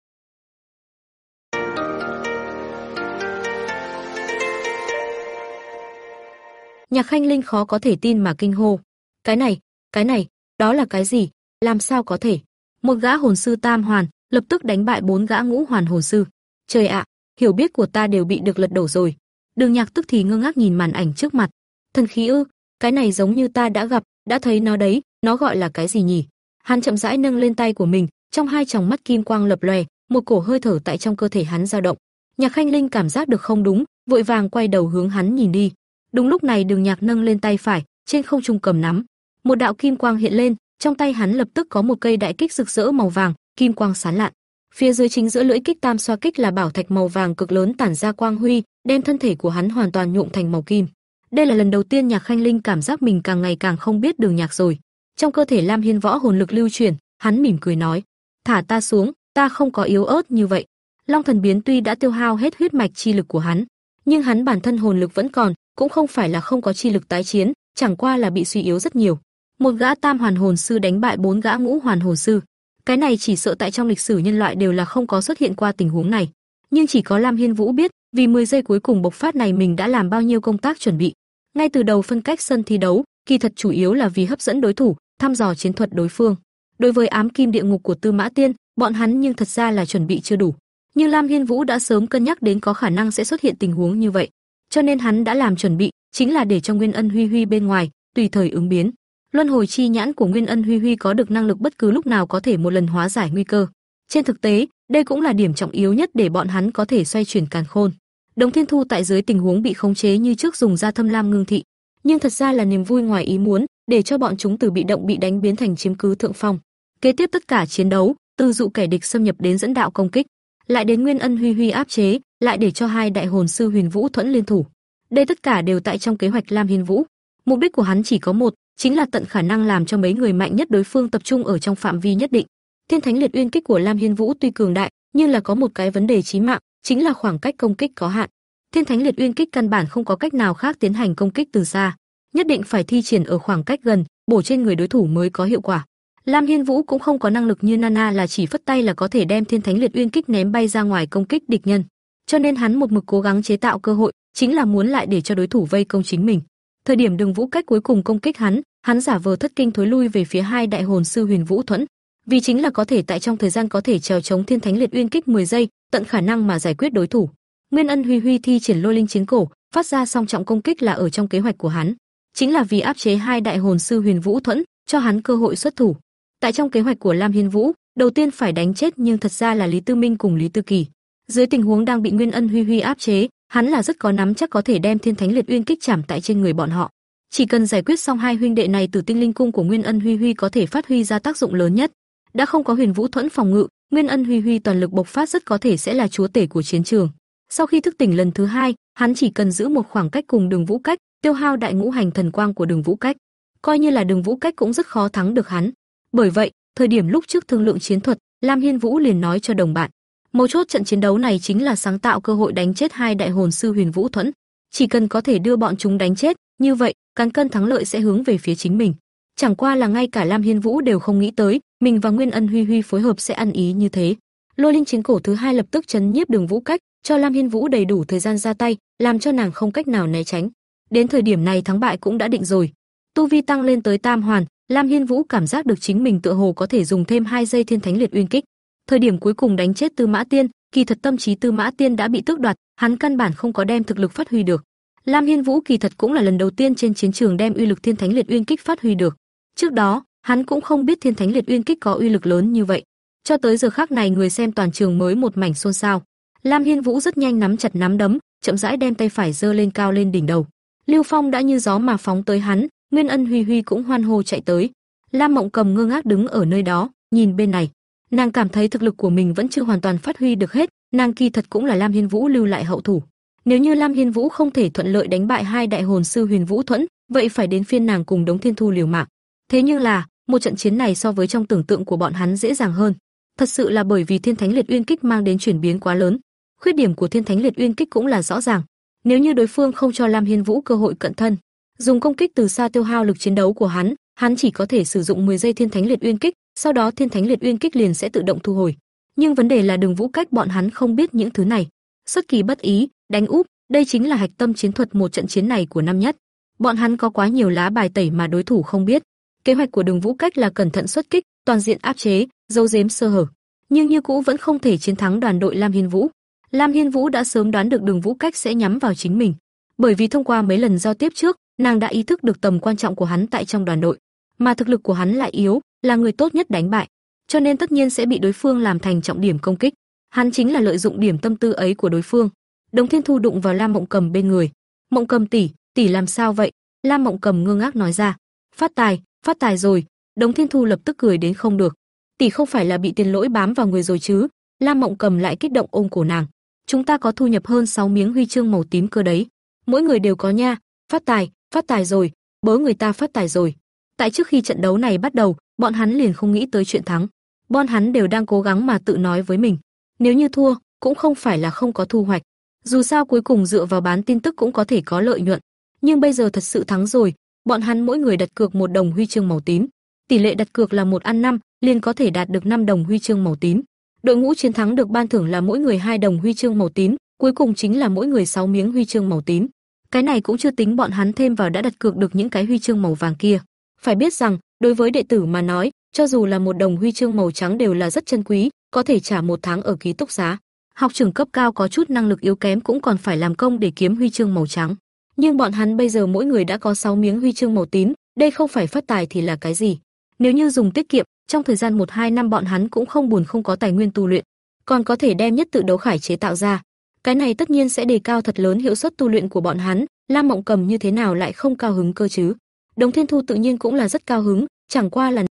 Nhạc Khanh Linh khó có thể tin mà kinh hô. Cái này, cái này, đó là cái gì? Làm sao có thể? Một gã hồn sư tam hoàn, lập tức đánh bại bốn gã ngũ hoàn hồn sư. Trời ạ, hiểu biết của ta đều bị được lật đổ rồi. Đường Nhạc tức thì ngơ ngác nhìn màn ảnh trước mặt. Thần khí ư? Cái này giống như ta đã gặp, đã thấy nó đấy, nó gọi là cái gì nhỉ? Hắn chậm rãi nâng lên tay của mình, trong hai tròng mắt kim quang lập lòe, một cổ hơi thở tại trong cơ thể hắn dao động. Nhạc Khanh Linh cảm giác được không đúng, vội vàng quay đầu hướng hắn nhìn đi. Đúng lúc này Đường Nhạc nâng lên tay phải, trên không trung cầm nắm, một đạo kim quang hiện lên, trong tay hắn lập tức có một cây đại kích rực rỡ màu vàng, kim quang sáng lạn. Phía dưới chính giữa lưỡi kích tam xoa kích là bảo thạch màu vàng cực lớn tản ra quang huy, đem thân thể của hắn hoàn toàn nhuộm thành màu kim. Đây là lần đầu tiên Nhạc Khanh Linh cảm giác mình càng ngày càng không biết Đường Nhạc rồi. Trong cơ thể Lam Hiên võ hồn lực lưu chuyển, hắn mỉm cười nói: "Thả ta xuống, ta không có yếu ớt như vậy." Long thần biến tuy đã tiêu hao hết huyết mạch chi lực của hắn, nhưng hắn bản thân hồn lực vẫn còn, cũng không phải là không có chi lực tái chiến, chẳng qua là bị suy yếu rất nhiều. Một gã tam hoàn hồn sư đánh bại bốn gã ngũ hoàn hồn sư. Cái này chỉ sợ tại trong lịch sử nhân loại đều là không có xuất hiện qua tình huống này. Nhưng chỉ có Lam Hiên Vũ biết, vì 10 giây cuối cùng bộc phát này mình đã làm bao nhiêu công tác chuẩn bị. Ngay từ đầu phân cách sân thi đấu, kỳ thật chủ yếu là vì hấp dẫn đối thủ, thăm dò chiến thuật đối phương. Đối với ám kim địa ngục của Tư Mã Tiên, bọn hắn nhưng thật ra là chuẩn bị chưa đủ. Nhưng Lam Hiên Vũ đã sớm cân nhắc đến có khả năng sẽ xuất hiện tình huống như vậy, cho nên hắn đã làm chuẩn bị, chính là để cho Nguyên Ân Huy Huy bên ngoài tùy thời ứng biến. Luân hồi chi nhãn của Nguyên Ân Huy Huy có được năng lực bất cứ lúc nào có thể một lần hóa giải nguy cơ. Trên thực tế, đây cũng là điểm trọng yếu nhất để bọn hắn có thể xoay chuyển càn khôn. Đồng Thiên Thu tại dưới tình huống bị khống chế như trước dùng ra thâm lam ngưng thị, nhưng thật ra là niềm vui ngoài ý muốn, để cho bọn chúng từ bị động bị đánh biến thành chiếm cứ thượng phong. Kế tiếp tất cả chiến đấu, từ dụ kẻ địch xâm nhập đến dẫn đạo công kích, lại đến Nguyên Ân Huy Huy áp chế, lại để cho hai đại hồn sư Huyền Vũ Thuẫn liên thủ. Đây tất cả đều tại trong kế hoạch Lam Hiên Vũ. Mục đích của hắn chỉ có một, chính là tận khả năng làm cho mấy người mạnh nhất đối phương tập trung ở trong phạm vi nhất định. Thiên Thánh Liệt Uyên kích của Lam Hiên Vũ tuy cường đại, nhưng là có một cái vấn đề chí mạng, chính là khoảng cách công kích có hạn. Thiên Thánh Liệt Uyên kích căn bản không có cách nào khác tiến hành công kích từ xa, nhất định phải thi triển ở khoảng cách gần, bổ trên người đối thủ mới có hiệu quả. Lam Hiên Vũ cũng không có năng lực như Nana là chỉ phất tay là có thể đem Thiên Thánh Liệt Uyên kích ném bay ra ngoài công kích địch nhân. Cho nên hắn một mực cố gắng chế tạo cơ hội, chính là muốn lại để cho đối thủ vây công chính mình. Thời điểm Đường Vũ cách cuối cùng công kích hắn, hắn giả vờ thất kinh thối lui về phía hai đại hồn sư Huyền Vũ Thuẫn, vì chính là có thể tại trong thời gian có thể trèo chống Thiên Thánh Liệt Uyên kích 10 giây, tận khả năng mà giải quyết đối thủ. Nguyên Ân Huy Huy thi triển Lôi Linh Chiến Cổ, phát ra song trọng công kích là ở trong kế hoạch của hắn, chính là vì áp chế hai đại hồn sư Huyền Vũ Thuẫn, cho hắn cơ hội xuất thủ. Tại trong kế hoạch của Lam Hiên Vũ, đầu tiên phải đánh chết nhưng thật ra là Lý Tư Minh cùng Lý Tư Kỳ. Dưới tình huống đang bị Nguyên Ân Huy Huy áp chế, hắn là rất có nắm chắc có thể đem Thiên Thánh Liệt Uyên kích chạm tại trên người bọn họ. Chỉ cần giải quyết xong hai huynh đệ này từ tinh linh cung của Nguyên Ân Huy Huy có thể phát huy ra tác dụng lớn nhất. Đã không có Huyền Vũ thuẫn phòng ngự, Nguyên Ân Huy Huy toàn lực bộc phát rất có thể sẽ là chúa tể của chiến trường. Sau khi thức tỉnh lần thứ hai, hắn chỉ cần giữ một khoảng cách cùng Đường Vũ Cách, tiêu hao đại ngũ hành thần quang của Đường Vũ Cách, coi như là Đường Vũ Cách cũng rất khó thắng được hắn. Bởi vậy, thời điểm lúc trước thương lượng chiến thuật, Lam Hiên Vũ liền nói cho đồng bạn, mấu chốt trận chiến đấu này chính là sáng tạo cơ hội đánh chết hai đại hồn sư Huyền Vũ Thuẫn, chỉ cần có thể đưa bọn chúng đánh chết, như vậy, cán cân thắng lợi sẽ hướng về phía chính mình. Chẳng qua là ngay cả Lam Hiên Vũ đều không nghĩ tới, mình và Nguyên Ân Huy Huy phối hợp sẽ ăn ý như thế. Lôi linh chiến cổ thứ hai lập tức chấn nhiếp Đường Vũ Cách, cho Lam Hiên Vũ đầy đủ thời gian ra tay, làm cho nàng không cách nào né tránh. Đến thời điểm này thắng bại cũng đã định rồi. Tu vi tăng lên tới tam hoàn, Lam Hiên Vũ cảm giác được chính mình tựa hồ có thể dùng thêm hai giây Thiên Thánh Liệt Uyên kích. Thời điểm cuối cùng đánh chết Tư Mã Tiên, kỳ thật tâm trí Tư Mã Tiên đã bị tước đoạt, hắn căn bản không có đem thực lực phát huy được. Lam Hiên Vũ kỳ thật cũng là lần đầu tiên trên chiến trường đem uy lực Thiên Thánh Liệt Uyên kích phát huy được. Trước đó, hắn cũng không biết Thiên Thánh Liệt Uyên kích có uy lực lớn như vậy. Cho tới giờ khắc này người xem toàn trường mới một mảnh xôn xao. Lam Hiên Vũ rất nhanh nắm chặt nắm đấm, chậm rãi đem tay phải giơ lên cao lên đỉnh đầu. Lưu Phong đã như gió mà phóng tới hắn, Nguyên Ân Huy Huy cũng hoan hô chạy tới. Lam Mộng Cầm ngơ ngác đứng ở nơi đó, nhìn bên này. Nàng cảm thấy thực lực của mình vẫn chưa hoàn toàn phát huy được hết, nàng kỳ thật cũng là Lam Hiên Vũ lưu lại hậu thủ. Nếu như Lam Hiên Vũ không thể thuận lợi đánh bại hai đại hồn sư Huyền Vũ Thuẫn, vậy phải đến phiên nàng cùng Đống Thiên Thu liều mạng. Thế nhưng là, một trận chiến này so với trong tưởng tượng của bọn hắn dễ dàng hơn. Thật sự là bởi vì Thiên Thánh Liệt Uyên Kích mang đến chuyển biến quá lớn. Khuyết điểm của Thiên Thánh Liệt Uyên Kích cũng là rõ ràng. Nếu như đối phương không cho Lam Hiên Vũ cơ hội cận thân, dùng công kích từ xa tiêu hao lực chiến đấu của hắn, hắn chỉ có thể sử dụng 10 giây Thiên Thánh Liệt Uyên Kích, sau đó Thiên Thánh Liệt Uyên Kích liền sẽ tự động thu hồi. Nhưng vấn đề là Đường Vũ Cách bọn hắn không biết những thứ này. Xuất kỳ bất ý, đánh úp, đây chính là hạch tâm chiến thuật một trận chiến này của năm nhất. Bọn hắn có quá nhiều lá bài tẩy mà đối thủ không biết. Kế hoạch của Đường Vũ Cách là cẩn thận xuất kích, toàn diện áp chế, giấu giếm sơ hở, nhưng như cũ vẫn không thể chiến thắng đoàn đội Lam Hiên Vũ. Lam Hiên Vũ đã sớm đoán được Đường Vũ Cách sẽ nhắm vào chính mình, bởi vì thông qua mấy lần giao tiếp trước, nàng đã ý thức được tầm quan trọng của hắn tại trong đoàn đội, mà thực lực của hắn lại yếu, là người tốt nhất đánh bại, cho nên tất nhiên sẽ bị đối phương làm thành trọng điểm công kích. Hắn chính là lợi dụng điểm tâm tư ấy của đối phương. Đồng Thiên Thu đụng vào Lam Mộng Cầm bên người. "Mộng Cầm tỷ, tỷ làm sao vậy?" Lam Mộng Cầm ngơ ngác nói ra. "Phát tài, phát tài rồi." đống Thiên Thu lập tức cười đến không được. "Tỷ không phải là bị tiền lỗi bám vào người rồi chứ?" Lam Mộng Cầm lại kích động ôm cổ nàng. "Chúng ta có thu nhập hơn 6 miếng huy chương màu tím cơ đấy. Mỗi người đều có nha, phát tài, phát tài rồi, bớ người ta phát tài rồi." Tại trước khi trận đấu này bắt đầu, bọn hắn liền không nghĩ tới chuyện thắng. Bọn hắn đều đang cố gắng mà tự nói với mình, nếu như thua, cũng không phải là không có thu hoạch. Dù sao cuối cùng dựa vào bán tin tức cũng có thể có lợi nhuận, nhưng bây giờ thật sự thắng rồi, bọn hắn mỗi người đặt cược một đồng huy chương màu tím. Tỷ lệ đặt cược là một ăn năm, liền có thể đạt được 5 đồng huy chương màu tím. Đội ngũ chiến thắng được ban thưởng là mỗi người hai đồng huy chương màu tím, cuối cùng chính là mỗi người 6 miếng huy chương màu tím. Cái này cũng chưa tính bọn hắn thêm vào đã đặt cược được những cái huy chương màu vàng kia. Phải biết rằng, đối với đệ tử mà nói, cho dù là một đồng huy chương màu trắng đều là rất chân quý, có thể trả một tháng ở ký túc xá. Học trưởng cấp cao có chút năng lực yếu kém cũng còn phải làm công để kiếm huy chương màu trắng. Nhưng bọn hắn bây giờ mỗi người đã có 6 miếng huy chương màu tím, đây không phải phát tài thì là cái gì? Nếu như dùng tiết kiệm, trong thời gian 1-2 năm bọn hắn cũng không buồn không có tài nguyên tu luyện, còn có thể đem nhất tự đấu khải chế tạo ra. Cái này tất nhiên sẽ đề cao thật lớn hiệu suất tu luyện của bọn hắn, Lam Mộng Cầm như thế nào lại không cao hứng cơ chứ? Đồng Thiên Thu tự nhiên cũng là rất cao hứng, chẳng qua là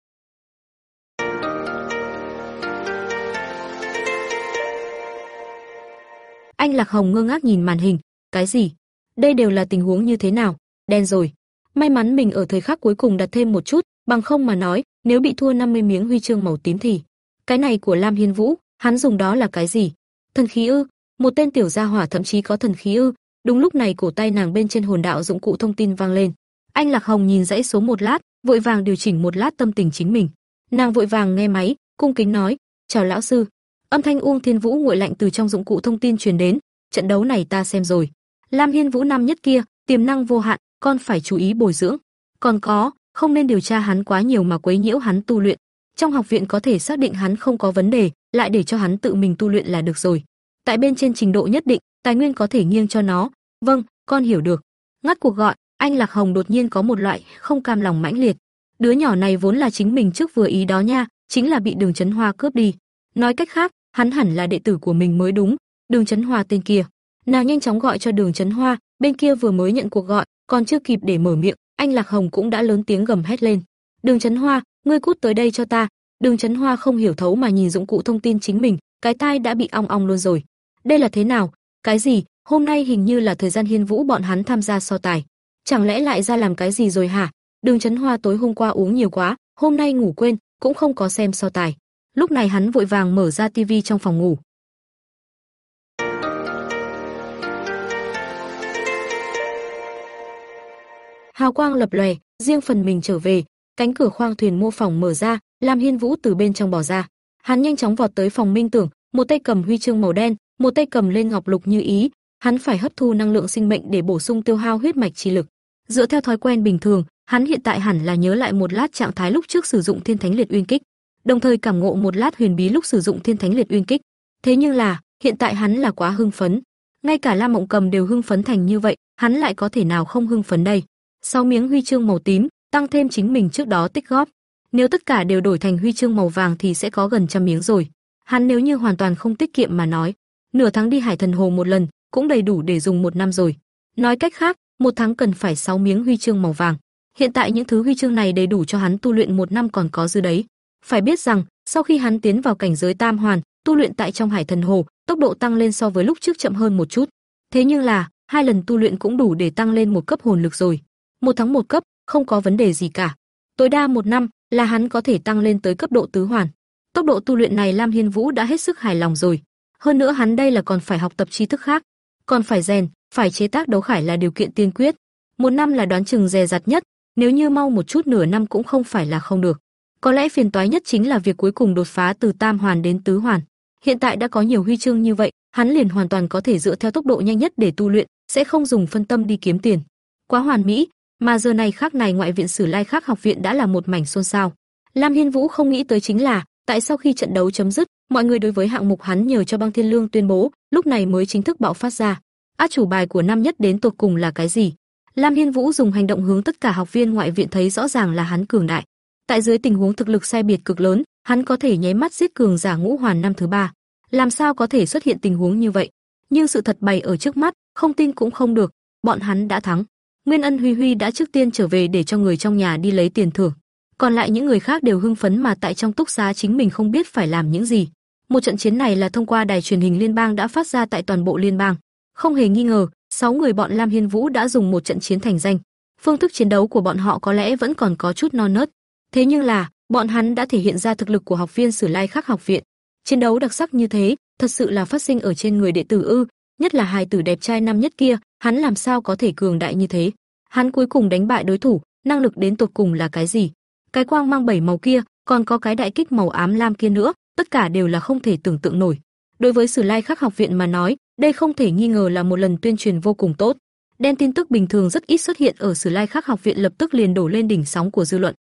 Anh Lạc Hồng ngơ ngác nhìn màn hình, cái gì? Đây đều là tình huống như thế nào? Đen rồi. May mắn mình ở thời khắc cuối cùng đặt thêm một chút, bằng không mà nói, nếu bị thua 50 miếng huy chương màu tím thì cái này của Lam Hiên Vũ, hắn dùng đó là cái gì? Thần khí ư? Một tên tiểu gia hỏa thậm chí có thần khí ư? Đúng lúc này cổ tay nàng bên trên hồn đạo dụng cụ thông tin vang lên. Anh Lạc Hồng nhìn dãy số một lát, vội vàng điều chỉnh một lát tâm tình chính mình. Nàng vội vàng nghe máy, cung kính nói: "Chào lão sư." Âm thanh Uông Thiên Vũ nguội lạnh từ trong dụng cụ thông tin truyền đến, "Trận đấu này ta xem rồi. Lam Hiên Vũ năm nhất kia, tiềm năng vô hạn, con phải chú ý bồi dưỡng. Còn có, không nên điều tra hắn quá nhiều mà quấy nhiễu hắn tu luyện. Trong học viện có thể xác định hắn không có vấn đề, lại để cho hắn tự mình tu luyện là được rồi. Tại bên trên trình độ nhất định, tài nguyên có thể nghiêng cho nó. Vâng, con hiểu được. Ngắt cuộc gọi, anh Lạc Hồng đột nhiên có một loại không cam lòng mãnh liệt. Đứa nhỏ này vốn là chính mình trước vừa ý đó nha, chính là bị Đường Chấn Hoa cướp đi. Nói cách khác, hắn hẳn là đệ tử của mình mới đúng, Đường Chấn Hoa tên kia. Nàng nhanh chóng gọi cho Đường Chấn Hoa, bên kia vừa mới nhận cuộc gọi, còn chưa kịp để mở miệng, anh Lạc Hồng cũng đã lớn tiếng gầm hét lên. "Đường Chấn Hoa, ngươi cút tới đây cho ta." Đường Chấn Hoa không hiểu thấu mà nhìn dụng cụ thông tin chính mình, cái tai đã bị ong ong luôn rồi. Đây là thế nào? Cái gì? Hôm nay hình như là thời gian Hiên Vũ bọn hắn tham gia so tài. Chẳng lẽ lại ra làm cái gì rồi hả? Đường Chấn Hoa tối hôm qua uống nhiều quá, hôm nay ngủ quên, cũng không có xem so tài. Lúc này hắn vội vàng mở ra tivi trong phòng ngủ. Hào quang lập lòe, riêng phần mình trở về, cánh cửa khoang thuyền mô phỏng mở ra, Lam Hiên Vũ từ bên trong bỏ ra. Hắn nhanh chóng vọt tới phòng Minh Tưởng, một tay cầm huy chương màu đen, một tay cầm lên ngọc lục như ý, hắn phải hấp thu năng lượng sinh mệnh để bổ sung tiêu hao huyết mạch chi lực. Dựa theo thói quen bình thường, hắn hiện tại hẳn là nhớ lại một lát trạng thái lúc trước sử dụng Thiên Thánh Liệt Uyên Kích, đồng thời cảm ngộ một lát huyền bí lúc sử dụng Thiên Thánh Liệt Uyên Kích. Thế nhưng là, hiện tại hắn là quá hưng phấn, ngay cả Lam Mộng Cầm đều hưng phấn thành như vậy, hắn lại có thể nào không hưng phấn đây? Sáu miếng huy chương màu tím, tăng thêm chính mình trước đó tích góp. Nếu tất cả đều đổi thành huy chương màu vàng thì sẽ có gần trăm miếng rồi. Hắn nếu như hoàn toàn không tiết kiệm mà nói, nửa tháng đi Hải Thần Hồ một lần, cũng đầy đủ để dùng một năm rồi. Nói cách khác, một tháng cần phải 6 miếng huy chương màu vàng. Hiện tại những thứ huy chương này đầy đủ cho hắn tu luyện một năm còn có dư đấy. Phải biết rằng, sau khi hắn tiến vào cảnh giới Tam Hoàn, tu luyện tại trong Hải Thần Hồ, tốc độ tăng lên so với lúc trước chậm hơn một chút. Thế nhưng là, hai lần tu luyện cũng đủ để tăng lên một cấp hồn lực rồi một tháng một cấp, không có vấn đề gì cả. Tối đa một năm là hắn có thể tăng lên tới cấp độ tứ hoàn. Tốc độ tu luyện này Lam Hiên Vũ đã hết sức hài lòng rồi. Hơn nữa hắn đây là còn phải học tập tri thức khác, còn phải rèn, phải chế tác đấu khải là điều kiện tiên quyết. Một năm là đoán chừng dè dặt nhất, nếu như mau một chút nửa năm cũng không phải là không được. Có lẽ phiền toái nhất chính là việc cuối cùng đột phá từ tam hoàn đến tứ hoàn. Hiện tại đã có nhiều huy chương như vậy, hắn liền hoàn toàn có thể dựa theo tốc độ nhanh nhất để tu luyện, sẽ không dùng phân tâm đi kiếm tiền. Quá hoàn mỹ, mà giờ này khác này ngoại viện Sử Lai khác học viện đã là một mảnh xôn xao. Lam Hiên Vũ không nghĩ tới chính là, tại sau khi trận đấu chấm dứt, mọi người đối với hạng mục hắn nhờ cho Băng Thiên Lương tuyên bố, lúc này mới chính thức bạo phát ra. Át chủ bài của năm nhất đến tột cùng là cái gì? Lam Hiên Vũ dùng hành động hướng tất cả học viên ngoại viện thấy rõ ràng là hắn cường đại. Tại dưới tình huống thực lực sai biệt cực lớn, hắn có thể nháy mắt giết cường giả ngũ hoàn năm thứ ba. Làm sao có thể xuất hiện tình huống như vậy? Nhưng sự thật bày ở trước mắt, không tin cũng không được, bọn hắn đã thắng. Nguyên Ân Huy Huy đã trước tiên trở về để cho người trong nhà đi lấy tiền thưởng. Còn lại những người khác đều hưng phấn mà tại trong túc xá chính mình không biết phải làm những gì. Một trận chiến này là thông qua đài truyền hình liên bang đã phát ra tại toàn bộ liên bang. Không hề nghi ngờ, sáu người bọn Lam Hiên Vũ đã dùng một trận chiến thành danh. Phương thức chiến đấu của bọn họ có lẽ vẫn còn có chút non nớt. Thế nhưng là, bọn hắn đã thể hiện ra thực lực của học viên Sử Lai Khắc học viện. Chiến đấu đặc sắc như thế, thật sự là phát sinh ở trên người đệ tử ư? Nhất là hài tử đẹp trai năm nhất kia, hắn làm sao có thể cường đại như thế? Hắn cuối cùng đánh bại đối thủ, năng lực đến tột cùng là cái gì? Cái quang mang bảy màu kia, còn có cái đại kích màu ám lam kia nữa, tất cả đều là không thể tưởng tượng nổi. Đối với Sử Lai Khắc học viện mà nói, đây không thể nghi ngờ là một lần tuyên truyền vô cùng tốt. Đen tin tức bình thường rất ít xuất hiện ở Sử Lai Khắc học viện lập tức liền đổ lên đỉnh sóng của dư luận.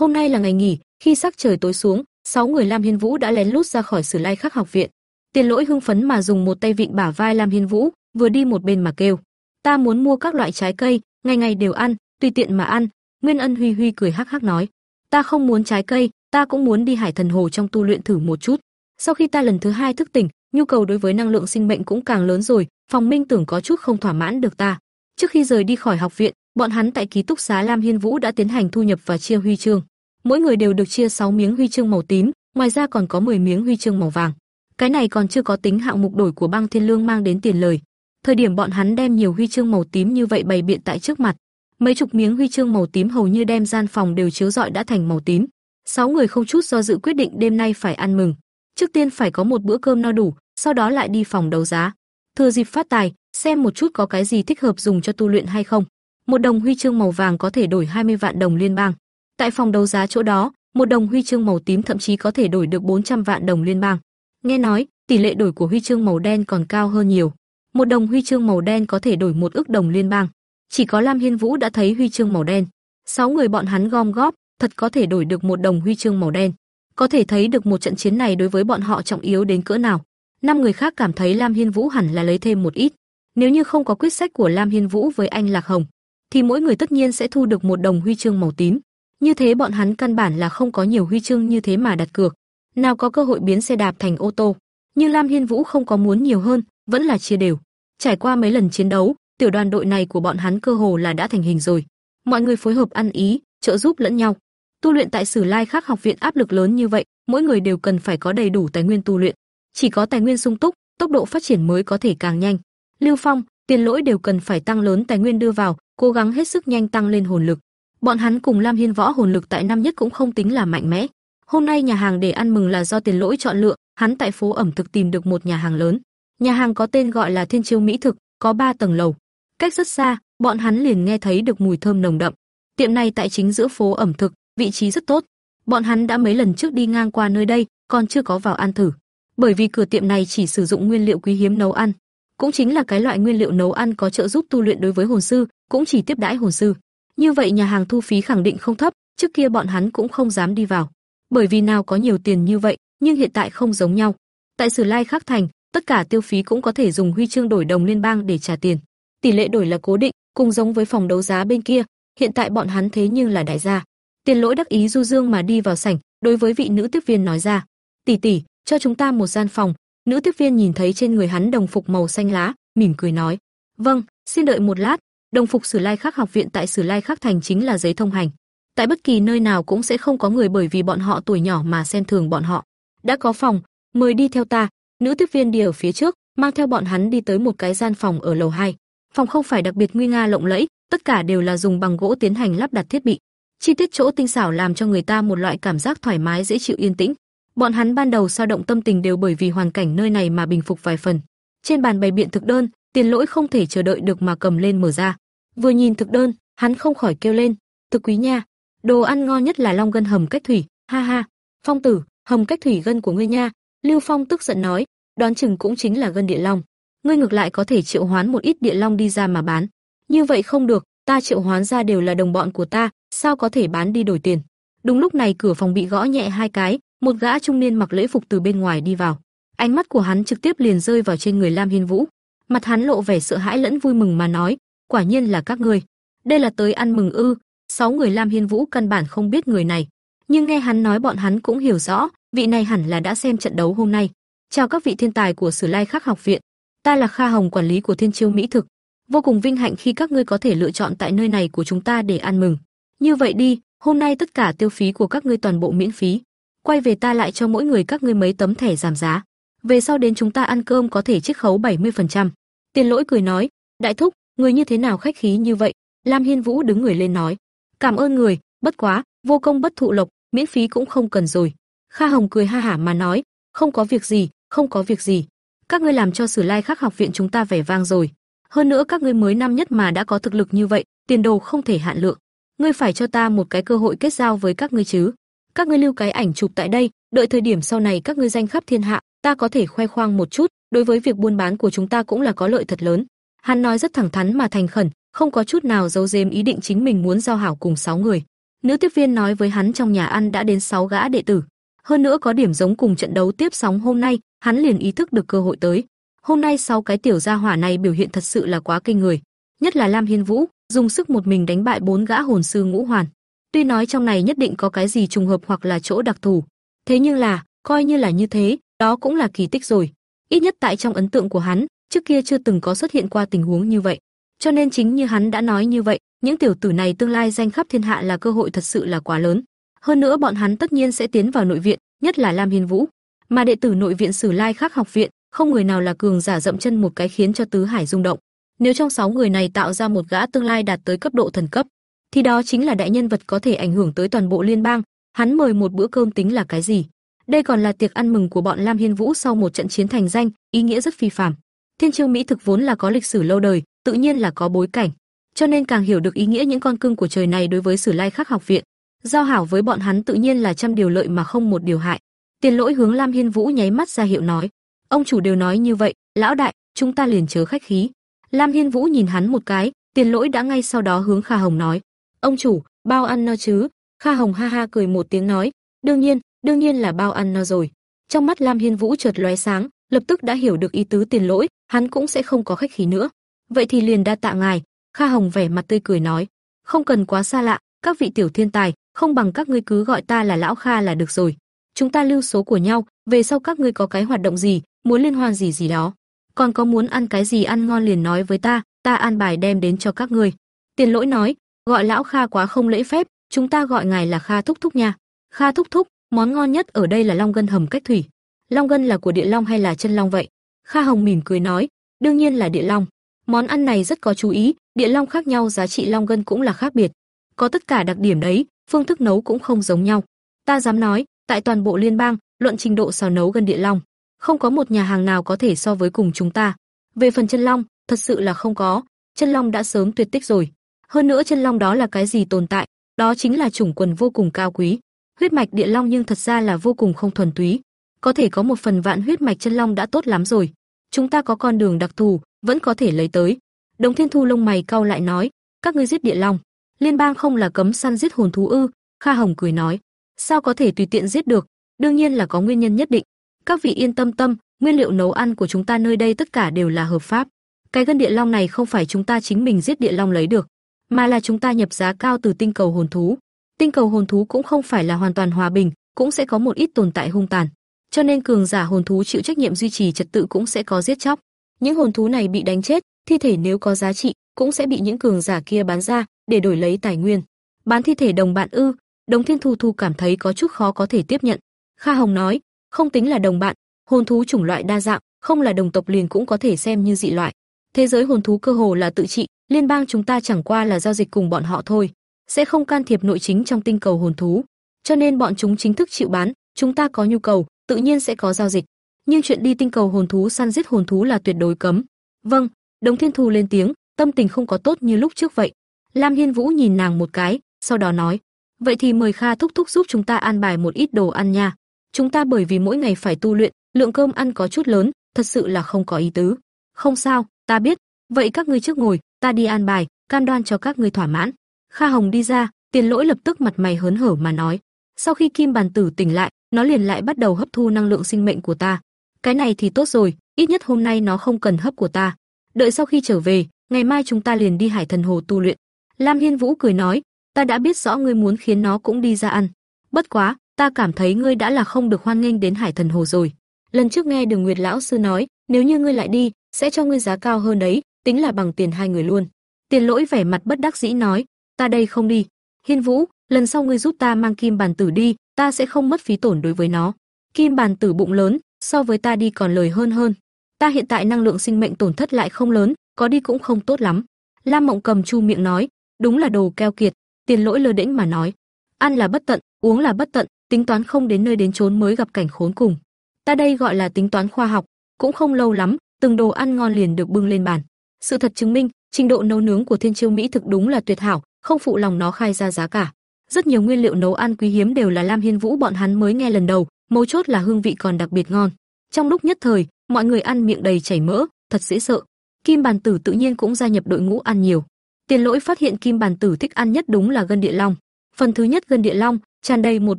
Hôm nay là ngày nghỉ, khi sắc trời tối xuống, sáu người Lam Hiên Vũ đã lén lút ra khỏi Sử Lai Khắc học viện. Tiền Lỗi hưng phấn mà dùng một tay vịn bả vai Lam Hiên Vũ, vừa đi một bên mà kêu: "Ta muốn mua các loại trái cây, ngày ngày đều ăn, tùy tiện mà ăn." Nguyên Ân Huy Huy cười hắc hắc nói: "Ta không muốn trái cây, ta cũng muốn đi Hải Thần Hồ trong tu luyện thử một chút. Sau khi ta lần thứ hai thức tỉnh, nhu cầu đối với năng lượng sinh mệnh cũng càng lớn rồi, Phòng Minh tưởng có chút không thỏa mãn được ta." Trước khi rời đi khỏi học viện, bọn hắn tại ký túc xá Lam Hiên Vũ đã tiến hành thu nhập và chia huy chương. Mỗi người đều được chia 6 miếng huy chương màu tím, ngoài ra còn có 10 miếng huy chương màu vàng. Cái này còn chưa có tính hạng mục đổi của băng thiên lương mang đến tiền lời. Thời điểm bọn hắn đem nhiều huy chương màu tím như vậy bày biện tại trước mặt, mấy chục miếng huy chương màu tím hầu như đem gian phòng đều chiếu rọi đã thành màu tím. Sáu người không chút do dự quyết định đêm nay phải ăn mừng. Trước tiên phải có một bữa cơm no đủ, sau đó lại đi phòng đấu giá. Thừa dịp phát tài, xem một chút có cái gì thích hợp dùng cho tu luyện hay không. Một đồng huy chương màu vàng có thể đổi 20 vạn đồng liên bang. Tại phòng đấu giá chỗ đó, một đồng huy chương màu tím thậm chí có thể đổi được 400 vạn đồng liên bang. Nghe nói, tỷ lệ đổi của huy chương màu đen còn cao hơn nhiều. Một đồng huy chương màu đen có thể đổi một ức đồng liên bang. Chỉ có Lam Hiên Vũ đã thấy huy chương màu đen. Sáu người bọn hắn gom góp, thật có thể đổi được một đồng huy chương màu đen. Có thể thấy được một trận chiến này đối với bọn họ trọng yếu đến cỡ nào. Năm người khác cảm thấy Lam Hiên Vũ hẳn là lấy thêm một ít. Nếu như không có quyết sách của Lam Hiên Vũ với anh Lạc Hồng, thì mỗi người tất nhiên sẽ thu được một đồng huy chương màu tím. Như thế bọn hắn căn bản là không có nhiều huy chương như thế mà đặt cược, nào có cơ hội biến xe đạp thành ô tô. Nhưng Lam Hiên Vũ không có muốn nhiều hơn, vẫn là chia đều. Trải qua mấy lần chiến đấu, tiểu đoàn đội này của bọn hắn cơ hồ là đã thành hình rồi. Mọi người phối hợp ăn ý, trợ giúp lẫn nhau. Tu luyện tại Sử Lai Khắc học viện áp lực lớn như vậy, mỗi người đều cần phải có đầy đủ tài nguyên tu luyện. Chỉ có tài nguyên sung túc, tốc độ phát triển mới có thể càng nhanh. Lưu Phong, Tiền Lỗi đều cần phải tăng lớn tài nguyên đưa vào, cố gắng hết sức nhanh tăng lên hồn lực. Bọn hắn cùng Lam Hiên Võ hồn lực tại năm nhất cũng không tính là mạnh mẽ. Hôm nay nhà hàng để ăn mừng là do Tiền Lỗi chọn lựa, hắn tại phố ẩm thực tìm được một nhà hàng lớn. Nhà hàng có tên gọi là Thiên Chiêu Mỹ Thực, có 3 tầng lầu. Cách rất xa, bọn hắn liền nghe thấy được mùi thơm nồng đậm. Tiệm này tại chính giữa phố ẩm thực, vị trí rất tốt. Bọn hắn đã mấy lần trước đi ngang qua nơi đây, còn chưa có vào ăn thử. Bởi vì cửa tiệm này chỉ sử dụng nguyên liệu quý hiếm nấu ăn, cũng chính là cái loại nguyên liệu nấu ăn có trợ giúp tu luyện đối với hồn sư, cũng chỉ tiếp đãi hồn sư. Như vậy nhà hàng thu phí khẳng định không thấp, trước kia bọn hắn cũng không dám đi vào. Bởi vì nào có nhiều tiền như vậy, nhưng hiện tại không giống nhau. Tại Sử Lai Khắc Thành, tất cả tiêu phí cũng có thể dùng huy chương đổi đồng liên bang để trả tiền. Tỷ lệ đổi là cố định, cùng giống với phòng đấu giá bên kia, hiện tại bọn hắn thế nhưng là đại gia. Tiền Lỗi đắc ý du dương mà đi vào sảnh, đối với vị nữ tiếp viên nói ra: "Tỷ tỷ, cho chúng ta một gian phòng." Nữ tiếp viên nhìn thấy trên người hắn đồng phục màu xanh lá, mỉm cười nói: "Vâng, xin đợi một lát." Đồng phục Sử Lai Khắc học viện tại Sử Lai Khắc thành chính là giấy thông hành. Tại bất kỳ nơi nào cũng sẽ không có người bởi vì bọn họ tuổi nhỏ mà xem thường bọn họ. Đã có phòng, mời đi theo ta. Nữ tiếp viên đi ở phía trước, mang theo bọn hắn đi tới một cái gian phòng ở lầu 2. Phòng không phải đặc biệt nguy nga lộng lẫy, tất cả đều là dùng bằng gỗ tiến hành lắp đặt thiết bị. Chi tiết chỗ tinh xảo làm cho người ta một loại cảm giác thoải mái dễ chịu yên tĩnh. Bọn hắn ban đầu sao động tâm tình đều bởi vì hoàn cảnh nơi này mà bình phục vài phần. Trên bàn bày biện thực đơn, Tiền Lỗi không thể chờ đợi được mà cầm lên mở ra. Vừa nhìn thực đơn, hắn không khỏi kêu lên, "Thực quý nha, đồ ăn ngon nhất là long gân hầm cách thủy, ha ha." Phong tử, hầm cách thủy gân của ngươi nha." Lưu Phong tức giận nói, đoán chừng cũng chính là gân địa long. Ngươi ngược lại có thể triệu hoán một ít địa long đi ra mà bán. Như vậy không được, ta triệu hoán ra đều là đồng bọn của ta, sao có thể bán đi đổi tiền. Đúng lúc này cửa phòng bị gõ nhẹ hai cái, một gã trung niên mặc lễ phục từ bên ngoài đi vào. Ánh mắt của hắn trực tiếp liền rơi vào trên người Lam Hiên Vũ. Mặt hắn lộ vẻ sợ hãi lẫn vui mừng mà nói, quả nhiên là các ngươi. Đây là tới ăn mừng ư? Sáu người Lam Hiên Vũ căn bản không biết người này, nhưng nghe hắn nói bọn hắn cũng hiểu rõ, vị này hẳn là đã xem trận đấu hôm nay. Chào các vị thiên tài của Sử Lai Khắc học viện, ta là Kha Hồng quản lý của Thiên Chiêu Mỹ thực, vô cùng vinh hạnh khi các ngươi có thể lựa chọn tại nơi này của chúng ta để ăn mừng. Như vậy đi, hôm nay tất cả tiêu phí của các ngươi toàn bộ miễn phí. Quay về ta lại cho mỗi người các ngươi mấy tấm thẻ giảm giá. Về sau đến chúng ta ăn cơm có thể chiết khấu 70%. Tiền Lỗi cười nói, đại thúc, người như thế nào khách khí như vậy? Lam Hiên Vũ đứng người lên nói, cảm ơn người, bất quá, vô công bất thụ lộc, miễn phí cũng không cần rồi. Kha Hồng cười ha hả mà nói, không có việc gì, không có việc gì. Các ngươi làm cho Sử Lai Khắc học viện chúng ta vẻ vang rồi. Hơn nữa các ngươi mới năm nhất mà đã có thực lực như vậy, tiền đồ không thể hạn lượng. Ngươi phải cho ta một cái cơ hội kết giao với các ngươi chứ. Các ngươi lưu cái ảnh chụp tại đây, đợi thời điểm sau này các ngươi danh khắp thiên hạ, ta có thể khoe khoang một chút, đối với việc buôn bán của chúng ta cũng là có lợi thật lớn. Hắn nói rất thẳng thắn mà thành khẩn, không có chút nào giấu giếm ý định chính mình muốn giao hảo cùng sáu người. Nữ tiếp viên nói với hắn trong nhà ăn đã đến 6 gã đệ tử, hơn nữa có điểm giống cùng trận đấu tiếp sóng hôm nay, hắn liền ý thức được cơ hội tới. Hôm nay sau cái tiểu gia hỏa này biểu hiện thật sự là quá kinh người, nhất là Lam Hiên Vũ, dùng sức một mình đánh bại bốn gã hồn sư ngũ hoàn. Tuy nói trong này nhất định có cái gì trùng hợp hoặc là chỗ đặc thù, thế nhưng là, coi như là như thế, đó cũng là kỳ tích rồi. Ít nhất tại trong ấn tượng của hắn, trước kia chưa từng có xuất hiện qua tình huống như vậy. Cho nên chính như hắn đã nói như vậy, những tiểu tử này tương lai danh khắp thiên hạ là cơ hội thật sự là quá lớn. Hơn nữa bọn hắn tất nhiên sẽ tiến vào nội viện, nhất là Lam Hiên Vũ, mà đệ tử nội viện Sử Lai khác học viện, không người nào là cường giả dậm chân một cái khiến cho tứ hải rung động. Nếu trong sáu người này tạo ra một gã tương lai đạt tới cấp độ thần cấp, thì đó chính là đại nhân vật có thể ảnh hưởng tới toàn bộ liên bang, hắn mời một bữa cơm tính là cái gì? Đây còn là tiệc ăn mừng của bọn Lam Hiên Vũ sau một trận chiến thành danh, ý nghĩa rất phi phàm. Thiên Chiêu Mỹ thực vốn là có lịch sử lâu đời, tự nhiên là có bối cảnh, cho nên càng hiểu được ý nghĩa những con cưng của trời này đối với Sử Lai Khắc học viện. Giao hảo với bọn hắn tự nhiên là trăm điều lợi mà không một điều hại. Tiền Lỗi hướng Lam Hiên Vũ nháy mắt ra hiệu nói, ông chủ đều nói như vậy, lão đại, chúng ta liền chớ khách khí. Lam Hiên Vũ nhìn hắn một cái, Tiền Lỗi đã ngay sau đó hướng Kha Hồng nói, ông chủ, bao ăn no chứ? Kha Hồng ha ha cười một tiếng nói, đương nhiên, đương nhiên là bao ăn no rồi. Trong mắt Lam Hiên Vũ chợt lóe sáng, lập tức đã hiểu được ý tứ Tiền Lỗi, hắn cũng sẽ không có khách khí nữa. Vậy thì liền đa tạ ngài, Kha Hồng vẻ mặt tươi cười nói, không cần quá xa lạ, các vị tiểu thiên tài, không bằng các ngươi cứ gọi ta là lão Kha là được rồi. Chúng ta lưu số của nhau, về sau các ngươi có cái hoạt động gì, muốn liên hoan gì gì đó, còn có muốn ăn cái gì ăn ngon liền nói với ta, ta an bài đem đến cho các ngươi. Tiền Lỗi nói, gọi lão Kha quá không lễ phép, chúng ta gọi ngài là Kha thúc thúc nha. Kha thúc thúc, món ngon nhất ở đây là long gân hầm cách thủy. Long gân là của địa long hay là chân long vậy? Kha Hồng mỉm cười nói, đương nhiên là địa long. Món ăn này rất có chú ý, địa long khác nhau giá trị long gân cũng là khác biệt. Có tất cả đặc điểm đấy, phương thức nấu cũng không giống nhau. Ta dám nói, tại toàn bộ liên bang, luận trình độ xào nấu gần địa long, không có một nhà hàng nào có thể so với cùng chúng ta. Về phần chân long, thật sự là không có, chân long đã sớm tuyệt tích rồi. Hơn nữa chân long đó là cái gì tồn tại, đó chính là chủng quần vô cùng cao quý. Huyết mạch địa long nhưng thật ra là vô cùng không thuần túy, có thể có một phần vạn huyết mạch chân long đã tốt lắm rồi. Chúng ta có con đường đặc thù, vẫn có thể lấy tới. Đồng Thiên Thu lông mày cau lại nói, các ngươi giết địa long, liên bang không là cấm săn giết hồn thú ư? Kha Hồng cười nói, sao có thể tùy tiện giết được, đương nhiên là có nguyên nhân nhất định. Các vị yên tâm tâm, nguyên liệu nấu ăn của chúng ta nơi đây tất cả đều là hợp pháp. Cái gân địa long này không phải chúng ta chính mình giết địa long lấy được, mà là chúng ta nhập giá cao từ tinh cầu hồn thú. Tinh cầu hồn thú cũng không phải là hoàn toàn hòa bình, cũng sẽ có một ít tồn tại hung tàn. Cho nên cường giả hồn thú chịu trách nhiệm duy trì trật tự cũng sẽ có giết chóc. Những hồn thú này bị đánh chết, thi thể nếu có giá trị cũng sẽ bị những cường giả kia bán ra để đổi lấy tài nguyên. Bán thi thể đồng bạn ư? Đồng Thiên Thu Thu cảm thấy có chút khó có thể tiếp nhận. Kha Hồng nói, không tính là đồng bạn, hồn thú chủng loại đa dạng, không là đồng tộc liền cũng có thể xem như dị loại. Thế giới hồn thú cơ hồ là tự trị, liên bang chúng ta chẳng qua là giao dịch cùng bọn họ thôi, sẽ không can thiệp nội chính trong tinh cầu hồn thú. Cho nên bọn chúng chính thức chịu bán, chúng ta có nhu cầu, tự nhiên sẽ có giao dịch. Nhưng chuyện đi tinh cầu hồn thú săn giết hồn thú là tuyệt đối cấm. Vâng, Đồng Thiên Thu lên tiếng, tâm tình không có tốt như lúc trước vậy. Lam Hiên Vũ nhìn nàng một cái, sau đó nói, vậy thì mời Kha thúc thúc giúp chúng ta an bài một ít đồ ăn nha. Chúng ta bởi vì mỗi ngày phải tu luyện, lượng cơm ăn có chút lớn, thật sự là không có ý tứ. Không sao, ta biết, vậy các ngươi trước ngồi, ta đi an bài, cam đoan cho các ngươi thỏa mãn. Kha Hồng đi ra, Tiền Lỗi lập tức mặt mày hớn hở mà nói, sau khi Kim Bàn Tử tỉnh lại, nó liền lại bắt đầu hấp thu năng lượng sinh mệnh của ta. Cái này thì tốt rồi, ít nhất hôm nay nó không cần hấp của ta. Đợi sau khi trở về, ngày mai chúng ta liền đi Hải Thần Hồ tu luyện. Lam Hiên Vũ cười nói, ta đã biết rõ ngươi muốn khiến nó cũng đi ra ăn. Bất quá, ta cảm thấy ngươi đã là không được hoan nghênh đến Hải Thần Hồ rồi. Lần trước nghe Đường Nguyệt lão sư nói, nếu như ngươi lại đi, sẽ cho ngươi giá cao hơn đấy, tính là bằng tiền hai người luôn. Tiền Lỗi vẻ mặt bất đắc dĩ nói, ta đây không đi. Hiên Vũ, lần sau ngươi giúp ta mang kim bàn tử đi, ta sẽ không mất phí tổn đối với nó. Kim bàn tử bụng lớn, so với ta đi còn lời hơn hơn. Ta hiện tại năng lượng sinh mệnh tổn thất lại không lớn, có đi cũng không tốt lắm. Lam Mộng Cầm chu miệng nói, đúng là đồ keo kiệt, tiền lỗi lơ đễnh mà nói, ăn là bất tận, uống là bất tận, tính toán không đến nơi đến chốn mới gặp cảnh khốn cùng. Ta đây gọi là tính toán khoa học, cũng không lâu lắm, từng đồ ăn ngon liền được bưng lên bàn. Sự thật chứng minh, trình độ nấu nướng của Thiên Chiêu Mỹ thực đúng là tuyệt hảo, không phụ lòng nó khai ra giá cả. Rất nhiều nguyên liệu nấu ăn quý hiếm đều là Lam Hiên Vũ bọn hắn mới nghe lần đầu, mấu chốt là hương vị còn đặc biệt ngon. Trong lúc nhất thời, mọi người ăn miệng đầy chảy mỡ, thật dễ sợ. Kim Bàn Tử tự nhiên cũng gia nhập đội ngũ ăn nhiều. Tiền Lỗi phát hiện Kim Bàn Tử thích ăn nhất đúng là gân địa long. Phần thứ nhất gân địa long, tràn đầy một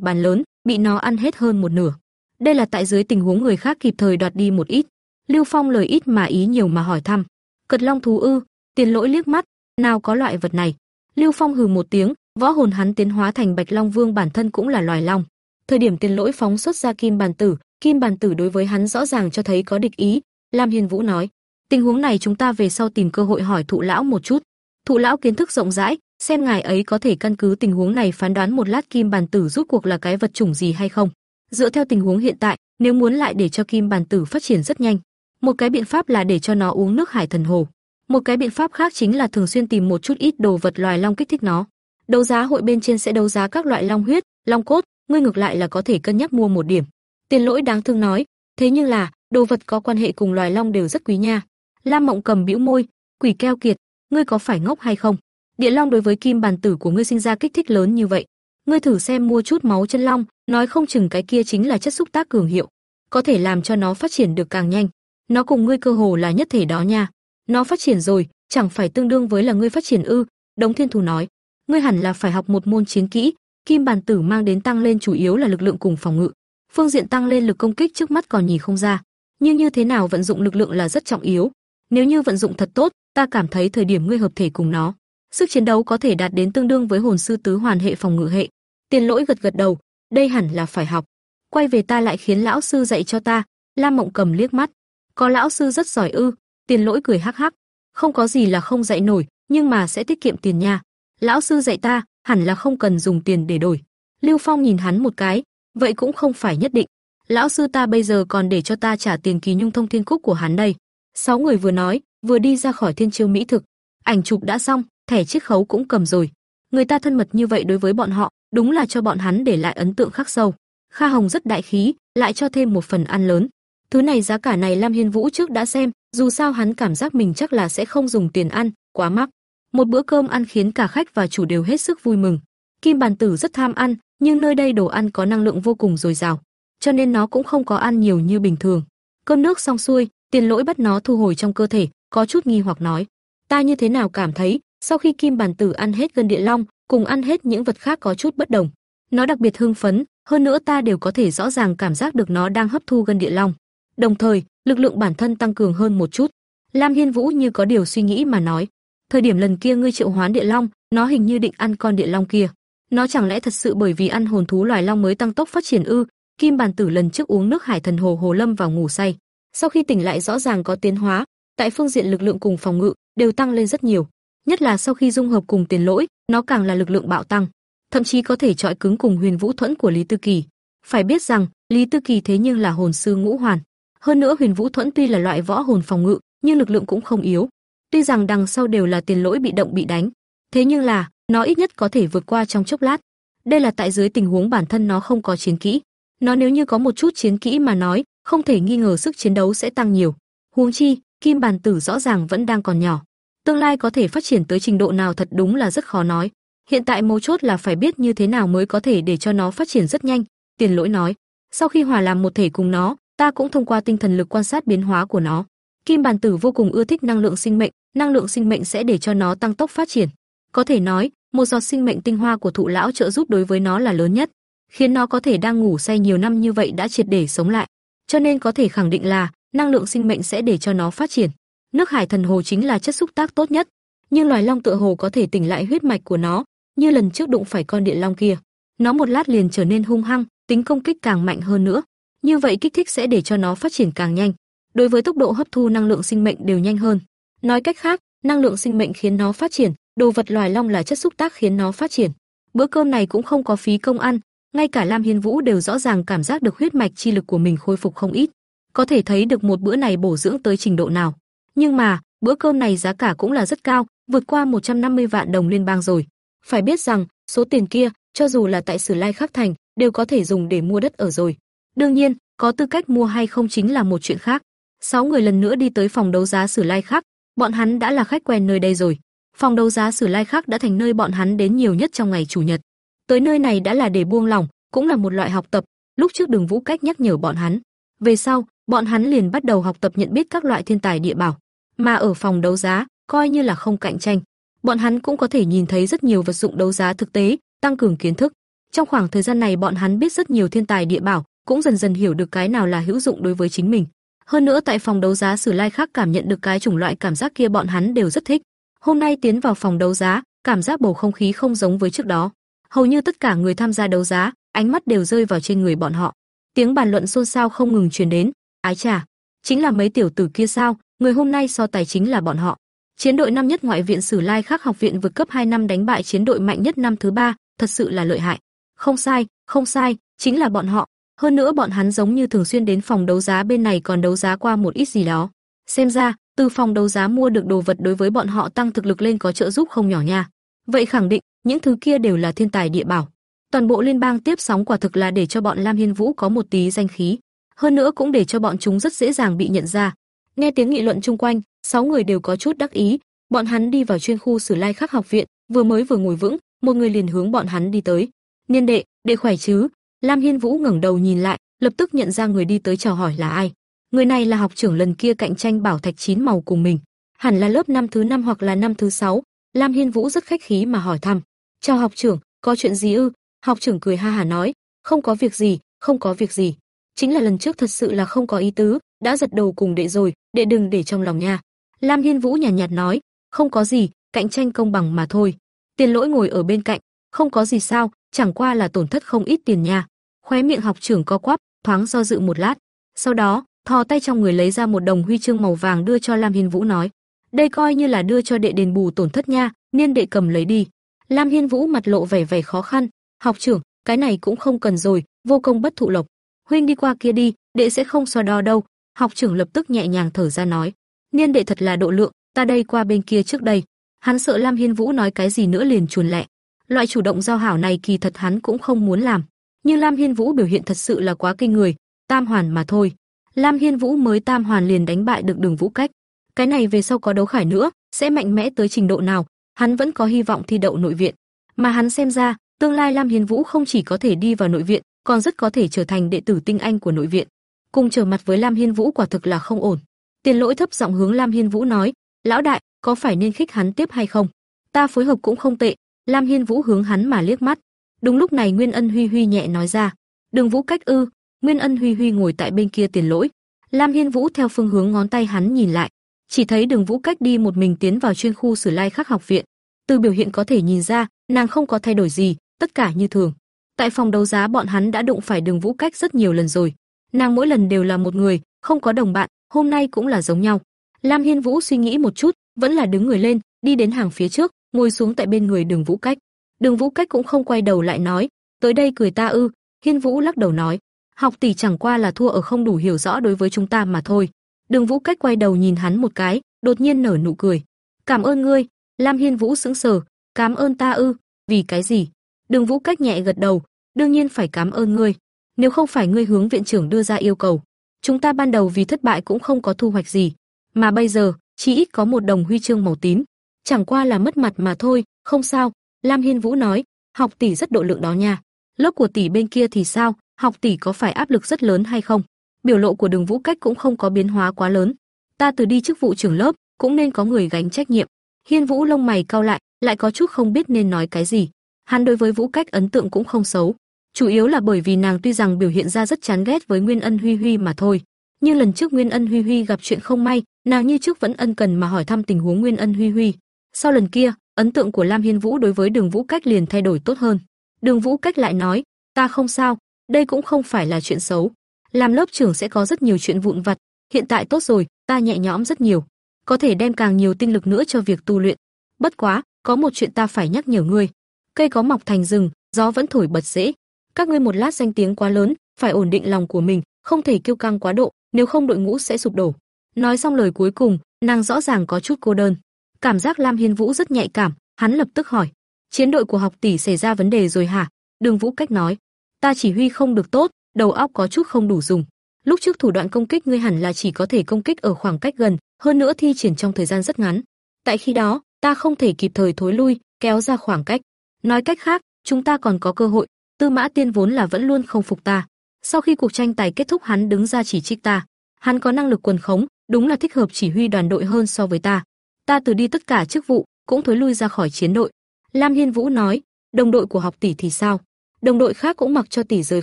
bàn lớn, bị nó ăn hết hơn một nửa. Đây là tại dưới tình huống người khác kịp thời đoạt đi một ít. Lưu Phong lời ít mà ý nhiều mà hỏi thăm. Cật long thú ư? Tiền Lỗi liếc mắt, nào có loại vật này. Lưu Phong hừ một tiếng, võ hồn hắn tiến hóa thành Bạch Long Vương bản thân cũng là loài long. Thời điểm Tiền Lỗi phóng xuất ra kim bàn tử, kim bàn tử đối với hắn rõ ràng cho thấy có địch ý. Lam Hiên Vũ nói, tình huống này chúng ta về sau tìm cơ hội hỏi thụ lão một chút. Thụ lão kiến thức rộng rãi, xem ngài ấy có thể căn cứ tình huống này phán đoán một lát kim bàn tử rút cuộc là cái vật chủng gì hay không. Dựa theo tình huống hiện tại, nếu muốn lại để cho kim bàn tử phát triển rất nhanh, một cái biện pháp là để cho nó uống nước hải thần hồ. Một cái biện pháp khác chính là thường xuyên tìm một chút ít đồ vật loài long kích thích nó. Đấu giá hội bên trên sẽ đấu giá các loại long huyết, long cốt, ngươi ngược lại là có thể cân nhắc mua một điểm. Tiền lỗi đáng thương nói, thế nhưng là, đồ vật có quan hệ cùng loài long đều rất quý nha. Lam Mộng cầm bĩu môi, quỷ keo kiệt, ngươi có phải ngốc hay không? Địa long đối với kim bàn tử của ngươi sinh ra kích thích lớn như vậy, ngươi thử xem mua chút máu chân long, nói không chừng cái kia chính là chất xúc tác cường hiệu, có thể làm cho nó phát triển được càng nhanh. Nó cùng ngươi cơ hồ là nhất thể đó nha. Nó phát triển rồi, chẳng phải tương đương với là ngươi phát triển ư? Đống Thiên Thù nói, ngươi hẳn là phải học một môn chiến kỹ, kim bàn tử mang đến tăng lên chủ yếu là lực lượng cùng phòng ngự. Phương diện tăng lên lực công kích trước mắt còn nhìn không ra, nhưng như thế nào vận dụng lực lượng là rất trọng yếu. Nếu như vận dụng thật tốt, ta cảm thấy thời điểm ngươi hợp thể cùng nó, sức chiến đấu có thể đạt đến tương đương với hồn sư tứ hoàn hệ phòng ngự hệ. Tiền Lỗi gật gật đầu, đây hẳn là phải học. Quay về ta lại khiến lão sư dạy cho ta. Lam Mộng Cầm liếc mắt, có lão sư rất giỏi ư? Tiền Lỗi cười hắc hắc, không có gì là không dạy nổi, nhưng mà sẽ tiết kiệm tiền nha. Lão sư dạy ta, hẳn là không cần dùng tiền để đổi. Lưu Phong nhìn hắn một cái, vậy cũng không phải nhất định. Lão sư ta bây giờ còn để cho ta trả tiền kỳ nhung thông thiên cúc của hắn đây. Sáu người vừa nói, vừa đi ra khỏi thiên chiêu mỹ thực. Ảnh chụp đã xong, thẻ chiếc khấu cũng cầm rồi. Người ta thân mật như vậy đối với bọn họ, đúng là cho bọn hắn để lại ấn tượng khắc sâu. Kha Hồng rất đại khí, lại cho thêm một phần ăn lớn. Thứ này giá cả này Lam Hiên Vũ trước đã xem, dù sao hắn cảm giác mình chắc là sẽ không dùng tiền ăn, quá mắc. Một bữa cơm ăn khiến cả khách và chủ đều hết sức vui mừng. Kim Bàn Tử rất tham ăn, nhưng nơi đây đồ ăn có năng lượng vô cùng dồi dào, cho nên nó cũng không có ăn nhiều như bình thường. Cơm nước xong xuôi, Tiền Lỗi bắt nó thu hồi trong cơ thể, có chút nghi hoặc nói: "Ta như thế nào cảm thấy, sau khi Kim Bàn Tử ăn hết gân địa long, cùng ăn hết những vật khác có chút bất đồng. Nó đặc biệt hưng phấn, hơn nữa ta đều có thể rõ ràng cảm giác được nó đang hấp thu gân địa long. Đồng thời, lực lượng bản thân tăng cường hơn một chút. Lam Hiên Vũ như có điều suy nghĩ mà nói, thời điểm lần kia ngươi triệu hoán địa long, nó hình như định ăn con địa long kia. Nó chẳng lẽ thật sự bởi vì ăn hồn thú loài long mới tăng tốc phát triển ư? Kim Bàn Tử lần trước uống nước Hải Thần Hồ Hồ Lâm vào ngủ say, sau khi tỉnh lại rõ ràng có tiến hóa, tại phương diện lực lượng cùng phòng ngự đều tăng lên rất nhiều, nhất là sau khi dung hợp cùng tiền lỗi, nó càng là lực lượng bạo tăng, thậm chí có thể chọi cứng cùng Huyền Vũ Thuẫn của Lý Tư Kỳ. Phải biết rằng, Lý Tư Kỳ thế nhưng là hồn sư ngũ hoàn, hơn nữa Huyền Vũ Thuẫn tuy là loại võ hồn phòng ngự, nhưng lực lượng cũng không yếu. Tuy rằng đằng sau đều là tiền lỗi bị động bị đánh, thế nhưng là nó ít nhất có thể vượt qua trong chốc lát. Đây là tại dưới tình huống bản thân nó không có chiến kỹ. Nó nếu như có một chút chiến kỹ mà nói, không thể nghi ngờ sức chiến đấu sẽ tăng nhiều. Huống chi, Kim Bàn Tử rõ ràng vẫn đang còn nhỏ, tương lai có thể phát triển tới trình độ nào thật đúng là rất khó nói. Hiện tại mấu chốt là phải biết như thế nào mới có thể để cho nó phát triển rất nhanh, Tiền Lỗi nói. Sau khi hòa làm một thể cùng nó, ta cũng thông qua tinh thần lực quan sát biến hóa của nó. Kim Bàn Tử vô cùng ưa thích năng lượng sinh mệnh, năng lượng sinh mệnh sẽ để cho nó tăng tốc phát triển. Có thể nói, một giọt sinh mệnh tinh hoa của thụ lão trợ giúp đối với nó là lớn nhất, khiến nó có thể đang ngủ say nhiều năm như vậy đã triệt để sống lại. Cho nên có thể khẳng định là năng lượng sinh mệnh sẽ để cho nó phát triển. Nước hải thần hồ chính là chất xúc tác tốt nhất, nhưng loài long tựa hồ có thể tỉnh lại huyết mạch của nó, như lần trước đụng phải con điện long kia. Nó một lát liền trở nên hung hăng, tính công kích càng mạnh hơn nữa. Như vậy kích thích sẽ để cho nó phát triển càng nhanh. Đối với tốc độ hấp thu năng lượng sinh mệnh đều nhanh hơn. Nói cách khác, năng lượng sinh mệnh khiến nó phát triển, đồ vật loài long là chất xúc tác khiến nó phát triển. Bữa cơm này cũng không có phí công ăn, ngay cả Lam Hiên Vũ đều rõ ràng cảm giác được huyết mạch chi lực của mình khôi phục không ít, có thể thấy được một bữa này bổ dưỡng tới trình độ nào. Nhưng mà, bữa cơm này giá cả cũng là rất cao, vượt qua 150 vạn đồng liên bang rồi. Phải biết rằng, số tiền kia, cho dù là tại Sử Lai Khắc Thành, đều có thể dùng để mua đất ở rồi. Đương nhiên, có tư cách mua hay không chính là một chuyện khác. Sáu người lần nữa đi tới phòng đấu giá Sử Lai Khắc, bọn hắn đã là khách quen nơi đây rồi. Phòng đấu giá Sử Lai Khắc đã thành nơi bọn hắn đến nhiều nhất trong ngày chủ nhật. Tới nơi này đã là để buông lỏng, cũng là một loại học tập, lúc trước Đường Vũ Cách nhắc nhở bọn hắn. Về sau, bọn hắn liền bắt đầu học tập nhận biết các loại thiên tài địa bảo, mà ở phòng đấu giá, coi như là không cạnh tranh, bọn hắn cũng có thể nhìn thấy rất nhiều vật dụng đấu giá thực tế, tăng cường kiến thức. Trong khoảng thời gian này bọn hắn biết rất nhiều thiên tài địa bảo, cũng dần dần hiểu được cái nào là hữu dụng đối với chính mình. Hơn nữa tại phòng đấu giá Sử Lai khác cảm nhận được cái chủng loại cảm giác kia bọn hắn đều rất thích. Hôm nay tiến vào phòng đấu giá, cảm giác bầu không khí không giống với trước đó. Hầu như tất cả người tham gia đấu giá, ánh mắt đều rơi vào trên người bọn họ. Tiếng bàn luận xôn xao không ngừng truyền đến, ái chà, chính là mấy tiểu tử kia sao, người hôm nay so tài chính là bọn họ. Chiến đội năm nhất ngoại viện Sử Lai Khắc học viện vượt cấp 2 năm đánh bại chiến đội mạnh nhất năm thứ ba, thật sự là lợi hại. Không sai, không sai, chính là bọn họ. Hơn nữa bọn hắn giống như thường xuyên đến phòng đấu giá bên này còn đấu giá qua một ít gì đó. Xem ra, từ phòng đấu giá mua được đồ vật đối với bọn họ tăng thực lực lên có trợ giúp không nhỏ nha. Vậy khẳng định, những thứ kia đều là thiên tài địa bảo. Toàn bộ liên bang tiếp sóng quả thực là để cho bọn Lam Hiên Vũ có một tí danh khí, hơn nữa cũng để cho bọn chúng rất dễ dàng bị nhận ra. Nghe tiếng nghị luận chung quanh, sáu người đều có chút đắc ý, bọn hắn đi vào chuyên khu Sử Lai Khắc học viện, vừa mới vừa ngồi vững, một người liền hướng bọn hắn đi tới. "Niên đệ, đệ khỏe chứ?" Lam Hiên Vũ ngẩng đầu nhìn lại, lập tức nhận ra người đi tới chào hỏi là ai. Người này là học trưởng lần kia cạnh tranh bảo thạch chín màu cùng mình, hẳn là lớp năm thứ năm hoặc là năm thứ sáu. Lam Hiên Vũ rất khách khí mà hỏi thăm. "Chào học trưởng, có chuyện gì ư?" Học trưởng cười ha hà nói, "Không có việc gì, không có việc gì. Chính là lần trước thật sự là không có ý tứ, đã giật đầu cùng đệ rồi, đệ đừng để trong lòng nha." Lam Hiên Vũ nhàn nhạt, nhạt nói, "Không có gì, cạnh tranh công bằng mà thôi." Tiền Lỗi ngồi ở bên cạnh, "Không có gì sao, chẳng qua là tổn thất không ít tiền nha." Khóe miệng học trưởng co quắp, thoáng do dự một lát, sau đó, thò tay trong người lấy ra một đồng huy chương màu vàng đưa cho Lam Hiên Vũ nói: "Đây coi như là đưa cho đệ đền bù tổn thất nha, niên đệ cầm lấy đi." Lam Hiên Vũ mặt lộ vẻ vẻ khó khăn, "Học trưởng, cái này cũng không cần rồi, vô công bất thụ lộc. Huynh đi qua kia đi, đệ sẽ không so đo đâu." Học trưởng lập tức nhẹ nhàng thở ra nói: "Niên đệ thật là độ lượng, ta đây qua bên kia trước đây." Hắn sợ Lam Hiên Vũ nói cái gì nữa liền chuồn lẹ. Loại chủ động giao hảo này kỳ thật hắn cũng không muốn làm, nhưng Lam Hiên Vũ biểu hiện thật sự là quá kinh người, tam hoàn mà thôi. Lam Hiên Vũ mới tam hoàn liền đánh bại được Đường Vũ Cách. Cái này về sau có đấu khải nữa, sẽ mạnh mẽ tới trình độ nào, hắn vẫn có hy vọng thi đậu nội viện. Mà hắn xem ra, tương lai Lam Hiên Vũ không chỉ có thể đi vào nội viện, còn rất có thể trở thành đệ tử tinh anh của nội viện. Cùng trở mặt với Lam Hiên Vũ quả thực là không ổn. Tiền Lỗi thấp giọng hướng Lam Hiên Vũ nói, "Lão đại, có phải nên khích hắn tiếp hay không? Ta phối hợp cũng không tệ." Lam Hiên Vũ hướng hắn mà liếc mắt. Đúng lúc này Nguyên Ân Huy Huy nhẹ nói ra, "Đường Vũ cách ư?" Nguyên Ân Huy Huy ngồi tại bên kia tiền lỗi. Lam Hiên Vũ theo phương hướng ngón tay hắn nhìn lại, chỉ thấy Đường Vũ cách đi một mình tiến vào chuyên khu Sử Lai Khắc học viện. Từ biểu hiện có thể nhìn ra, nàng không có thay đổi gì, tất cả như thường. Tại phòng đấu giá bọn hắn đã đụng phải Đường Vũ cách rất nhiều lần rồi. Nàng mỗi lần đều là một người, không có đồng bạn, hôm nay cũng là giống nhau. Lam Hiên Vũ suy nghĩ một chút, vẫn là đứng người lên, đi đến hàng phía trước, ngồi xuống tại bên người Đường Vũ Cách. Đường Vũ Cách cũng không quay đầu lại nói, "Tới đây cười ta ư?" Hiên Vũ lắc đầu nói, "Học tỷ chẳng qua là thua ở không đủ hiểu rõ đối với chúng ta mà thôi." Đường Vũ Cách quay đầu nhìn hắn một cái, đột nhiên nở nụ cười. "Cảm ơn ngươi." Lam Hiên Vũ sững sờ, "Cảm ơn ta ư? Vì cái gì?" Đường Vũ Cách nhẹ gật đầu, "Đương nhiên phải cảm ơn ngươi, nếu không phải ngươi hướng viện trưởng đưa ra yêu cầu, chúng ta ban đầu vì thất bại cũng không có thu hoạch gì, mà bây giờ, chỉ ít có một đồng huy chương màu tím, chẳng qua là mất mặt mà thôi, không sao." Lam Hiên Vũ nói, "Học tỷ rất độ lượng đó nha. Lớp của tỷ bên kia thì sao, học tỷ có phải áp lực rất lớn hay không?" Biểu lộ của Đường Vũ Cách cũng không có biến hóa quá lớn. "Ta từ đi chức vụ trưởng lớp, cũng nên có người gánh trách nhiệm." Hiên Vũ lông mày cau lại, lại có chút không biết nên nói cái gì. Hắn đối với Vũ Cách ấn tượng cũng không xấu, chủ yếu là bởi vì nàng tuy rằng biểu hiện ra rất chán ghét với Nguyên Ân Huy Huy mà thôi, nhưng lần trước Nguyên Ân Huy Huy gặp chuyện không may, nàng như trước vẫn ân cần mà hỏi thăm tình huống Nguyên Ân Huy Huy. Sau lần kia, ấn tượng của Lam Hiên Vũ đối với Đường Vũ Cách liền thay đổi tốt hơn. Đường Vũ Cách lại nói, "Ta không sao, đây cũng không phải là chuyện xấu. Làm lớp trưởng sẽ có rất nhiều chuyện vụn vặt, hiện tại tốt rồi, ta nhẹ nhõm rất nhiều, có thể đem càng nhiều tinh lực nữa cho việc tu luyện. Bất quá, có một chuyện ta phải nhắc nhở ngươi. Cây có mọc thành rừng, gió vẫn thổi bật dễ. Các ngươi một lát danh tiếng quá lớn, phải ổn định lòng của mình, không thể kiêu căng quá độ, nếu không đội ngũ sẽ sụp đổ." Nói xong lời cuối cùng, nàng rõ ràng có chút cô đơn. Cảm giác Lam Hiên Vũ rất nhạy cảm, hắn lập tức hỏi: "Chiến đội của học tỷ xảy ra vấn đề rồi hả?" Đường Vũ Cách nói: "Ta chỉ huy không được tốt, đầu óc có chút không đủ dùng." Lúc trước thủ đoạn công kích ngươi hẳn là chỉ có thể công kích ở khoảng cách gần, hơn nữa thi triển trong thời gian rất ngắn. Tại khi đó, ta không thể kịp thời thối lui, kéo ra khoảng cách. Nói cách khác, chúng ta còn có cơ hội. Tư Mã Tiên vốn là vẫn luôn không phục ta. Sau khi cuộc tranh tài kết thúc hắn đứng ra chỉ trích ta. Hắn có năng lực quần khống, đúng là thích hợp chỉ huy đoàn đội hơn so với ta. Ta từ đi tất cả chức vụ, cũng thối lui ra khỏi chiến đội. Lam Hiên Vũ nói, đồng đội của học tỷ thì sao? Đồng đội khác cũng mặc cho tỷ rời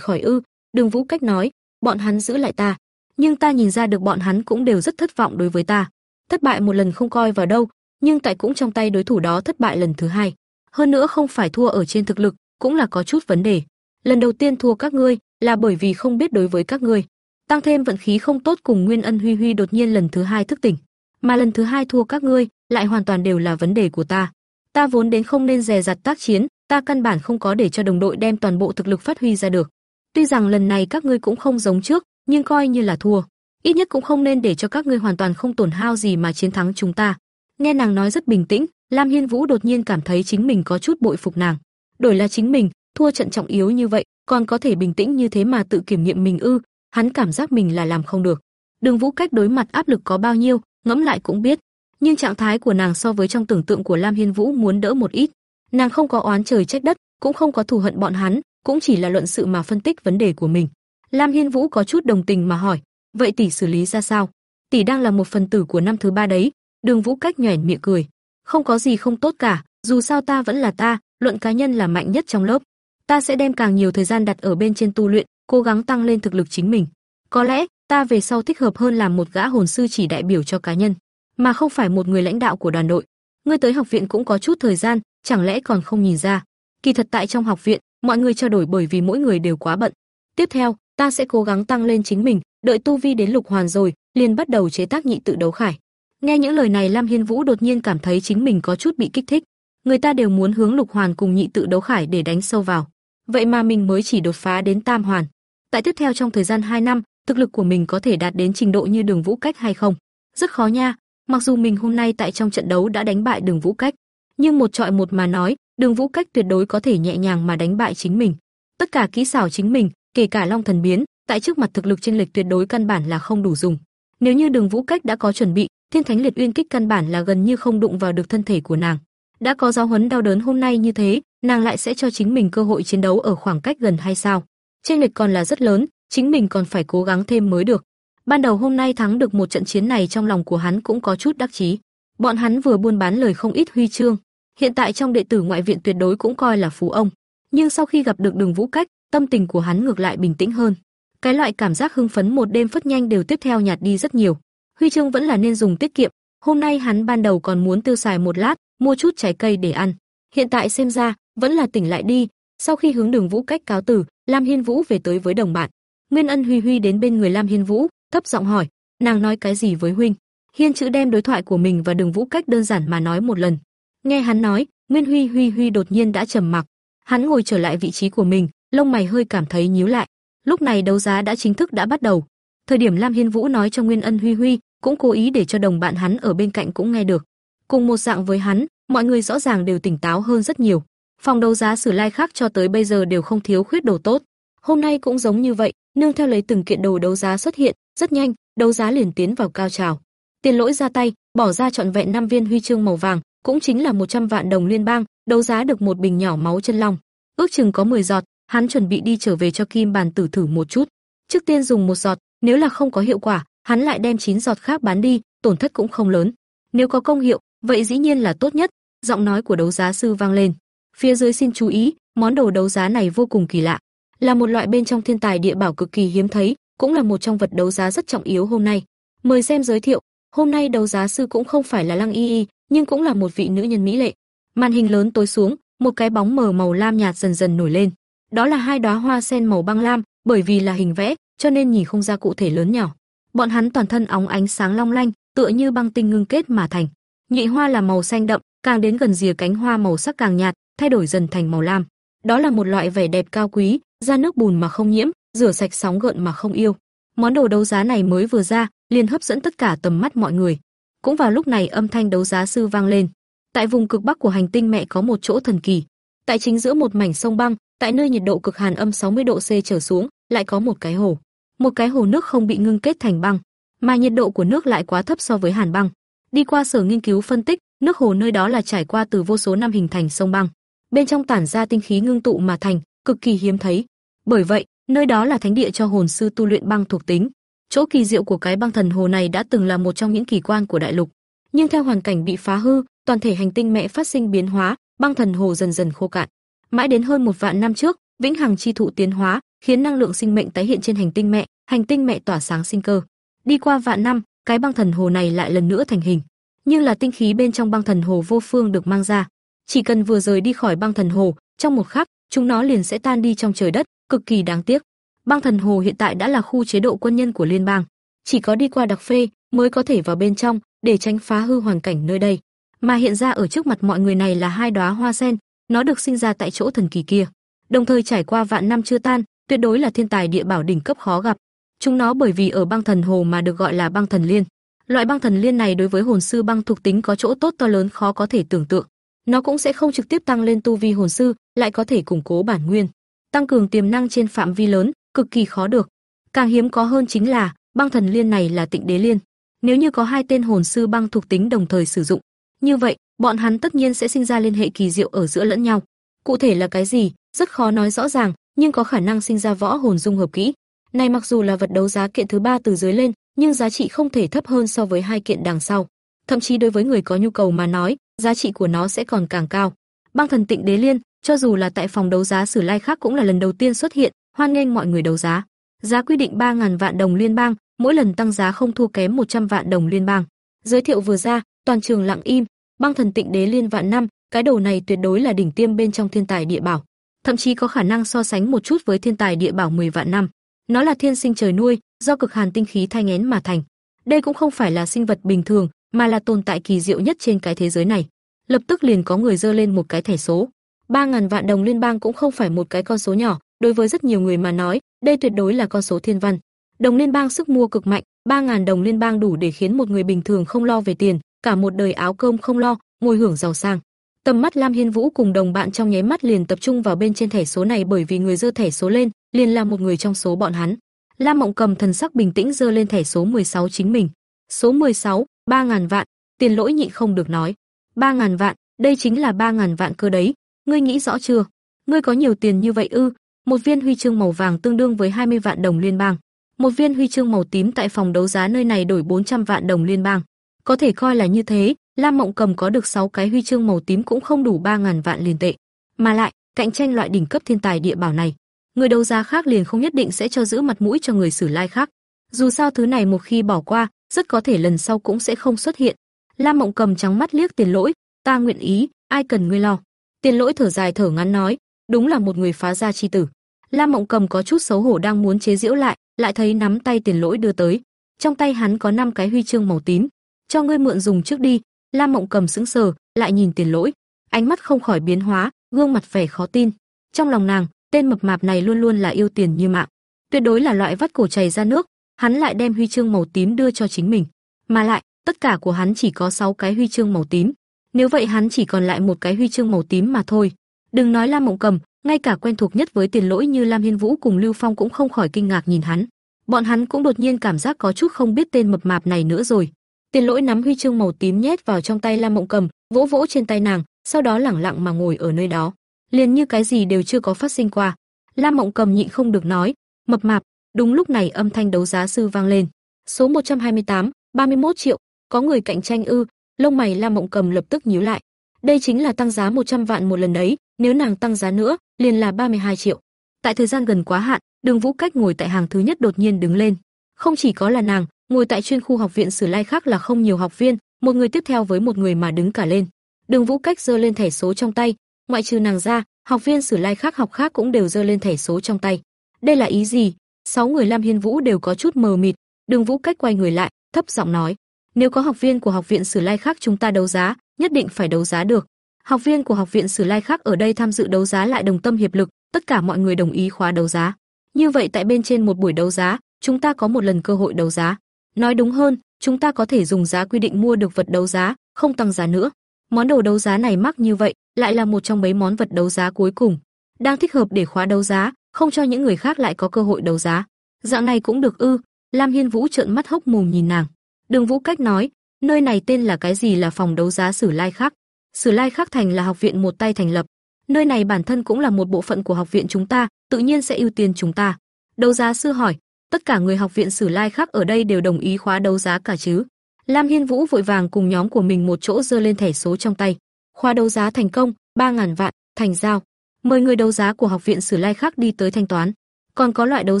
khỏi ư? Đường Vũ Cách nói, bọn hắn giữ lại ta, nhưng ta nhìn ra được bọn hắn cũng đều rất thất vọng đối với ta. Thất bại một lần không coi vào đâu, nhưng tại cũng trong tay đối thủ đó thất bại lần thứ hai. Hơn nữa không phải thua ở trên thực lực, cũng là có chút vấn đề. Lần đầu tiên thua các ngươi là bởi vì không biết đối với các ngươi. Tăng thêm vận khí không tốt cùng Nguyên Ân Huy Huy đột nhiên lần thứ hai thức tỉnh, mà lần thứ hai thua các ngươi lại hoàn toàn đều là vấn đề của ta. Ta vốn đến không nên dè dặt tác chiến, ta căn bản không có để cho đồng đội đem toàn bộ thực lực phát huy ra được. Tuy rằng lần này các ngươi cũng không giống trước, nhưng coi như là thua, ít nhất cũng không nên để cho các ngươi hoàn toàn không tổn hao gì mà chiến thắng chúng ta. Nghe nàng nói rất bình tĩnh, Lam Hiên Vũ đột nhiên cảm thấy chính mình có chút bội phục nàng. Đổi là chính mình, thua trận trọng yếu như vậy, còn có thể bình tĩnh như thế mà tự kiểm nghiệm mình ư? Hắn cảm giác mình là làm không được. Đường Vũ cách đối mặt áp lực có bao nhiêu, ngẫm lại cũng biết, nhưng trạng thái của nàng so với trong tưởng tượng của Lam Hiên Vũ muốn đỡ một ít. Nàng không có oán trời trách đất, cũng không có thù hận bọn hắn, cũng chỉ là luận sự mà phân tích vấn đề của mình. Lam Hiên Vũ có chút đồng tình mà hỏi, vậy tỷ xử lý ra sao? Tỷ đang là một phần tử của năm thứ ba đấy. Đường Vũ cách nhếch miệng cười, không có gì không tốt cả, dù sao ta vẫn là ta, luận cá nhân là mạnh nhất trong lớp. Ta sẽ đem càng nhiều thời gian đặt ở bên trên tu luyện, cố gắng tăng lên thực lực chính mình. Có lẽ, ta về sau thích hợp hơn làm một gã hồn sư chỉ đại biểu cho cá nhân, mà không phải một người lãnh đạo của đoàn đội. Ngươi tới học viện cũng có chút thời gian, chẳng lẽ còn không nhìn ra? Kỳ thật tại trong học viện, mọi người trao đổi bởi vì mỗi người đều quá bận. Tiếp theo, ta sẽ cố gắng tăng lên chính mình, đợi tu vi đến lục hoàn rồi, liền bắt đầu chế tác nhị tự đấu khải. Nghe những lời này Lam Hiên Vũ đột nhiên cảm thấy chính mình có chút bị kích thích. Người ta đều muốn hướng lục hoàn cùng nhị tự đấu khải để đánh sâu vào. Vậy mà mình mới chỉ đột phá đến tam hoàn. Tại tiếp theo trong thời gian 2 năm, thực lực của mình có thể đạt đến trình độ như Đường Vũ Cách hay không? Rất khó nha, mặc dù mình hôm nay tại trong trận đấu đã đánh bại Đường Vũ Cách, nhưng một trọi một mà nói, Đường Vũ Cách tuyệt đối có thể nhẹ nhàng mà đánh bại chính mình. Tất cả kỹ xảo chính mình, kể cả Long Thần biến, tại trước mặt thực lực chênh lệch tuyệt đối căn bản là không đủ dùng. Nếu như Đường Vũ Cách đã có chuẩn bị, Thiên Thánh Liệt Uyên kích căn bản là gần như không đụng vào được thân thể của nàng. Đã có giáo huấn đau đớn hôm nay như thế, nàng lại sẽ cho chính mình cơ hội chiến đấu ở khoảng cách gần hay sao? Chênh lệch còn là rất lớn, chính mình còn phải cố gắng thêm mới được. Ban đầu hôm nay thắng được một trận chiến này trong lòng của hắn cũng có chút đắc chí. Bọn hắn vừa buôn bán lời không ít huy chương, hiện tại trong đệ tử ngoại viện tuyệt đối cũng coi là phú ông. Nhưng sau khi gặp được Đường Vũ Cách, tâm tình của hắn ngược lại bình tĩnh hơn. Cái loại cảm giác hưng phấn một đêm phất nhanh đều tiếp theo nhạt đi rất nhiều. Huy chương vẫn là nên dùng tiết kiệm, hôm nay hắn ban đầu còn muốn tiêu xài một lát, mua chút trái cây để ăn. Hiện tại xem ra, vẫn là tỉnh lại đi. Sau khi hướng Đường Vũ Cách cáo từ, Lam Hiên Vũ về tới với đồng bạn. Nguyên Ân Huy Huy đến bên người Lam Hiên Vũ, thấp giọng hỏi, nàng nói cái gì với huynh? Hiên chữ đem đối thoại của mình và Đường Vũ Cách đơn giản mà nói một lần. Nghe hắn nói, Nguyên Huy Huy Huy đột nhiên đã trầm mặc. Hắn ngồi trở lại vị trí của mình, lông mày hơi cảm thấy nhíu lại. Lúc này đấu giá đã chính thức đã bắt đầu. Thời điểm Lam Hiên Vũ nói cho Nguyên Ân Huy Huy, cũng cố ý để cho đồng bạn hắn ở bên cạnh cũng nghe được. Cùng một dạng với hắn, mọi người rõ ràng đều tỉnh táo hơn rất nhiều. Phòng đấu giá Sử Lai khác cho tới bây giờ đều không thiếu khuyết đồ tốt. Hôm nay cũng giống như vậy, nương theo lấy từng kiện đồ đấu giá xuất hiện, rất nhanh, đấu giá liền tiến vào cao trào. Tiền lỗi ra tay, bỏ ra trọn vẹn 5 viên huy chương màu vàng, cũng chính là 100 vạn đồng liên bang, đấu giá được một bình nhỏ máu chân long. Ước chừng có 10 giọt, hắn chuẩn bị đi trở về cho Kim bàn tử thử một chút. Trước tiên dùng một giọt, nếu là không có hiệu quả, hắn lại đem 9 giọt khác bán đi, tổn thất cũng không lớn. Nếu có công hiệu, vậy dĩ nhiên là tốt nhất. Giọng nói của đấu giá sư vang lên. Phía dưới xin chú ý, món đồ đấu giá này vô cùng kỳ lạ, là một loại bên trong thiên tài địa bảo cực kỳ hiếm thấy, cũng là một trong vật đấu giá rất trọng yếu hôm nay. Mời xem giới thiệu, hôm nay đấu giá sư cũng không phải là Lăng Y Y, nhưng cũng là một vị nữ nhân mỹ lệ. Màn hình lớn tối xuống, một cái bóng mờ màu lam nhạt dần dần nổi lên. Đó là hai đóa hoa sen màu băng lam, bởi vì là hình vẽ, cho nên nhìn không ra cụ thể lớn nhỏ. Bọn hắn toàn thân óng ánh sáng long lanh, tựa như băng tinh ngưng kết mà thành. Nhị hoa là màu xanh đậm, càng đến gần rìa cánh hoa màu sắc càng nhạt, thay đổi dần thành màu lam. Đó là một loại vẻ đẹp cao quý, ra nước bùn mà không nhiễm, rửa sạch sóng gợn mà không yêu. Món đồ đấu giá này mới vừa ra, liền hấp dẫn tất cả tầm mắt mọi người. Cũng vào lúc này âm thanh đấu giá sư vang lên. Tại vùng cực bắc của hành tinh mẹ có một chỗ thần kỳ. Tại chính giữa một mảnh sông băng, tại nơi nhiệt độ cực hàn âm 60 độ C trở xuống, lại có một cái hồ. một cái hồ nước không bị ngưng kết thành băng, mà nhiệt độ của nước lại quá thấp so với hàn băng. Đi qua sở nghiên cứu phân tích, nước hồ nơi đó là trải qua từ vô số năm hình thành sông băng, bên trong tản ra tinh khí ngưng tụ mà thành, cực kỳ hiếm thấy. Bởi vậy, nơi đó là thánh địa cho hồn sư tu luyện băng thuộc tính. Chỗ kỳ diệu của cái băng thần hồ này đã từng là một trong những kỳ quan của đại lục, nhưng theo hoàn cảnh bị phá hư, toàn thể hành tinh mẹ phát sinh biến hóa, băng thần hồ dần dần khô cạn. Mãi đến hơn một vạn năm trước, vĩnh hằng chi thụ tiến hóa, khiến năng lượng sinh mệnh tái hiện trên hành tinh mẹ, hành tinh mẹ tỏa sáng sinh cơ. Đi qua vạn năm, cái băng thần hồ này lại lần nữa thành hình, nhưng là tinh khí bên trong băng thần hồ vô phương được mang ra. Chỉ cần vừa rời đi khỏi băng thần hồ, trong một khắc, chúng nó liền sẽ tan đi trong trời đất, cực kỳ đáng tiếc. Băng thần hồ hiện tại đã là khu chế độ quân nhân của liên bang, chỉ có đi qua đặc phê mới có thể vào bên trong để tránh phá hư hoàn cảnh nơi đây. Mà hiện ra ở trước mặt mọi người này là hai đóa hoa sen, nó được sinh ra tại chỗ thần kỳ kia, đồng thời trải qua vạn năm chưa tan, tuyệt đối là thiên tài địa bảo đỉnh cấp khó gặp. Chúng nó bởi vì ở băng thần hồ mà được gọi là băng thần liên. Loại băng thần liên này đối với hồn sư băng thuộc tính có chỗ tốt to lớn khó có thể tưởng tượng. Nó cũng sẽ không trực tiếp tăng lên tu vi hồn sư, lại có thể củng cố bản nguyên, tăng cường tiềm năng trên phạm vi lớn, cực kỳ khó được. Càng hiếm có hơn chính là băng thần liên này là Tịnh Đế Liên. Nếu như có hai tên hồn sư băng thuộc tính đồng thời sử dụng, như vậy, bọn hắn tất nhiên sẽ sinh ra liên hệ kỳ diệu ở giữa lẫn nhau. Cụ thể là cái gì, rất khó nói rõ ràng, nhưng có khả năng sinh ra võ hồn dung hợp kỹ. Này mặc dù là vật đấu giá kiện thứ ba từ dưới lên, nhưng giá trị không thể thấp hơn so với hai kiện đằng sau. Thậm chí đối với người có nhu cầu mà nói, giá trị của nó sẽ còn càng cao. Băng thần Tịnh Đế Liên, cho dù là tại phòng đấu giá Sử Lai khác cũng là lần đầu tiên xuất hiện, hoan nghênh mọi người đấu giá. Giá quy định 3000 vạn đồng liên bang, mỗi lần tăng giá không thua kém 100 vạn đồng liên bang. Giới thiệu vừa ra, toàn trường lặng im, băng thần Tịnh Đế Liên vạn năm, cái đồ này tuyệt đối là đỉnh tiêm bên trong thiên tài địa bảo, thậm chí có khả năng so sánh một chút với thiên tài địa bảo 10 vạn năm. Nó là thiên sinh trời nuôi, do cực hàn tinh khí thay nghén mà thành. Đây cũng không phải là sinh vật bình thường, mà là tồn tại kỳ diệu nhất trên cái thế giới này. Lập tức liền có người dơ lên một cái thẻ số. 3000 vạn đồng liên bang cũng không phải một cái con số nhỏ, đối với rất nhiều người mà nói, đây tuyệt đối là con số thiên văn. Đồng liên bang sức mua cực mạnh, 3000 đồng liên bang đủ để khiến một người bình thường không lo về tiền, cả một đời áo cơm không lo, ngồi hưởng giàu sang. Tầm mắt Lam Hiên Vũ cùng đồng bạn trong nháy mắt liền tập trung vào bên trên thẻ số này bởi vì người dơ thẻ số lên, liền là một người trong số bọn hắn. Lam Mộng Cầm thần sắc bình tĩnh dơ lên thẻ số 16 chính mình. Số 16, 3000 vạn, tiền lỗi nhị không được nói. 3000 vạn, đây chính là 3000 vạn cơ đấy, ngươi nghĩ rõ chưa? Ngươi có nhiều tiền như vậy ư? Một viên huy chương màu vàng tương đương với 20 vạn đồng liên bang. Một viên huy chương màu tím tại phòng đấu giá nơi này đổi 400 vạn đồng liên bang. Có thể coi là như thế, Lam Mộng Cầm có được 6 cái huy chương màu tím cũng không đủ 3000 vạn liền tệ. Mà lại, cạnh tranh loại đỉnh cấp thiên tài địa bảo này, người đấu giá khác liền không nhất định sẽ cho giữ mặt mũi cho người sử lai khác. Dù sao thứ này một khi bỏ qua, rất có thể lần sau cũng sẽ không xuất hiện. Lam Mộng Cầm trắng mắt liếc Tiền Lỗi, "Ta nguyện ý, ai cần ngươi lo." Tiền Lỗi thở dài thở ngắn nói, "Đúng là một người phá gia chi tử." Lam Mộng Cầm có chút xấu hổ đang muốn chế giễu lại, lại thấy nắm tay Tiền Lỗi đưa tới. Trong tay hắn có 5 cái huy chương màu tím, "Cho ngươi mượn dùng trước đi." Lam Mộng Cầm sững sờ, lại nhìn Tiền Lỗi, ánh mắt không khỏi biến hóa, gương mặt vẻ khó tin. Trong lòng nàng, tên mập mạp này luôn luôn là yêu tiền như mạng, tuyệt đối là loại vắt cổ chảy ra nước, hắn lại đem huy chương màu tím đưa cho chính mình, mà lại, tất cả của hắn chỉ có 6 cái huy chương màu tím. Nếu vậy hắn chỉ còn lại một cái huy chương màu tím mà thôi. Đừng nói Lam Mộng Cầm, ngay cả quen thuộc nhất với tiền lỗi như Lam Hiên Vũ cùng Lưu Phong cũng không khỏi kinh ngạc nhìn hắn. Bọn hắn cũng đột nhiên cảm giác có chút không biết tên mập mạp này nữa rồi. Tiền lỗi nắm huy chương màu tím nhét vào trong tay Lam Mộng Cầm, vỗ vỗ trên tay nàng, sau đó lẳng lặng mà ngồi ở nơi đó, liền như cái gì đều chưa có phát sinh qua. Lam Mộng Cầm nhịn không được nói, "Mập mạp." Đúng lúc này âm thanh đấu giá sư vang lên. Số 128, 31 triệu, có người cạnh tranh ư? Lông mày Lam Mộng Cầm lập tức nhíu lại. Đây chính là tăng giá 100 vạn một lần đấy, nếu nàng tăng giá nữa, liền là 32 triệu. Tại thời gian gần quá hạn, Đường Vũ Cách ngồi tại hàng thứ nhất đột nhiên đứng lên. Không chỉ có là nàng, ngồi tại chuyên khu học viện Sử Lai khác là không nhiều học viên, một người tiếp theo với một người mà đứng cả lên. Đường Vũ Cách giơ lên thẻ số trong tay, ngoại trừ nàng ra, học viên Sử Lai khác học khác cũng đều giơ lên thẻ số trong tay. Đây là ý gì? Sáu người Lam Hiên Vũ đều có chút mờ mịt, Đường Vũ Cách quay người lại, thấp giọng nói: "Nếu có học viên của học viện Sử Lai khác chúng ta đấu giá, nhất định phải đấu giá được." Học viên của học viện Sử Lai khác ở đây tham dự đấu giá lại đồng tâm hiệp lực, tất cả mọi người đồng ý khóa đấu giá. Như vậy tại bên trên một buổi đấu giá, chúng ta có một lần cơ hội đấu giá. Nói đúng hơn, chúng ta có thể dùng giá quy định mua được vật đấu giá, không tăng giá nữa. Món đồ đấu giá này mắc như vậy, lại là một trong mấy món vật đấu giá cuối cùng, đang thích hợp để khóa đấu giá, không cho những người khác lại có cơ hội đấu giá. Dạng này cũng được ư? Lam Hiên Vũ trợn mắt hốc mồm nhìn nàng. Đường Vũ Cách nói, nơi này tên là cái gì là phòng đấu giá Sử Lai Khắc. Sử Lai Khắc thành là học viện một tay thành lập. Nơi này bản thân cũng là một bộ phận của học viện chúng ta, tự nhiên sẽ ưu tiên chúng ta. Đấu giá sư hỏi, tất cả người học viện Sử Lai Khắc ở đây đều đồng ý khóa đấu giá cả chứ? Lam Hiên Vũ vội vàng cùng nhóm của mình một chỗ giơ lên thẻ số trong tay. Khóa đấu giá thành công, 3000 vạn, thành giao. Mời người đấu giá của học viện Sử Lai khác đi tới thanh toán. Còn có loại đấu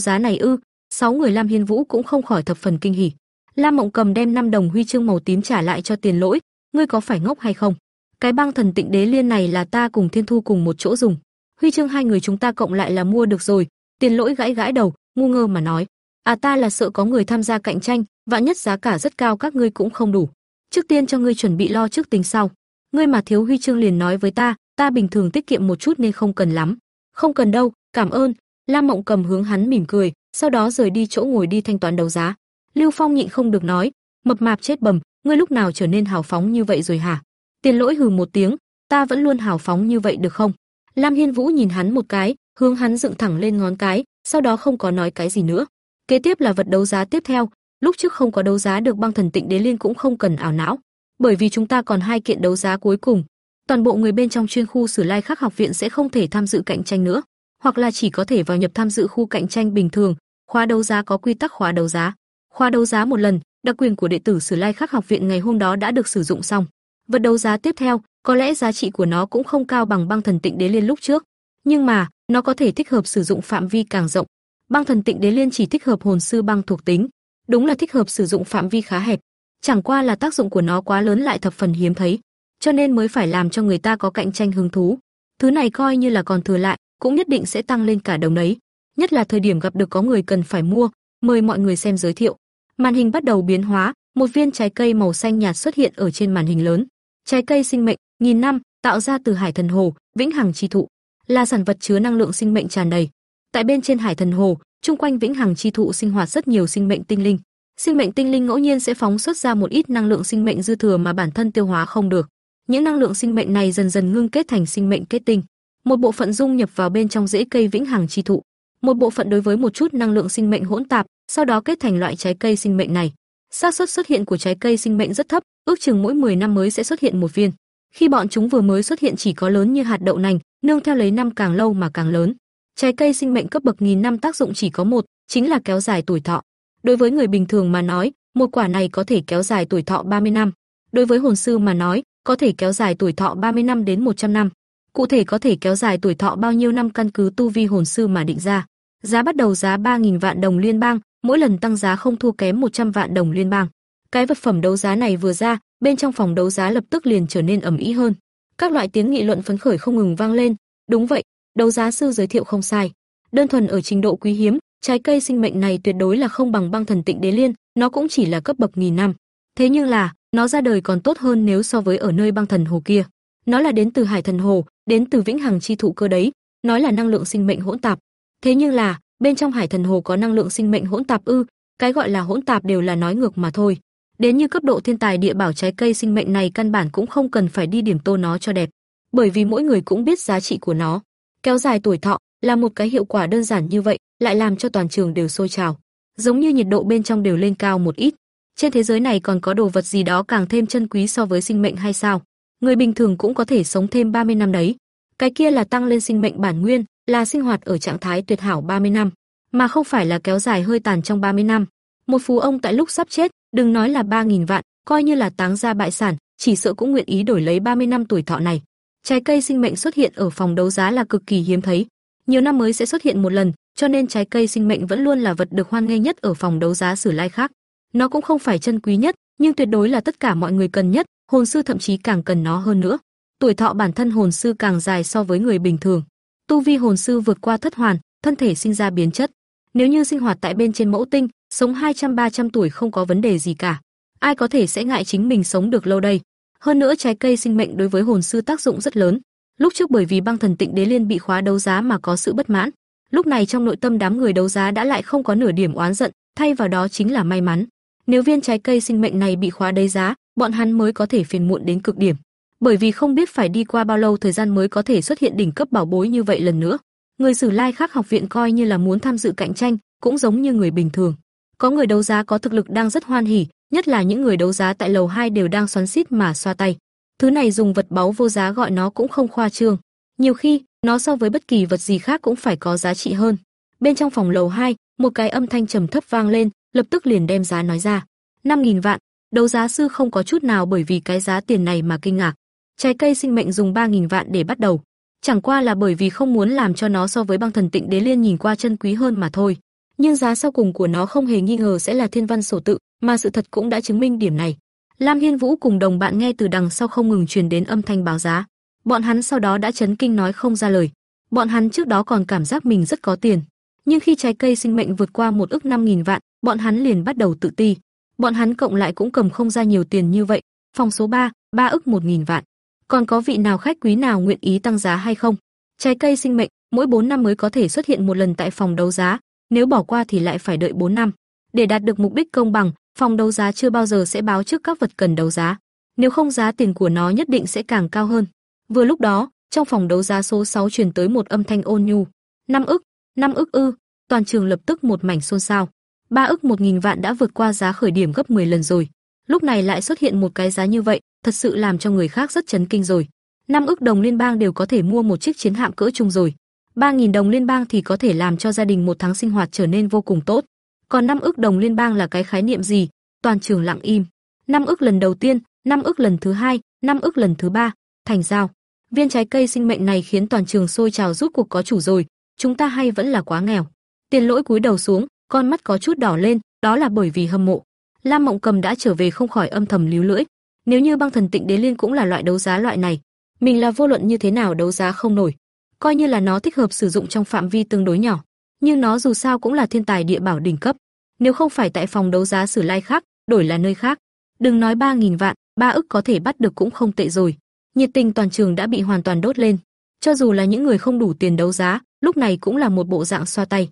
giá này ư? Sáu người Lam Hiên Vũ cũng không khỏi thập phần kinh hỉ. Lam Mộng Cầm đem 5 đồng huy chương màu tím trả lại cho Tiền Lỗi, ngươi có phải ngốc hay không? Cái băng thần tịnh đế liên này là ta cùng Thiên Thu cùng một chỗ dùng. Huy chương hai người chúng ta cộng lại là mua được rồi. Tiền Lỗi gãi gãi đầu, ngu ngơ mà nói, à ta là sợ có người tham gia cạnh tranh, vạn nhất giá cả rất cao các ngươi cũng không đủ. Trước tiên cho ngươi chuẩn bị lo trước tính sau. Ngươi mà thiếu huy chương liền nói với ta, ta bình thường tiết kiệm một chút nên không cần lắm. Không cần đâu, cảm ơn. Lam Mộng Cầm hướng hắn mỉm cười, sau đó rời đi chỗ ngồi đi thanh toán đấu giá. Lưu Phong nhịn không được nói, mập mạp chết bầm, ngươi lúc nào trở nên hào phóng như vậy rồi hả? Tiền Lỗi hừ một tiếng, ta vẫn luôn hào phóng như vậy được không? Lam Hiên Vũ nhìn hắn một cái, hướng hắn dựng thẳng lên ngón cái, sau đó không có nói cái gì nữa. Kế tiếp là vật đấu giá tiếp theo, lúc trước không có đấu giá được băng thần tịnh đế liên cũng không cần ảo não, bởi vì chúng ta còn hai kiện đấu giá cuối cùng. Toàn bộ người bên trong chuyên khu Sử Lai Khắc học viện sẽ không thể tham dự cạnh tranh nữa, hoặc là chỉ có thể vào nhập tham dự khu cạnh tranh bình thường. Khóa đấu giá có quy tắc khóa đấu giá. Khóa đấu giá một lần, đặc quyền của đệ tử Sử Lai Khắc học viện ngày hôm đó đã được sử dụng xong. Vật đấu giá tiếp theo, có lẽ giá trị của nó cũng không cao bằng băng thần tịnh đế liên lúc trước, nhưng mà nó có thể thích hợp sử dụng phạm vi càng rộng. Băng thần tịnh đế liên chỉ thích hợp hồn sư băng thuộc tính, đúng là thích hợp sử dụng phạm vi khá hẹp. Chẳng qua là tác dụng của nó quá lớn lại thập phần hiếm thấy, cho nên mới phải làm cho người ta có cạnh tranh hứng thú. Thứ này coi như là còn thừa lại, cũng nhất định sẽ tăng lên cả đồng đấy. Nhất là thời điểm gặp được có người cần phải mua, mời mọi người xem giới thiệu. Màn hình bắt đầu biến hóa, một viên trái cây màu xanh nhạt xuất hiện ở trên màn hình lớn. Trái cây sinh mệnh, nghìn năm, tạo ra từ hải thần hồ, vĩnh hằng chi thụ, là sản vật chứa năng lượng sinh mệnh tràn đầy. Tại bên trên hải thần hồ, chung quanh vĩnh hằng chi thụ sinh hoạt rất nhiều sinh mệnh tinh linh. Sinh mệnh tinh linh ngẫu nhiên sẽ phóng xuất ra một ít năng lượng sinh mệnh dư thừa mà bản thân tiêu hóa không được. Những năng lượng sinh mệnh này dần dần ngưng kết thành sinh mệnh kết tinh. Một bộ phận dung nhập vào bên trong rễ cây vĩnh hằng chi thụ, một bộ phận đối với một chút năng lượng sinh mệnh hỗn tạp, sau đó kết thành loại trái cây sinh mệnh này. xác suất xuất hiện của trái cây sinh mệnh rất thấp, ước chừng mỗi 10 năm mới sẽ xuất hiện một viên. Khi bọn chúng vừa mới xuất hiện chỉ có lớn như hạt đậu nành, nương theo lấy năm càng lâu mà càng lớn. Trái cây sinh mệnh cấp bậc nghìn năm tác dụng chỉ có một, chính là kéo dài tuổi thọ. Đối với người bình thường mà nói, một quả này có thể kéo dài tuổi thọ 30 năm. Đối với hồn sư mà nói, có thể kéo dài tuổi thọ 30 năm đến 100 năm. Cụ thể có thể kéo dài tuổi thọ bao nhiêu năm căn cứ tu vi hồn sư mà định ra. Giá bắt đầu giá 3000 vạn đồng liên bang, mỗi lần tăng giá không thua kém 100 vạn đồng liên bang. Cái vật phẩm đấu giá này vừa ra, bên trong phòng đấu giá lập tức liền trở nên ẩm ĩ hơn. Các loại tiếng nghị luận phấn khởi không ngừng vang lên. Đúng vậy, đấu giá sư giới thiệu không sai. Đơn thuần ở trình độ quý hiếm, trái cây sinh mệnh này tuyệt đối là không bằng băng thần tịnh đế liên, nó cũng chỉ là cấp bậc nghìn năm. Thế nhưng là, nó ra đời còn tốt hơn nếu so với ở nơi băng thần hồ kia. Nó là đến từ hải thần hồ, đến từ vĩnh hằng chi thụ cơ đấy, nói là năng lượng sinh mệnh hỗn tạp. Thế nhưng là, bên trong hải thần hồ có năng lượng sinh mệnh hỗn tạp ư? Cái gọi là hỗn tạp đều là nói ngược mà thôi. Đến như cấp độ thiên tài địa bảo trái cây sinh mệnh này căn bản cũng không cần phải đi điểm tô nó cho đẹp, bởi vì mỗi người cũng biết giá trị của nó. Kéo dài tuổi thọ là một cái hiệu quả đơn giản như vậy, lại làm cho toàn trường đều sôi trào, giống như nhiệt độ bên trong đều lên cao một ít. Trên thế giới này còn có đồ vật gì đó càng thêm chân quý so với sinh mệnh hay sao? Người bình thường cũng có thể sống thêm 30 năm đấy. Cái kia là tăng lên sinh mệnh bản nguyên, là sinh hoạt ở trạng thái tuyệt hảo 30 năm, mà không phải là kéo dài hơi tàn trong 30 năm. Một phú ông tại lúc sắp chết, đừng nói là 3000 vạn, coi như là táng ra bại sản, chỉ sợ cũng nguyện ý đổi lấy 30 năm tuổi thọ này. Trái cây sinh mệnh xuất hiện ở phòng đấu giá là cực kỳ hiếm thấy, nhiều năm mới sẽ xuất hiện một lần, cho nên trái cây sinh mệnh vẫn luôn là vật được hoan nghênh nhất ở phòng đấu giá Sử Lai khác. Nó cũng không phải chân quý nhất, nhưng tuyệt đối là tất cả mọi người cần nhất, hồn sư thậm chí càng cần nó hơn nữa. Tuổi thọ bản thân hồn sư càng dài so với người bình thường. Tu vi hồn sư vượt qua thất hoàn, thân thể sinh ra biến chất. Nếu như sinh hoạt tại bên trên mẫu tinh, sống 200-300 tuổi không có vấn đề gì cả. Ai có thể sẽ ngại chính mình sống được lâu đây? Hơn nữa trái cây sinh mệnh đối với hồn sư tác dụng rất lớn. Lúc trước bởi vì băng thần tịnh đế liên bị khóa đấu giá mà có sự bất mãn, lúc này trong nội tâm đám người đấu giá đã lại không có nửa điểm oán giận, thay vào đó chính là may mắn. Nếu viên trái cây sinh mệnh này bị khóa đấu giá, bọn hắn mới có thể phiền muộn đến cực điểm, bởi vì không biết phải đi qua bao lâu thời gian mới có thể xuất hiện đỉnh cấp bảo bối như vậy lần nữa. Người Sử Lai khác học viện coi như là muốn tham dự cạnh tranh, cũng giống như người bình thường. Có người đấu giá có thực lực đang rất hoan hỉ, nhất là những người đấu giá tại lầu 2 đều đang xoắn xít mà xoa tay. Thứ này dùng vật báu vô giá gọi nó cũng không khoa trương. Nhiều khi, nó so với bất kỳ vật gì khác cũng phải có giá trị hơn. Bên trong phòng lầu 2, một cái âm thanh trầm thấp vang lên, lập tức liền đem giá nói ra. 5000 vạn, đấu giá sư không có chút nào bởi vì cái giá tiền này mà kinh ngạc. Trái cây sinh mệnh dùng 3000 vạn để bắt đầu, chẳng qua là bởi vì không muốn làm cho nó so với băng thần tịnh đế liên nhìn qua chân quý hơn mà thôi. Nhưng giá sau cùng của nó không hề nghi ngờ sẽ là thiên văn sổ tự, mà sự thật cũng đã chứng minh điểm này. Lam Hiên Vũ cùng đồng bạn nghe từ đằng sau không ngừng truyền đến âm thanh báo giá. Bọn hắn sau đó đã chấn kinh nói không ra lời. Bọn hắn trước đó còn cảm giác mình rất có tiền, nhưng khi trái cây sinh mệnh vượt qua một ức năm nghìn vạn, bọn hắn liền bắt đầu tự ti. Bọn hắn cộng lại cũng cầm không ra nhiều tiền như vậy. Phòng số 3, 3 ức một nghìn vạn. Còn có vị nào khách quý nào nguyện ý tăng giá hay không? Trái cây sinh mệnh, mỗi 4 năm mới có thể xuất hiện một lần tại phòng đấu giá, nếu bỏ qua thì lại phải đợi 4 năm. Để đạt được mục đích công bằng, phòng đấu giá chưa bao giờ sẽ báo trước các vật cần đấu giá. Nếu không giá tiền của nó nhất định sẽ càng cao hơn. Vừa lúc đó, trong phòng đấu giá số 6 truyền tới một âm thanh ôn nhu. Năm ức, năm ức ư? Toàn trường lập tức một mảnh xôn xao. Ba ức một nghìn vạn đã vượt qua giá khởi điểm gấp 10 lần rồi. Lúc này lại xuất hiện một cái giá như vậy, thật sự làm cho người khác rất chấn kinh rồi. Năm ức đồng liên bang đều có thể mua một chiếc chiến hạm cỡ trung rồi. Ba nghìn đồng liên bang thì có thể làm cho gia đình một tháng sinh hoạt trở nên vô cùng tốt. Còn năm ức đồng liên bang là cái khái niệm gì? Toàn trường lặng im. Năm ức lần đầu tiên, năm ức lần thứ hai, năm ức lần thứ ba, thành giao. Viên trái cây sinh mệnh này khiến toàn trường sôi trào rút cuộc có chủ rồi, chúng ta hay vẫn là quá nghèo. Tiền lỗi cúi đầu xuống, con mắt có chút đỏ lên, đó là bởi vì hâm mộ. Lam Mộng Cầm đã trở về không khỏi âm thầm líu lưỡi. Nếu như băng thần tịnh đế liên cũng là loại đấu giá loại này, mình là vô luận như thế nào đấu giá không nổi, coi như là nó thích hợp sử dụng trong phạm vi tương đối nhỏ, nhưng nó dù sao cũng là thiên tài địa bảo đỉnh cấp. Nếu không phải tại phòng đấu giá Sử Lai khác, đổi là nơi khác, đừng nói 3000 vạn, ba ức có thể bắt được cũng không tệ rồi. Nhiệt tình toàn trường đã bị hoàn toàn đốt lên. Cho dù là những người không đủ tiền đấu giá, lúc này cũng là một bộ dạng xoa tay.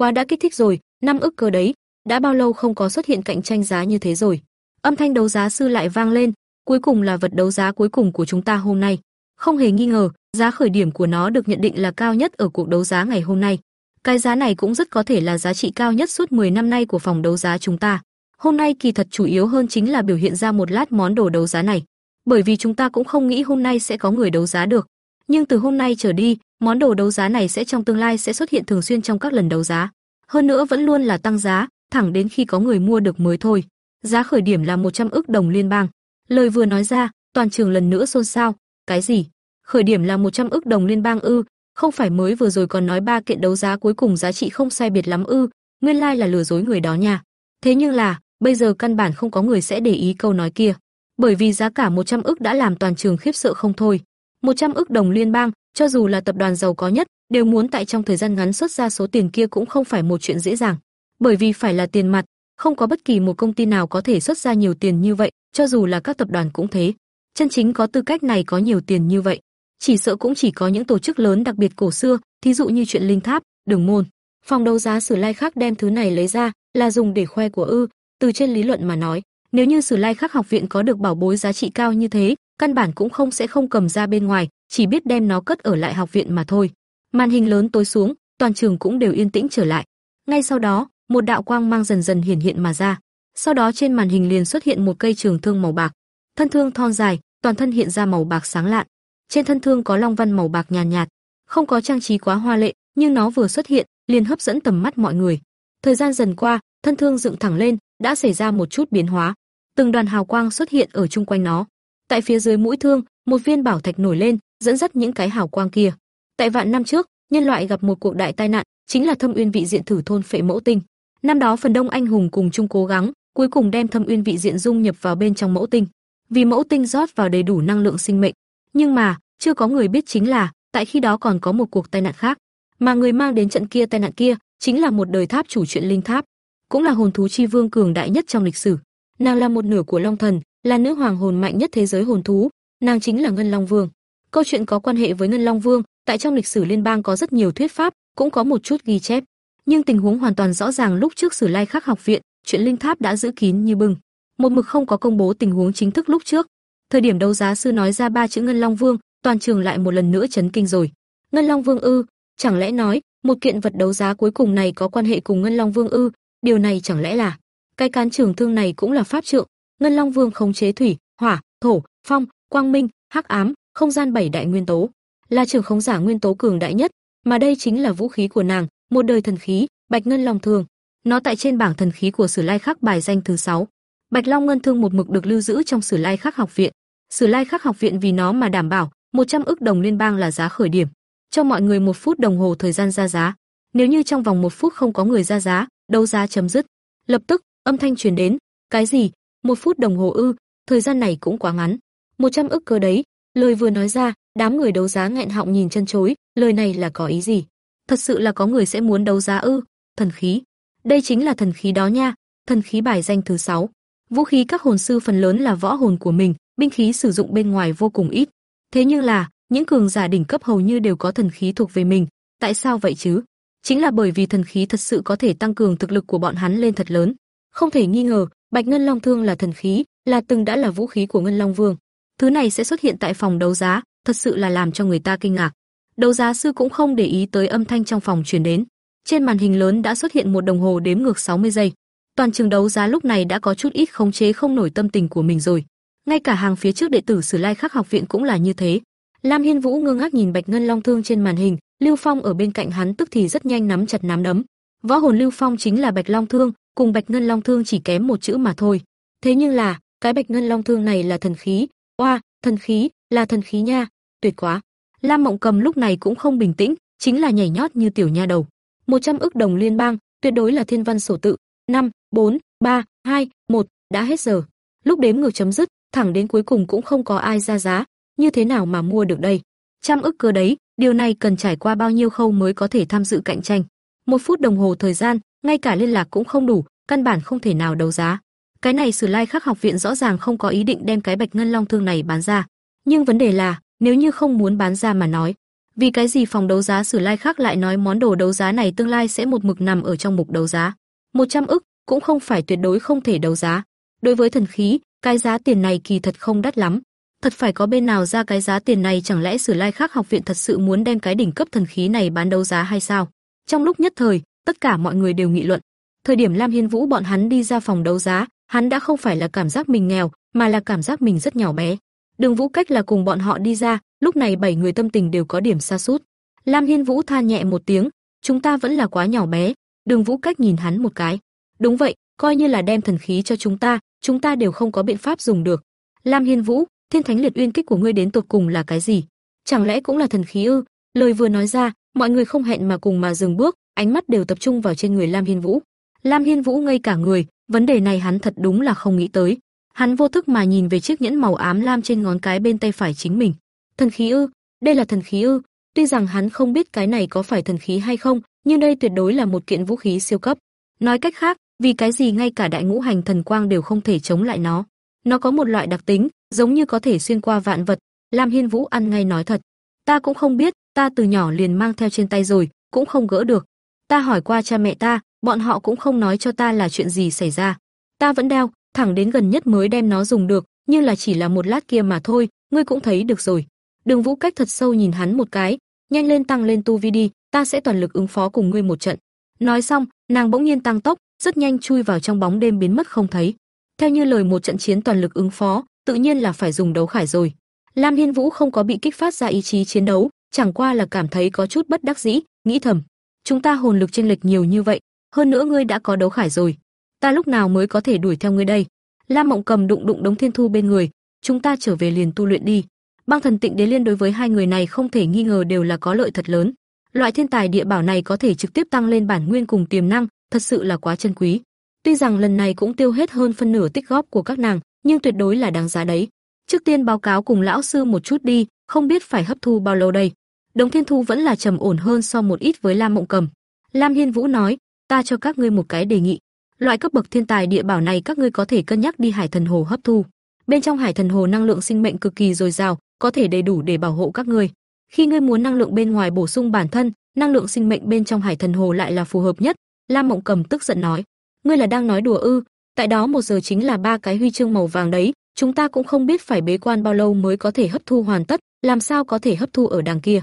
Quá đã kích thích rồi, năm ức cơ đấy, đã bao lâu không có xuất hiện cạnh tranh giá như thế rồi. Âm thanh đấu giá sư lại vang lên, cuối cùng là vật đấu giá cuối cùng của chúng ta hôm nay. Không hề nghi ngờ, giá khởi điểm của nó được nhận định là cao nhất ở cuộc đấu giá ngày hôm nay. Cái giá này cũng rất có thể là giá trị cao nhất suốt 10 năm nay của phòng đấu giá chúng ta. Hôm nay kỳ thật chủ yếu hơn chính là biểu hiện ra một lát món đồ đấu giá này, bởi vì chúng ta cũng không nghĩ hôm nay sẽ có người đấu giá được. Nhưng từ hôm nay trở đi, món đồ đấu giá này sẽ trong tương lai sẽ xuất hiện thường xuyên trong các lần đấu giá. Hơn nữa vẫn luôn là tăng giá, thẳng đến khi có người mua được mới thôi. Giá khởi điểm là 100 ức đồng liên bang. Lời vừa nói ra, toàn trường lần nữa xôn xao, cái gì? Khởi điểm là 100 ức đồng liên bang ư? Không phải mới vừa rồi còn nói ba kiện đấu giá cuối cùng giá trị không sai biệt lắm ư? Nguyên lai là lừa dối người đó nha. Thế nhưng là, bây giờ căn bản không có người sẽ để ý câu nói kia, bởi vì giá cả 100 ức đã làm toàn trường khiếp sợ không thôi. 100 ức đồng liên bang, cho dù là tập đoàn giàu có nhất, đều muốn tại trong thời gian ngắn xuất ra số tiền kia cũng không phải một chuyện dễ dàng, bởi vì phải là tiền mặt, không có bất kỳ một công ty nào có thể xuất ra nhiều tiền như vậy, cho dù là các tập đoàn cũng thế. Chân chính có tư cách này có nhiều tiền như vậy, chỉ sợ cũng chỉ có những tổ chức lớn đặc biệt cổ xưa, thí dụ như chuyện linh tháp, đường môn. Phòng đấu giá Sử Lai Khắc đem thứ này lấy ra, là dùng để khoe của ư, từ trên lý luận mà nói, nếu như Sử Lai Khắc học viện có được bảo bối giá trị cao như thế, căn bản cũng không sẽ không cầm ra bên ngoài, chỉ biết đem nó cất ở lại học viện mà thôi. Màn hình lớn tối xuống, toàn trường cũng đều yên tĩnh trở lại. Ngay sau đó, một đạo quang mang dần dần hiển hiện mà ra. Sau đó trên màn hình liền xuất hiện một cây trường thương màu bạc. Thân thương thon dài, toàn thân hiện ra màu bạc sáng lạn. Trên thân thương có long văn màu bạc nhàn nhạt, nhạt, không có trang trí quá hoa lệ, nhưng nó vừa xuất hiện, liền hấp dẫn tầm mắt mọi người. Thời gian dần qua, thân thương dựng thẳng lên, đã xảy ra một chút biến hóa. Từng đoàn hào quang xuất hiện ở chung quanh nó. Tại phía dưới mũi thương, một viên bảo thạch nổi lên, dẫn dắt những cái hào quang kia. Tại vạn năm trước, nhân loại gặp một cuộc đại tai nạn, chính là Thâm Uyên vị diện thử thôn phệ mẫu tinh. Năm đó phần đông anh hùng cùng chung cố gắng, cuối cùng đem Thâm Uyên vị diện dung nhập vào bên trong mẫu tinh. Vì mẫu tinh rót vào đầy đủ năng lượng sinh mệnh, nhưng mà, chưa có người biết chính là, tại khi đó còn có một cuộc tai nạn khác, mà người mang đến trận kia tai nạn kia chính là một đời tháp chủ chuyện linh tháp, cũng là hồn thú chi vương cường đại nhất trong lịch sử. Nàng là một nửa của Long Thần, là nữ hoàng hồn mạnh nhất thế giới hồn thú, nàng chính là Ngân Long Vương. Câu chuyện có quan hệ với Ngân Long Vương, tại trong lịch sử liên bang có rất nhiều thuyết pháp, cũng có một chút ghi chép, nhưng tình huống hoàn toàn rõ ràng lúc trước Sử Lai Khắc học viện, chuyện linh tháp đã giữ kín như bưng, một mực không có công bố tình huống chính thức lúc trước. Thời điểm đấu giá sư nói ra ba chữ Ngân Long Vương, toàn trường lại một lần nữa chấn kinh rồi. Ngân Long Vương ư? Chẳng lẽ nói Một kiện vật đấu giá cuối cùng này có quan hệ cùng Ngân Long Vương ư? Điều này chẳng lẽ là cái cán trường thương này cũng là pháp trượng? Ngân Long Vương khống chế thủy, hỏa, thổ, phong, quang minh, hắc ám, không gian bảy đại nguyên tố, là trưởng khống giả nguyên tố cường đại nhất, mà đây chính là vũ khí của nàng, một đời thần khí, Bạch Ngân Long Thương. Nó tại trên bảng thần khí của Sử Lai Khắc bài danh thứ 6. Bạch Long Ngân Thương một mực được lưu giữ trong Sử Lai Khắc học viện. Sử Lai Khắc học viện vì nó mà đảm bảo 100 ức đồng liên bang là giá khởi điểm, cho mọi người một phút đồng hồ thời gian ra giá. Nếu như trong vòng một phút không có người ra giá, đấu giá chấm dứt. Lập tức, âm thanh truyền đến, cái gì? Một phút đồng hồ ư? Thời gian này cũng quá ngắn. 100 ức cơ đấy. Lời vừa nói ra, đám người đấu giá nghẹn họng nhìn chân chối, lời này là có ý gì? Thật sự là có người sẽ muốn đấu giá ư? Thần khí. Đây chính là thần khí đó nha, thần khí bài danh thứ 6. Vũ khí các hồn sư phần lớn là võ hồn của mình, binh khí sử dụng bên ngoài vô cùng ít. Thế nhưng là, những cường giả đỉnh cấp hầu như đều có thần khí thuộc về mình, tại sao vậy chứ? Chính là bởi vì thần khí thật sự có thể tăng cường thực lực của bọn hắn lên thật lớn. Không thể nghi ngờ, Bạch Ngân Long Thương là thần khí, là từng đã là vũ khí của Ngân Long Vương. Thứ này sẽ xuất hiện tại phòng đấu giá, thật sự là làm cho người ta kinh ngạc. Đấu giá sư cũng không để ý tới âm thanh trong phòng truyền đến. Trên màn hình lớn đã xuất hiện một đồng hồ đếm ngược 60 giây. Toàn trường đấu giá lúc này đã có chút ít khống chế không nổi tâm tình của mình rồi. Ngay cả hàng phía trước đệ tử Sử Lai Khắc học viện cũng là như thế. Lam Hiên Vũ ngơ ngác nhìn Bạch Ngân Long Thương trên màn hình, Lưu Phong ở bên cạnh hắn tức thì rất nhanh nắm chặt nắm đấm. Võ hồn Lưu Phong chính là Bạch Long Thương, cùng Bạch Ngân Long Thương chỉ kém một chữ mà thôi. Thế nhưng là, cái Bạch Ngân Long Thương này là thần khí, oa, thần khí, là thần khí nha, tuyệt quá. Lam Mộng Cầm lúc này cũng không bình tĩnh, chính là nhảy nhót như tiểu nha đầu. 100 ức đồng liên bang, tuyệt đối là thiên văn sổ tự. 5, 4, 3, 2, 1, đã hết giờ. Lúc đếm ngược chấm dứt, thẳng đến cuối cùng cũng không có ai ra giá, như thế nào mà mua được đây? Trăm ức cơ đấy, điều này cần trải qua bao nhiêu khâu mới có thể tham dự cạnh tranh. Một phút đồng hồ thời gian, ngay cả liên lạc cũng không đủ, căn bản không thể nào đấu giá. Cái này Sử Lai Khắc học viện rõ ràng không có ý định đem cái Bạch Ngân Long thương này bán ra, nhưng vấn đề là, nếu như không muốn bán ra mà nói, vì cái gì phòng đấu giá Sử Lai Khắc lại nói món đồ đấu giá này tương lai sẽ một mực nằm ở trong mục đấu giá. 100 ức cũng không phải tuyệt đối không thể đấu giá. Đối với thần khí, cái giá tiền này kỳ thật không đắt lắm. Thật phải có bên nào ra cái giá tiền này chẳng lẽ Sử Lai Khắc học viện thật sự muốn đem cái đỉnh cấp thần khí này bán đấu giá hay sao? Trong lúc nhất thời, tất cả mọi người đều nghị luận. Thời điểm Lam Hiên Vũ bọn hắn đi ra phòng đấu giá, hắn đã không phải là cảm giác mình nghèo, mà là cảm giác mình rất nhỏ bé. Đường Vũ Cách là cùng bọn họ đi ra, lúc này bảy người tâm tình đều có điểm xa sút. Lam Hiên Vũ than nhẹ một tiếng, chúng ta vẫn là quá nhỏ bé. Đường Vũ Cách nhìn hắn một cái. Đúng vậy, coi như là đem thần khí cho chúng ta, chúng ta đều không có biện pháp dùng được. Lam Hiên Vũ, Thiên Thánh Liệt Uyên kích của ngươi đến tột cùng là cái gì? Chẳng lẽ cũng là thần khí ư? Lời vừa nói ra, mọi người không hẹn mà cùng mà dừng bước, ánh mắt đều tập trung vào trên người Lam Hiên Vũ. Lam Hiên Vũ ngây cả người, vấn đề này hắn thật đúng là không nghĩ tới. Hắn vô thức mà nhìn về chiếc nhẫn màu ám lam trên ngón cái bên tay phải chính mình. Thần khí ư? Đây là thần khí ư? Tuy rằng hắn không biết cái này có phải thần khí hay không, nhưng đây tuyệt đối là một kiện vũ khí siêu cấp. Nói cách khác, vì cái gì ngay cả đại ngũ hành thần quang đều không thể chống lại nó. Nó có một loại đặc tính, giống như có thể xuyên qua vạn vật. Lam Hiên Vũ ăn ngay nói thật, ta cũng không biết, ta từ nhỏ liền mang theo trên tay rồi, cũng không gỡ được. Ta hỏi qua cha mẹ ta, bọn họ cũng không nói cho ta là chuyện gì xảy ra. Ta vẫn đeo, thẳng đến gần nhất mới đem nó dùng được, nhưng là chỉ là một lát kia mà thôi, ngươi cũng thấy được rồi. Đường Vũ cách thật sâu nhìn hắn một cái, nhanh lên tăng lên tu vi đi, ta sẽ toàn lực ứng phó cùng ngươi một trận. Nói xong, nàng bỗng nhiên tăng tốc, rất nhanh chui vào trong bóng đêm biến mất không thấy. Theo như lời một trận chiến toàn lực ứng phó, tự nhiên là phải dùng đấu khải rồi. Lam Hiên Vũ không có bị kích phát ra ý chí chiến đấu, chẳng qua là cảm thấy có chút bất đắc dĩ, nghĩ thầm, chúng ta hồn lực chênh lệch nhiều như vậy, hơn nữa ngươi đã có đấu khải rồi, ta lúc nào mới có thể đuổi theo ngươi đây? Lam Mộng Cầm đụng đụng đống thiên thu bên người, chúng ta trở về liền tu luyện đi. Băng thần tịnh đế liên đối với hai người này không thể nghi ngờ đều là có lợi thật lớn. Loại thiên tài địa bảo này có thể trực tiếp tăng lên bản nguyên cùng tiềm năng, thật sự là quá chân quý. Tuy rằng lần này cũng tiêu hết hơn phân nửa tích góp của các nàng, nhưng tuyệt đối là đáng giá đấy. Trước tiên báo cáo cùng lão sư một chút đi, không biết phải hấp thu bao lâu đây. Đồng Thiên Thu vẫn là trầm ổn hơn so một ít với Lam Mộng Cầm. Lam Hiên Vũ nói, ta cho các ngươi một cái đề nghị. Loại cấp bậc thiên tài địa bảo này các ngươi có thể cân nhắc đi Hải Thần Hồ hấp thu. Bên trong Hải Thần Hồ năng lượng sinh mệnh cực kỳ dồi dào, có thể đầy đủ để bảo hộ các ngươi. Khi ngươi muốn năng lượng bên ngoài bổ sung bản thân, năng lượng sinh mệnh bên trong Hải Thần Hồ lại là phù hợp nhất. Lam Mộng Cầm tức giận nói, ngươi là đang nói đùa ư? Tại đó một giờ chính là ba cái huy chương màu vàng đấy, chúng ta cũng không biết phải bế quan bao lâu mới có thể hấp thu hoàn tất, làm sao có thể hấp thu ở đằng kia.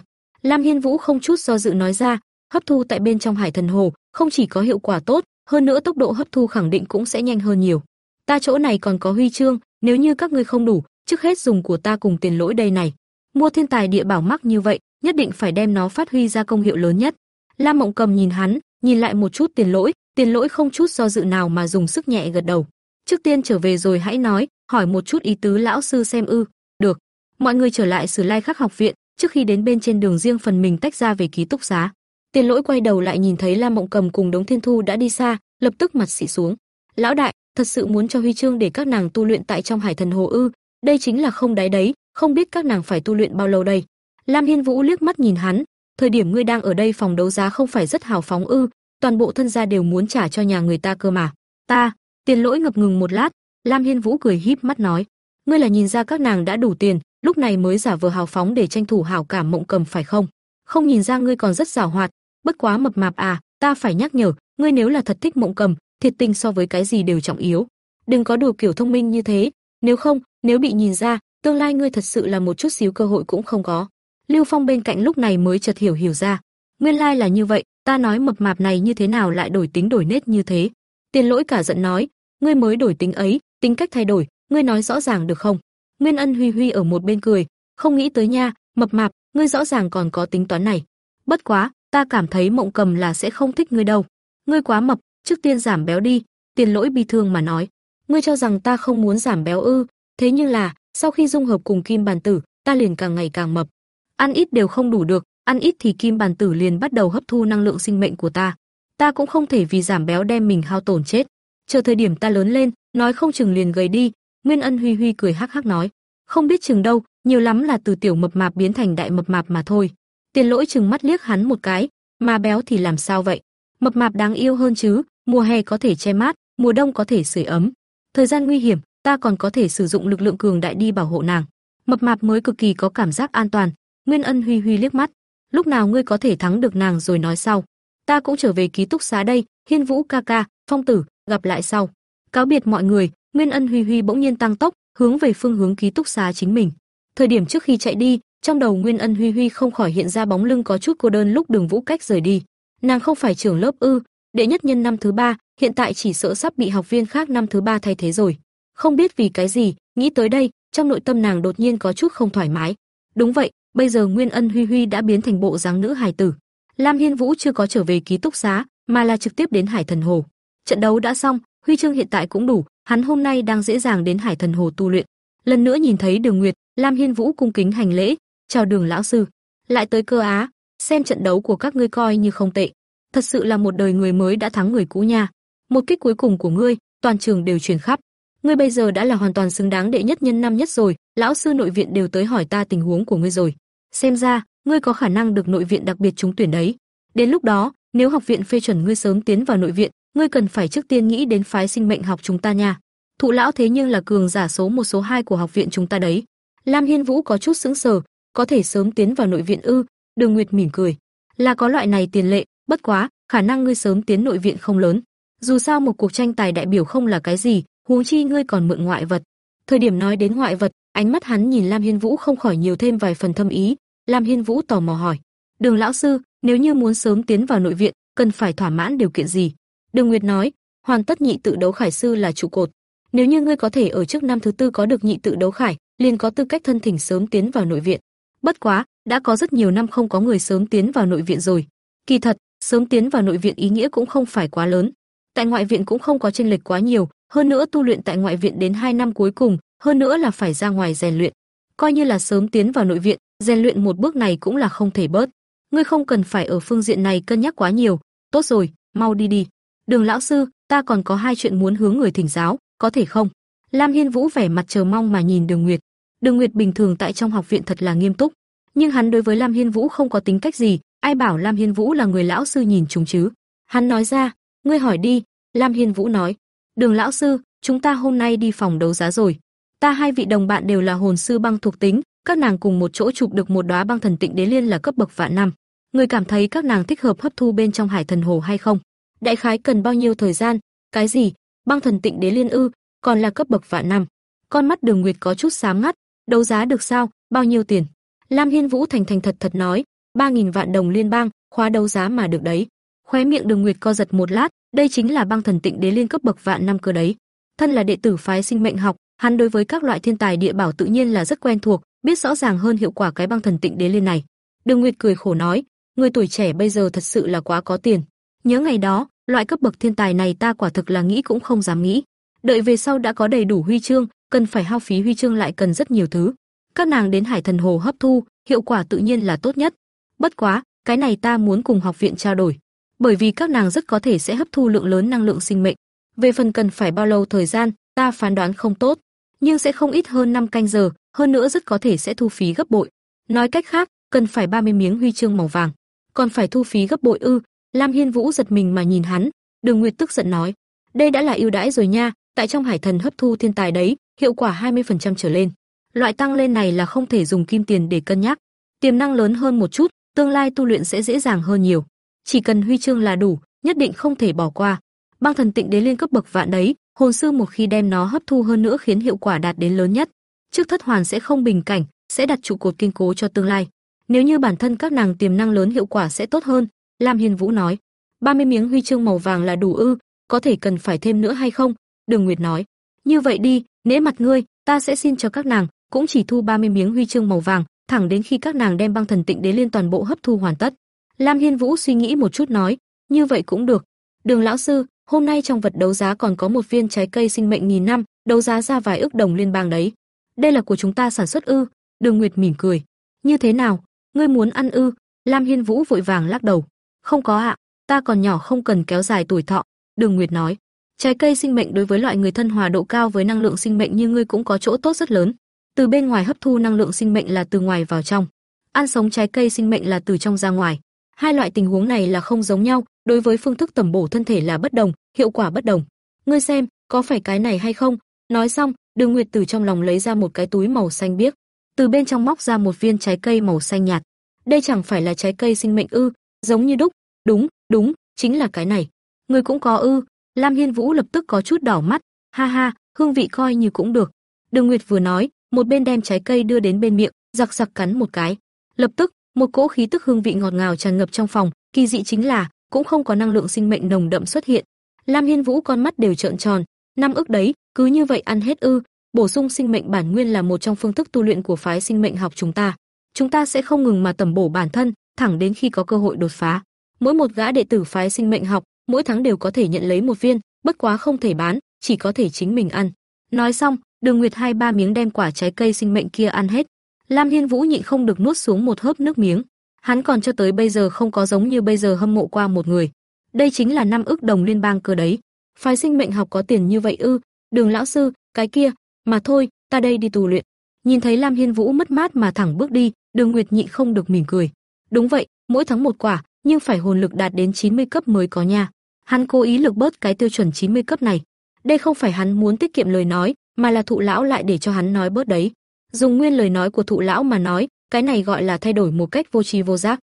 Lam Hiên Vũ không chút do dự nói ra, hấp thu tại bên trong Hải Thần Hồ, không chỉ có hiệu quả tốt, hơn nữa tốc độ hấp thu khẳng định cũng sẽ nhanh hơn nhiều. Ta chỗ này còn có huy chương, nếu như các ngươi không đủ, trước hết dùng của ta cùng tiền lỗi đây này. Mua thiên tài địa bảo mắc như vậy, nhất định phải đem nó phát huy ra công hiệu lớn nhất. Lam Mộng Cầm nhìn hắn, nhìn lại một chút tiền lỗi, tiền lỗi không chút do dự nào mà dùng sức nhẹ gật đầu. Trước tiên trở về rồi hãy nói, hỏi một chút ý tứ lão sư xem ư. Được. Mọi người trở lại Sử Lai Khắc học viện, trước khi đến bên trên đường riêng phần mình tách ra về ký túc xá. Tiền Lỗi quay đầu lại nhìn thấy Lam Mộng Cầm cùng Đống Thiên Thu đã đi xa, lập tức mặt xị xuống. "Lão đại, thật sự muốn cho huy chương để các nàng tu luyện tại trong Hải Thần Hồ ư? Đây chính là không đáy đấy, không biết các nàng phải tu luyện bao lâu đây?" Lam Hiên Vũ liếc mắt nhìn hắn, "Thời điểm ngươi đang ở đây phòng đấu giá không phải rất hào phóng ư? Toàn bộ thân gia đều muốn trả cho nhà người ta cơ mà." "Ta." Tiền Lỗi ngập ngừng một lát, Lam Hiên Vũ cười híp mắt nói, "Ngươi là nhìn ra các nàng đã đủ tiền, lúc này mới giả vờ hào phóng để tranh thủ hảo cảm Mộng Cầm phải không? Không nhìn ra ngươi còn rất giàu hoạt, bất quá mập mạp à, ta phải nhắc nhở, ngươi nếu là thật thích Mộng Cầm, thiệt tình so với cái gì đều trọng yếu. Đừng có đùa kiểu thông minh như thế, nếu không, nếu bị nhìn ra, tương lai ngươi thật sự là một chút xíu cơ hội cũng không có." Lưu Phong bên cạnh lúc này mới chợt hiểu hiểu ra, nguyên lai là như vậy, ta nói mập mạp này như thế nào lại đổi tính đổi nết như thế. Tiền Lỗi cả giận nói, ngươi mới đổi tính ấy, tính cách thay đổi, ngươi nói rõ ràng được không? Nguyên Ân Huy Huy ở một bên cười, không nghĩ tới nha, mập mạp, ngươi rõ ràng còn có tính toán này. Bất quá, ta cảm thấy Mộng Cầm là sẽ không thích ngươi đâu. Ngươi quá mập, trước tiên giảm béo đi." Tiền Lỗi bi thương mà nói. "Ngươi cho rằng ta không muốn giảm béo ư? Thế nhưng là, sau khi dung hợp cùng Kim Bàn Tử, ta liền càng ngày càng mập. Ăn ít đều không đủ được, ăn ít thì Kim Bàn Tử liền bắt đầu hấp thu năng lượng sinh mệnh của ta. Ta cũng không thể vì giảm béo đem mình hao tổn chết. Chờ thời điểm ta lớn lên, nói không chừng liền gầy đi, Nguyên Ân Huy Huy cười hắc hắc nói, không biết chừng đâu, nhiều lắm là từ tiểu mập mạp biến thành đại mập mạp mà thôi. Tiền Lỗi chừng mắt liếc hắn một cái, mà béo thì làm sao vậy? Mập mạp đáng yêu hơn chứ, mùa hè có thể che mát, mùa đông có thể sưởi ấm. Thời gian nguy hiểm, ta còn có thể sử dụng lực lượng cường đại đi bảo hộ nàng. Mập mạp mới cực kỳ có cảm giác an toàn. Nguyên Ân Huy Huy liếc mắt, lúc nào ngươi có thể thắng được nàng rồi nói sau. Ta cũng trở về ký túc xá đây, Hiên Vũ ca ca, Phong tử, gặp lại sau. Cáo biệt mọi người, Nguyên Ân Huy Huy bỗng nhiên tăng tốc, hướng về phương hướng ký túc xá chính mình. Thời điểm trước khi chạy đi, trong đầu Nguyên Ân Huy Huy không khỏi hiện ra bóng lưng có chút cô đơn lúc Đường Vũ Cách rời đi. Nàng không phải trưởng lớp ư? Đệ nhất nhân năm thứ ba, hiện tại chỉ sợ sắp bị học viên khác năm thứ ba thay thế rồi. Không biết vì cái gì, nghĩ tới đây, trong nội tâm nàng đột nhiên có chút không thoải mái. Đúng vậy, bây giờ Nguyên Ân Huy Huy đã biến thành bộ dáng nữ hài tử. Lam Hiên Vũ chưa có trở về ký túc xá, mà là trực tiếp đến Hải Thần Hồ. Trận đấu đã xong, huy chương hiện tại cũng đủ, hắn hôm nay đang dễ dàng đến Hải Thần Hồ tu luyện. Lần nữa nhìn thấy Đường Nguyệt, Lam Hiên Vũ cung kính hành lễ, "Chào Đường lão sư, lại tới cơ á, xem trận đấu của các ngươi coi như không tệ. Thật sự là một đời người mới đã thắng người cũ nha. Một kích cuối cùng của ngươi, toàn trường đều truyền khắp. Ngươi bây giờ đã là hoàn toàn xứng đáng đệ nhất nhân năm nhất rồi, lão sư nội viện đều tới hỏi ta tình huống của ngươi rồi. Xem ra, ngươi có khả năng được nội viện đặc biệt trúng tuyển đấy. Đến lúc đó, nếu học viện phê chuẩn ngươi sớm tiến vào nội viện, ngươi cần phải trước tiên nghĩ đến phái sinh mệnh học chúng ta nha. Thụ lão thế nhưng là cường giả số một số hai của học viện chúng ta đấy. Lam Hiên Vũ có chút sững sờ, có thể sớm tiến vào nội viện ư? Đường Nguyệt mỉm cười, là có loại này tiền lệ, bất quá, khả năng ngươi sớm tiến nội viện không lớn. Dù sao một cuộc tranh tài đại biểu không là cái gì, huống chi ngươi còn mượn ngoại vật. Thời điểm nói đến ngoại vật, ánh mắt hắn nhìn Lam Hiên Vũ không khỏi nhiều thêm vài phần thâm ý. Lam Hiên Vũ tò mò hỏi, "Đường lão sư, nếu như muốn sớm tiến vào nội viện, cần phải thỏa mãn điều kiện gì?" Đường Nguyệt nói, hoàn tất nhị tự đấu khải sư là trụ cột. Nếu như ngươi có thể ở trước năm thứ tư có được nhị tự đấu khải, liền có tư cách thân thỉnh sớm tiến vào nội viện. Bất quá, đã có rất nhiều năm không có người sớm tiến vào nội viện rồi. Kỳ thật, sớm tiến vào nội viện ý nghĩa cũng không phải quá lớn. Tại ngoại viện cũng không có chênh lệch quá nhiều, hơn nữa tu luyện tại ngoại viện đến 2 năm cuối cùng, hơn nữa là phải ra ngoài rèn luyện. Coi như là sớm tiến vào nội viện, rèn luyện một bước này cũng là không thể bớt. Ngươi không cần phải ở phương diện này cân nhắc quá nhiều, tốt rồi, mau đi đi. Đường lão sư, ta còn có hai chuyện muốn hướng người thỉnh giáo, có thể không? Lam Hiên Vũ vẻ mặt chờ mong mà nhìn Đường Nguyệt. Đường Nguyệt bình thường tại trong học viện thật là nghiêm túc, nhưng hắn đối với Lam Hiên Vũ không có tính cách gì, ai bảo Lam Hiên Vũ là người lão sư nhìn chúng chứ? Hắn nói ra, ngươi hỏi đi, Lam Hiên Vũ nói. Đường lão sư, chúng ta hôm nay đi phòng đấu giá rồi. Ta hai vị đồng bạn đều là hồn sư băng thuộc tính, các nàng cùng một chỗ chụp được một đóa băng thần tịnh đế liên là cấp bậc vạn năm. Người cảm thấy các nàng thích hợp hấp thu bên trong Hải Thần Hồ hay không? Đại khái cần bao nhiêu thời gian? Cái gì? Băng thần tịnh đế liên ư, còn là cấp bậc vạn năm. Con mắt Đường Nguyệt có chút sáng ngắt, đấu giá được sao? Bao nhiêu tiền? Lam Hiên Vũ thành thành thật thật nói, ba nghìn vạn đồng liên bang, khóa đấu giá mà được đấy. Khóe miệng Đường Nguyệt co giật một lát, đây chính là băng thần tịnh đế liên cấp bậc vạn năm cơ đấy. Thân là đệ tử phái sinh mệnh học, hắn đối với các loại thiên tài địa bảo tự nhiên là rất quen thuộc, biết rõ ràng hơn hiệu quả cái băng thần tịnh đế liên này. Đường Nguyệt cười khổ nói, người tuổi trẻ bây giờ thật sự là quá có tiền. Nhớ ngày đó, loại cấp bậc thiên tài này ta quả thực là nghĩ cũng không dám nghĩ. Đợi về sau đã có đầy đủ huy chương, cần phải hao phí huy chương lại cần rất nhiều thứ. Các nàng đến Hải Thần Hồ hấp thu, hiệu quả tự nhiên là tốt nhất. Bất quá, cái này ta muốn cùng học viện trao đổi, bởi vì các nàng rất có thể sẽ hấp thu lượng lớn năng lượng sinh mệnh. Về phần cần phải bao lâu thời gian, ta phán đoán không tốt, nhưng sẽ không ít hơn 5 canh giờ, hơn nữa rất có thể sẽ thu phí gấp bội. Nói cách khác, cần phải 30 miếng huy chương màu vàng, còn phải thu phí gấp bội ư? Lam Hiên Vũ giật mình mà nhìn hắn, Đường Nguyệt tức giận nói, đây đã là ưu đãi rồi nha, tại trong Hải Thần hấp thu thiên tài đấy, hiệu quả 20% trở lên. Loại tăng lên này là không thể dùng kim tiền để cân nhắc. Tiềm năng lớn hơn một chút, tương lai tu luyện sẽ dễ dàng hơn nhiều. Chỉ cần huy chương là đủ, nhất định không thể bỏ qua. Băng thần tịnh đế liên cấp bậc vạn đấy, hồn sư một khi đem nó hấp thu hơn nữa khiến hiệu quả đạt đến lớn nhất. Trước thất hoàn sẽ không bình cảnh, sẽ đặt trụ cột kiên cố cho tương lai. Nếu như bản thân các nàng tiềm năng lớn hiệu quả sẽ tốt hơn, Lam Hiên Vũ nói. 30 miếng huy chương màu vàng là đủ ư, có thể cần phải thêm nữa hay không? Đường Nguyệt nói. Như vậy đi, nể mặt ngươi, ta sẽ xin cho các nàng, cũng chỉ thu 30 miếng huy chương màu vàng, thẳng đến khi các nàng đem băng thần tịnh đế liên toàn bộ hấp thu hoàn tất. Lam Hiên Vũ suy nghĩ một chút nói, như vậy cũng được. Đường lão sư, hôm nay trong vật đấu giá còn có một viên trái cây sinh mệnh nghìn năm, đấu giá ra vài ức đồng liên bang đấy. Đây là của chúng ta sản xuất ư? Đường Nguyệt mỉm cười. Như thế nào? Ngươi muốn ăn ư? Lam Hiên Vũ vội vàng lắc đầu. Không có ạ, ta còn nhỏ không cần kéo dài tuổi thọ. Đường Nguyệt nói. Trái cây sinh mệnh đối với loại người thân hòa độ cao với năng lượng sinh mệnh như ngươi cũng có chỗ tốt rất lớn. Từ bên ngoài hấp thu năng lượng sinh mệnh là từ ngoài vào trong. Ăn sống trái cây sinh mệnh là từ trong ra ngoài. Hai loại tình huống này là không giống nhau, đối với phương thức tẩm bổ thân thể là bất đồng, hiệu quả bất đồng. Ngươi xem, có phải cái này hay không? Nói xong, Đường Nguyệt từ trong lòng lấy ra một cái túi màu xanh biếc, từ bên trong móc ra một viên trái cây màu xanh nhạt. Đây chẳng phải là trái cây sinh mệnh ư? Giống như đúc. Đúng, đúng, chính là cái này. Ngươi cũng có ư? Lam Hiên Vũ lập tức có chút đỏ mắt, ha ha, hương vị coi như cũng được. Đường Nguyệt vừa nói, một bên đem trái cây đưa đến bên miệng, giặc giặc cắn một cái. Lập tức, một cỗ khí tức hương vị ngọt ngào tràn ngập trong phòng, kỳ dị chính là cũng không có năng lượng sinh mệnh nồng đậm xuất hiện. Lam Hiên Vũ con mắt đều trợn tròn, năm ức đấy, cứ như vậy ăn hết ư? Bổ sung sinh mệnh bản nguyên là một trong phương thức tu luyện của phái sinh mệnh học chúng ta. Chúng ta sẽ không ngừng mà tầm bổ bản thân, thẳng đến khi có cơ hội đột phá. Mỗi một gã đệ tử phái sinh mệnh học, mỗi tháng đều có thể nhận lấy một viên, bất quá không thể bán, chỉ có thể chính mình ăn. Nói xong, Đường Nguyệt hai ba miếng đem quả trái cây sinh mệnh kia ăn hết. Lam Hiên Vũ nhịn không được nuốt xuống một hớp nước miếng. Hắn còn cho tới bây giờ không có giống như bây giờ hâm mộ qua một người. Đây chính là năm ức đồng liên bang cơ đấy. Phái sinh mệnh học có tiền như vậy ư? Đường lão sư, cái kia, mà thôi, ta đây đi tù luyện. Nhìn thấy Lam Hiên Vũ mất mát mà thẳng bước đi, Đường Nguyệt nhịn không được mỉm cười. Đúng vậy, mỗi tháng một quả, nhưng phải hồn lực đạt đến 90 cấp mới có nha. Hắn cố ý lực bớt cái tiêu chuẩn 90 cấp này. Đây không phải hắn muốn tiết kiệm lời nói, mà là thụ lão lại để cho hắn nói bớt đấy. Dùng nguyên lời nói của thụ lão mà nói, cái này gọi là thay đổi một cách vô tri vô giác.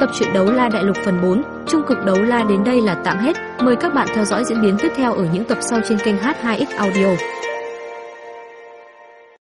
Tập truyện đấu la đại lục phần 4, trung cực đấu la đến đây là tạm hết. Mời các bạn theo dõi diễn biến tiếp theo ở những tập sau trên kênh H2X Audio.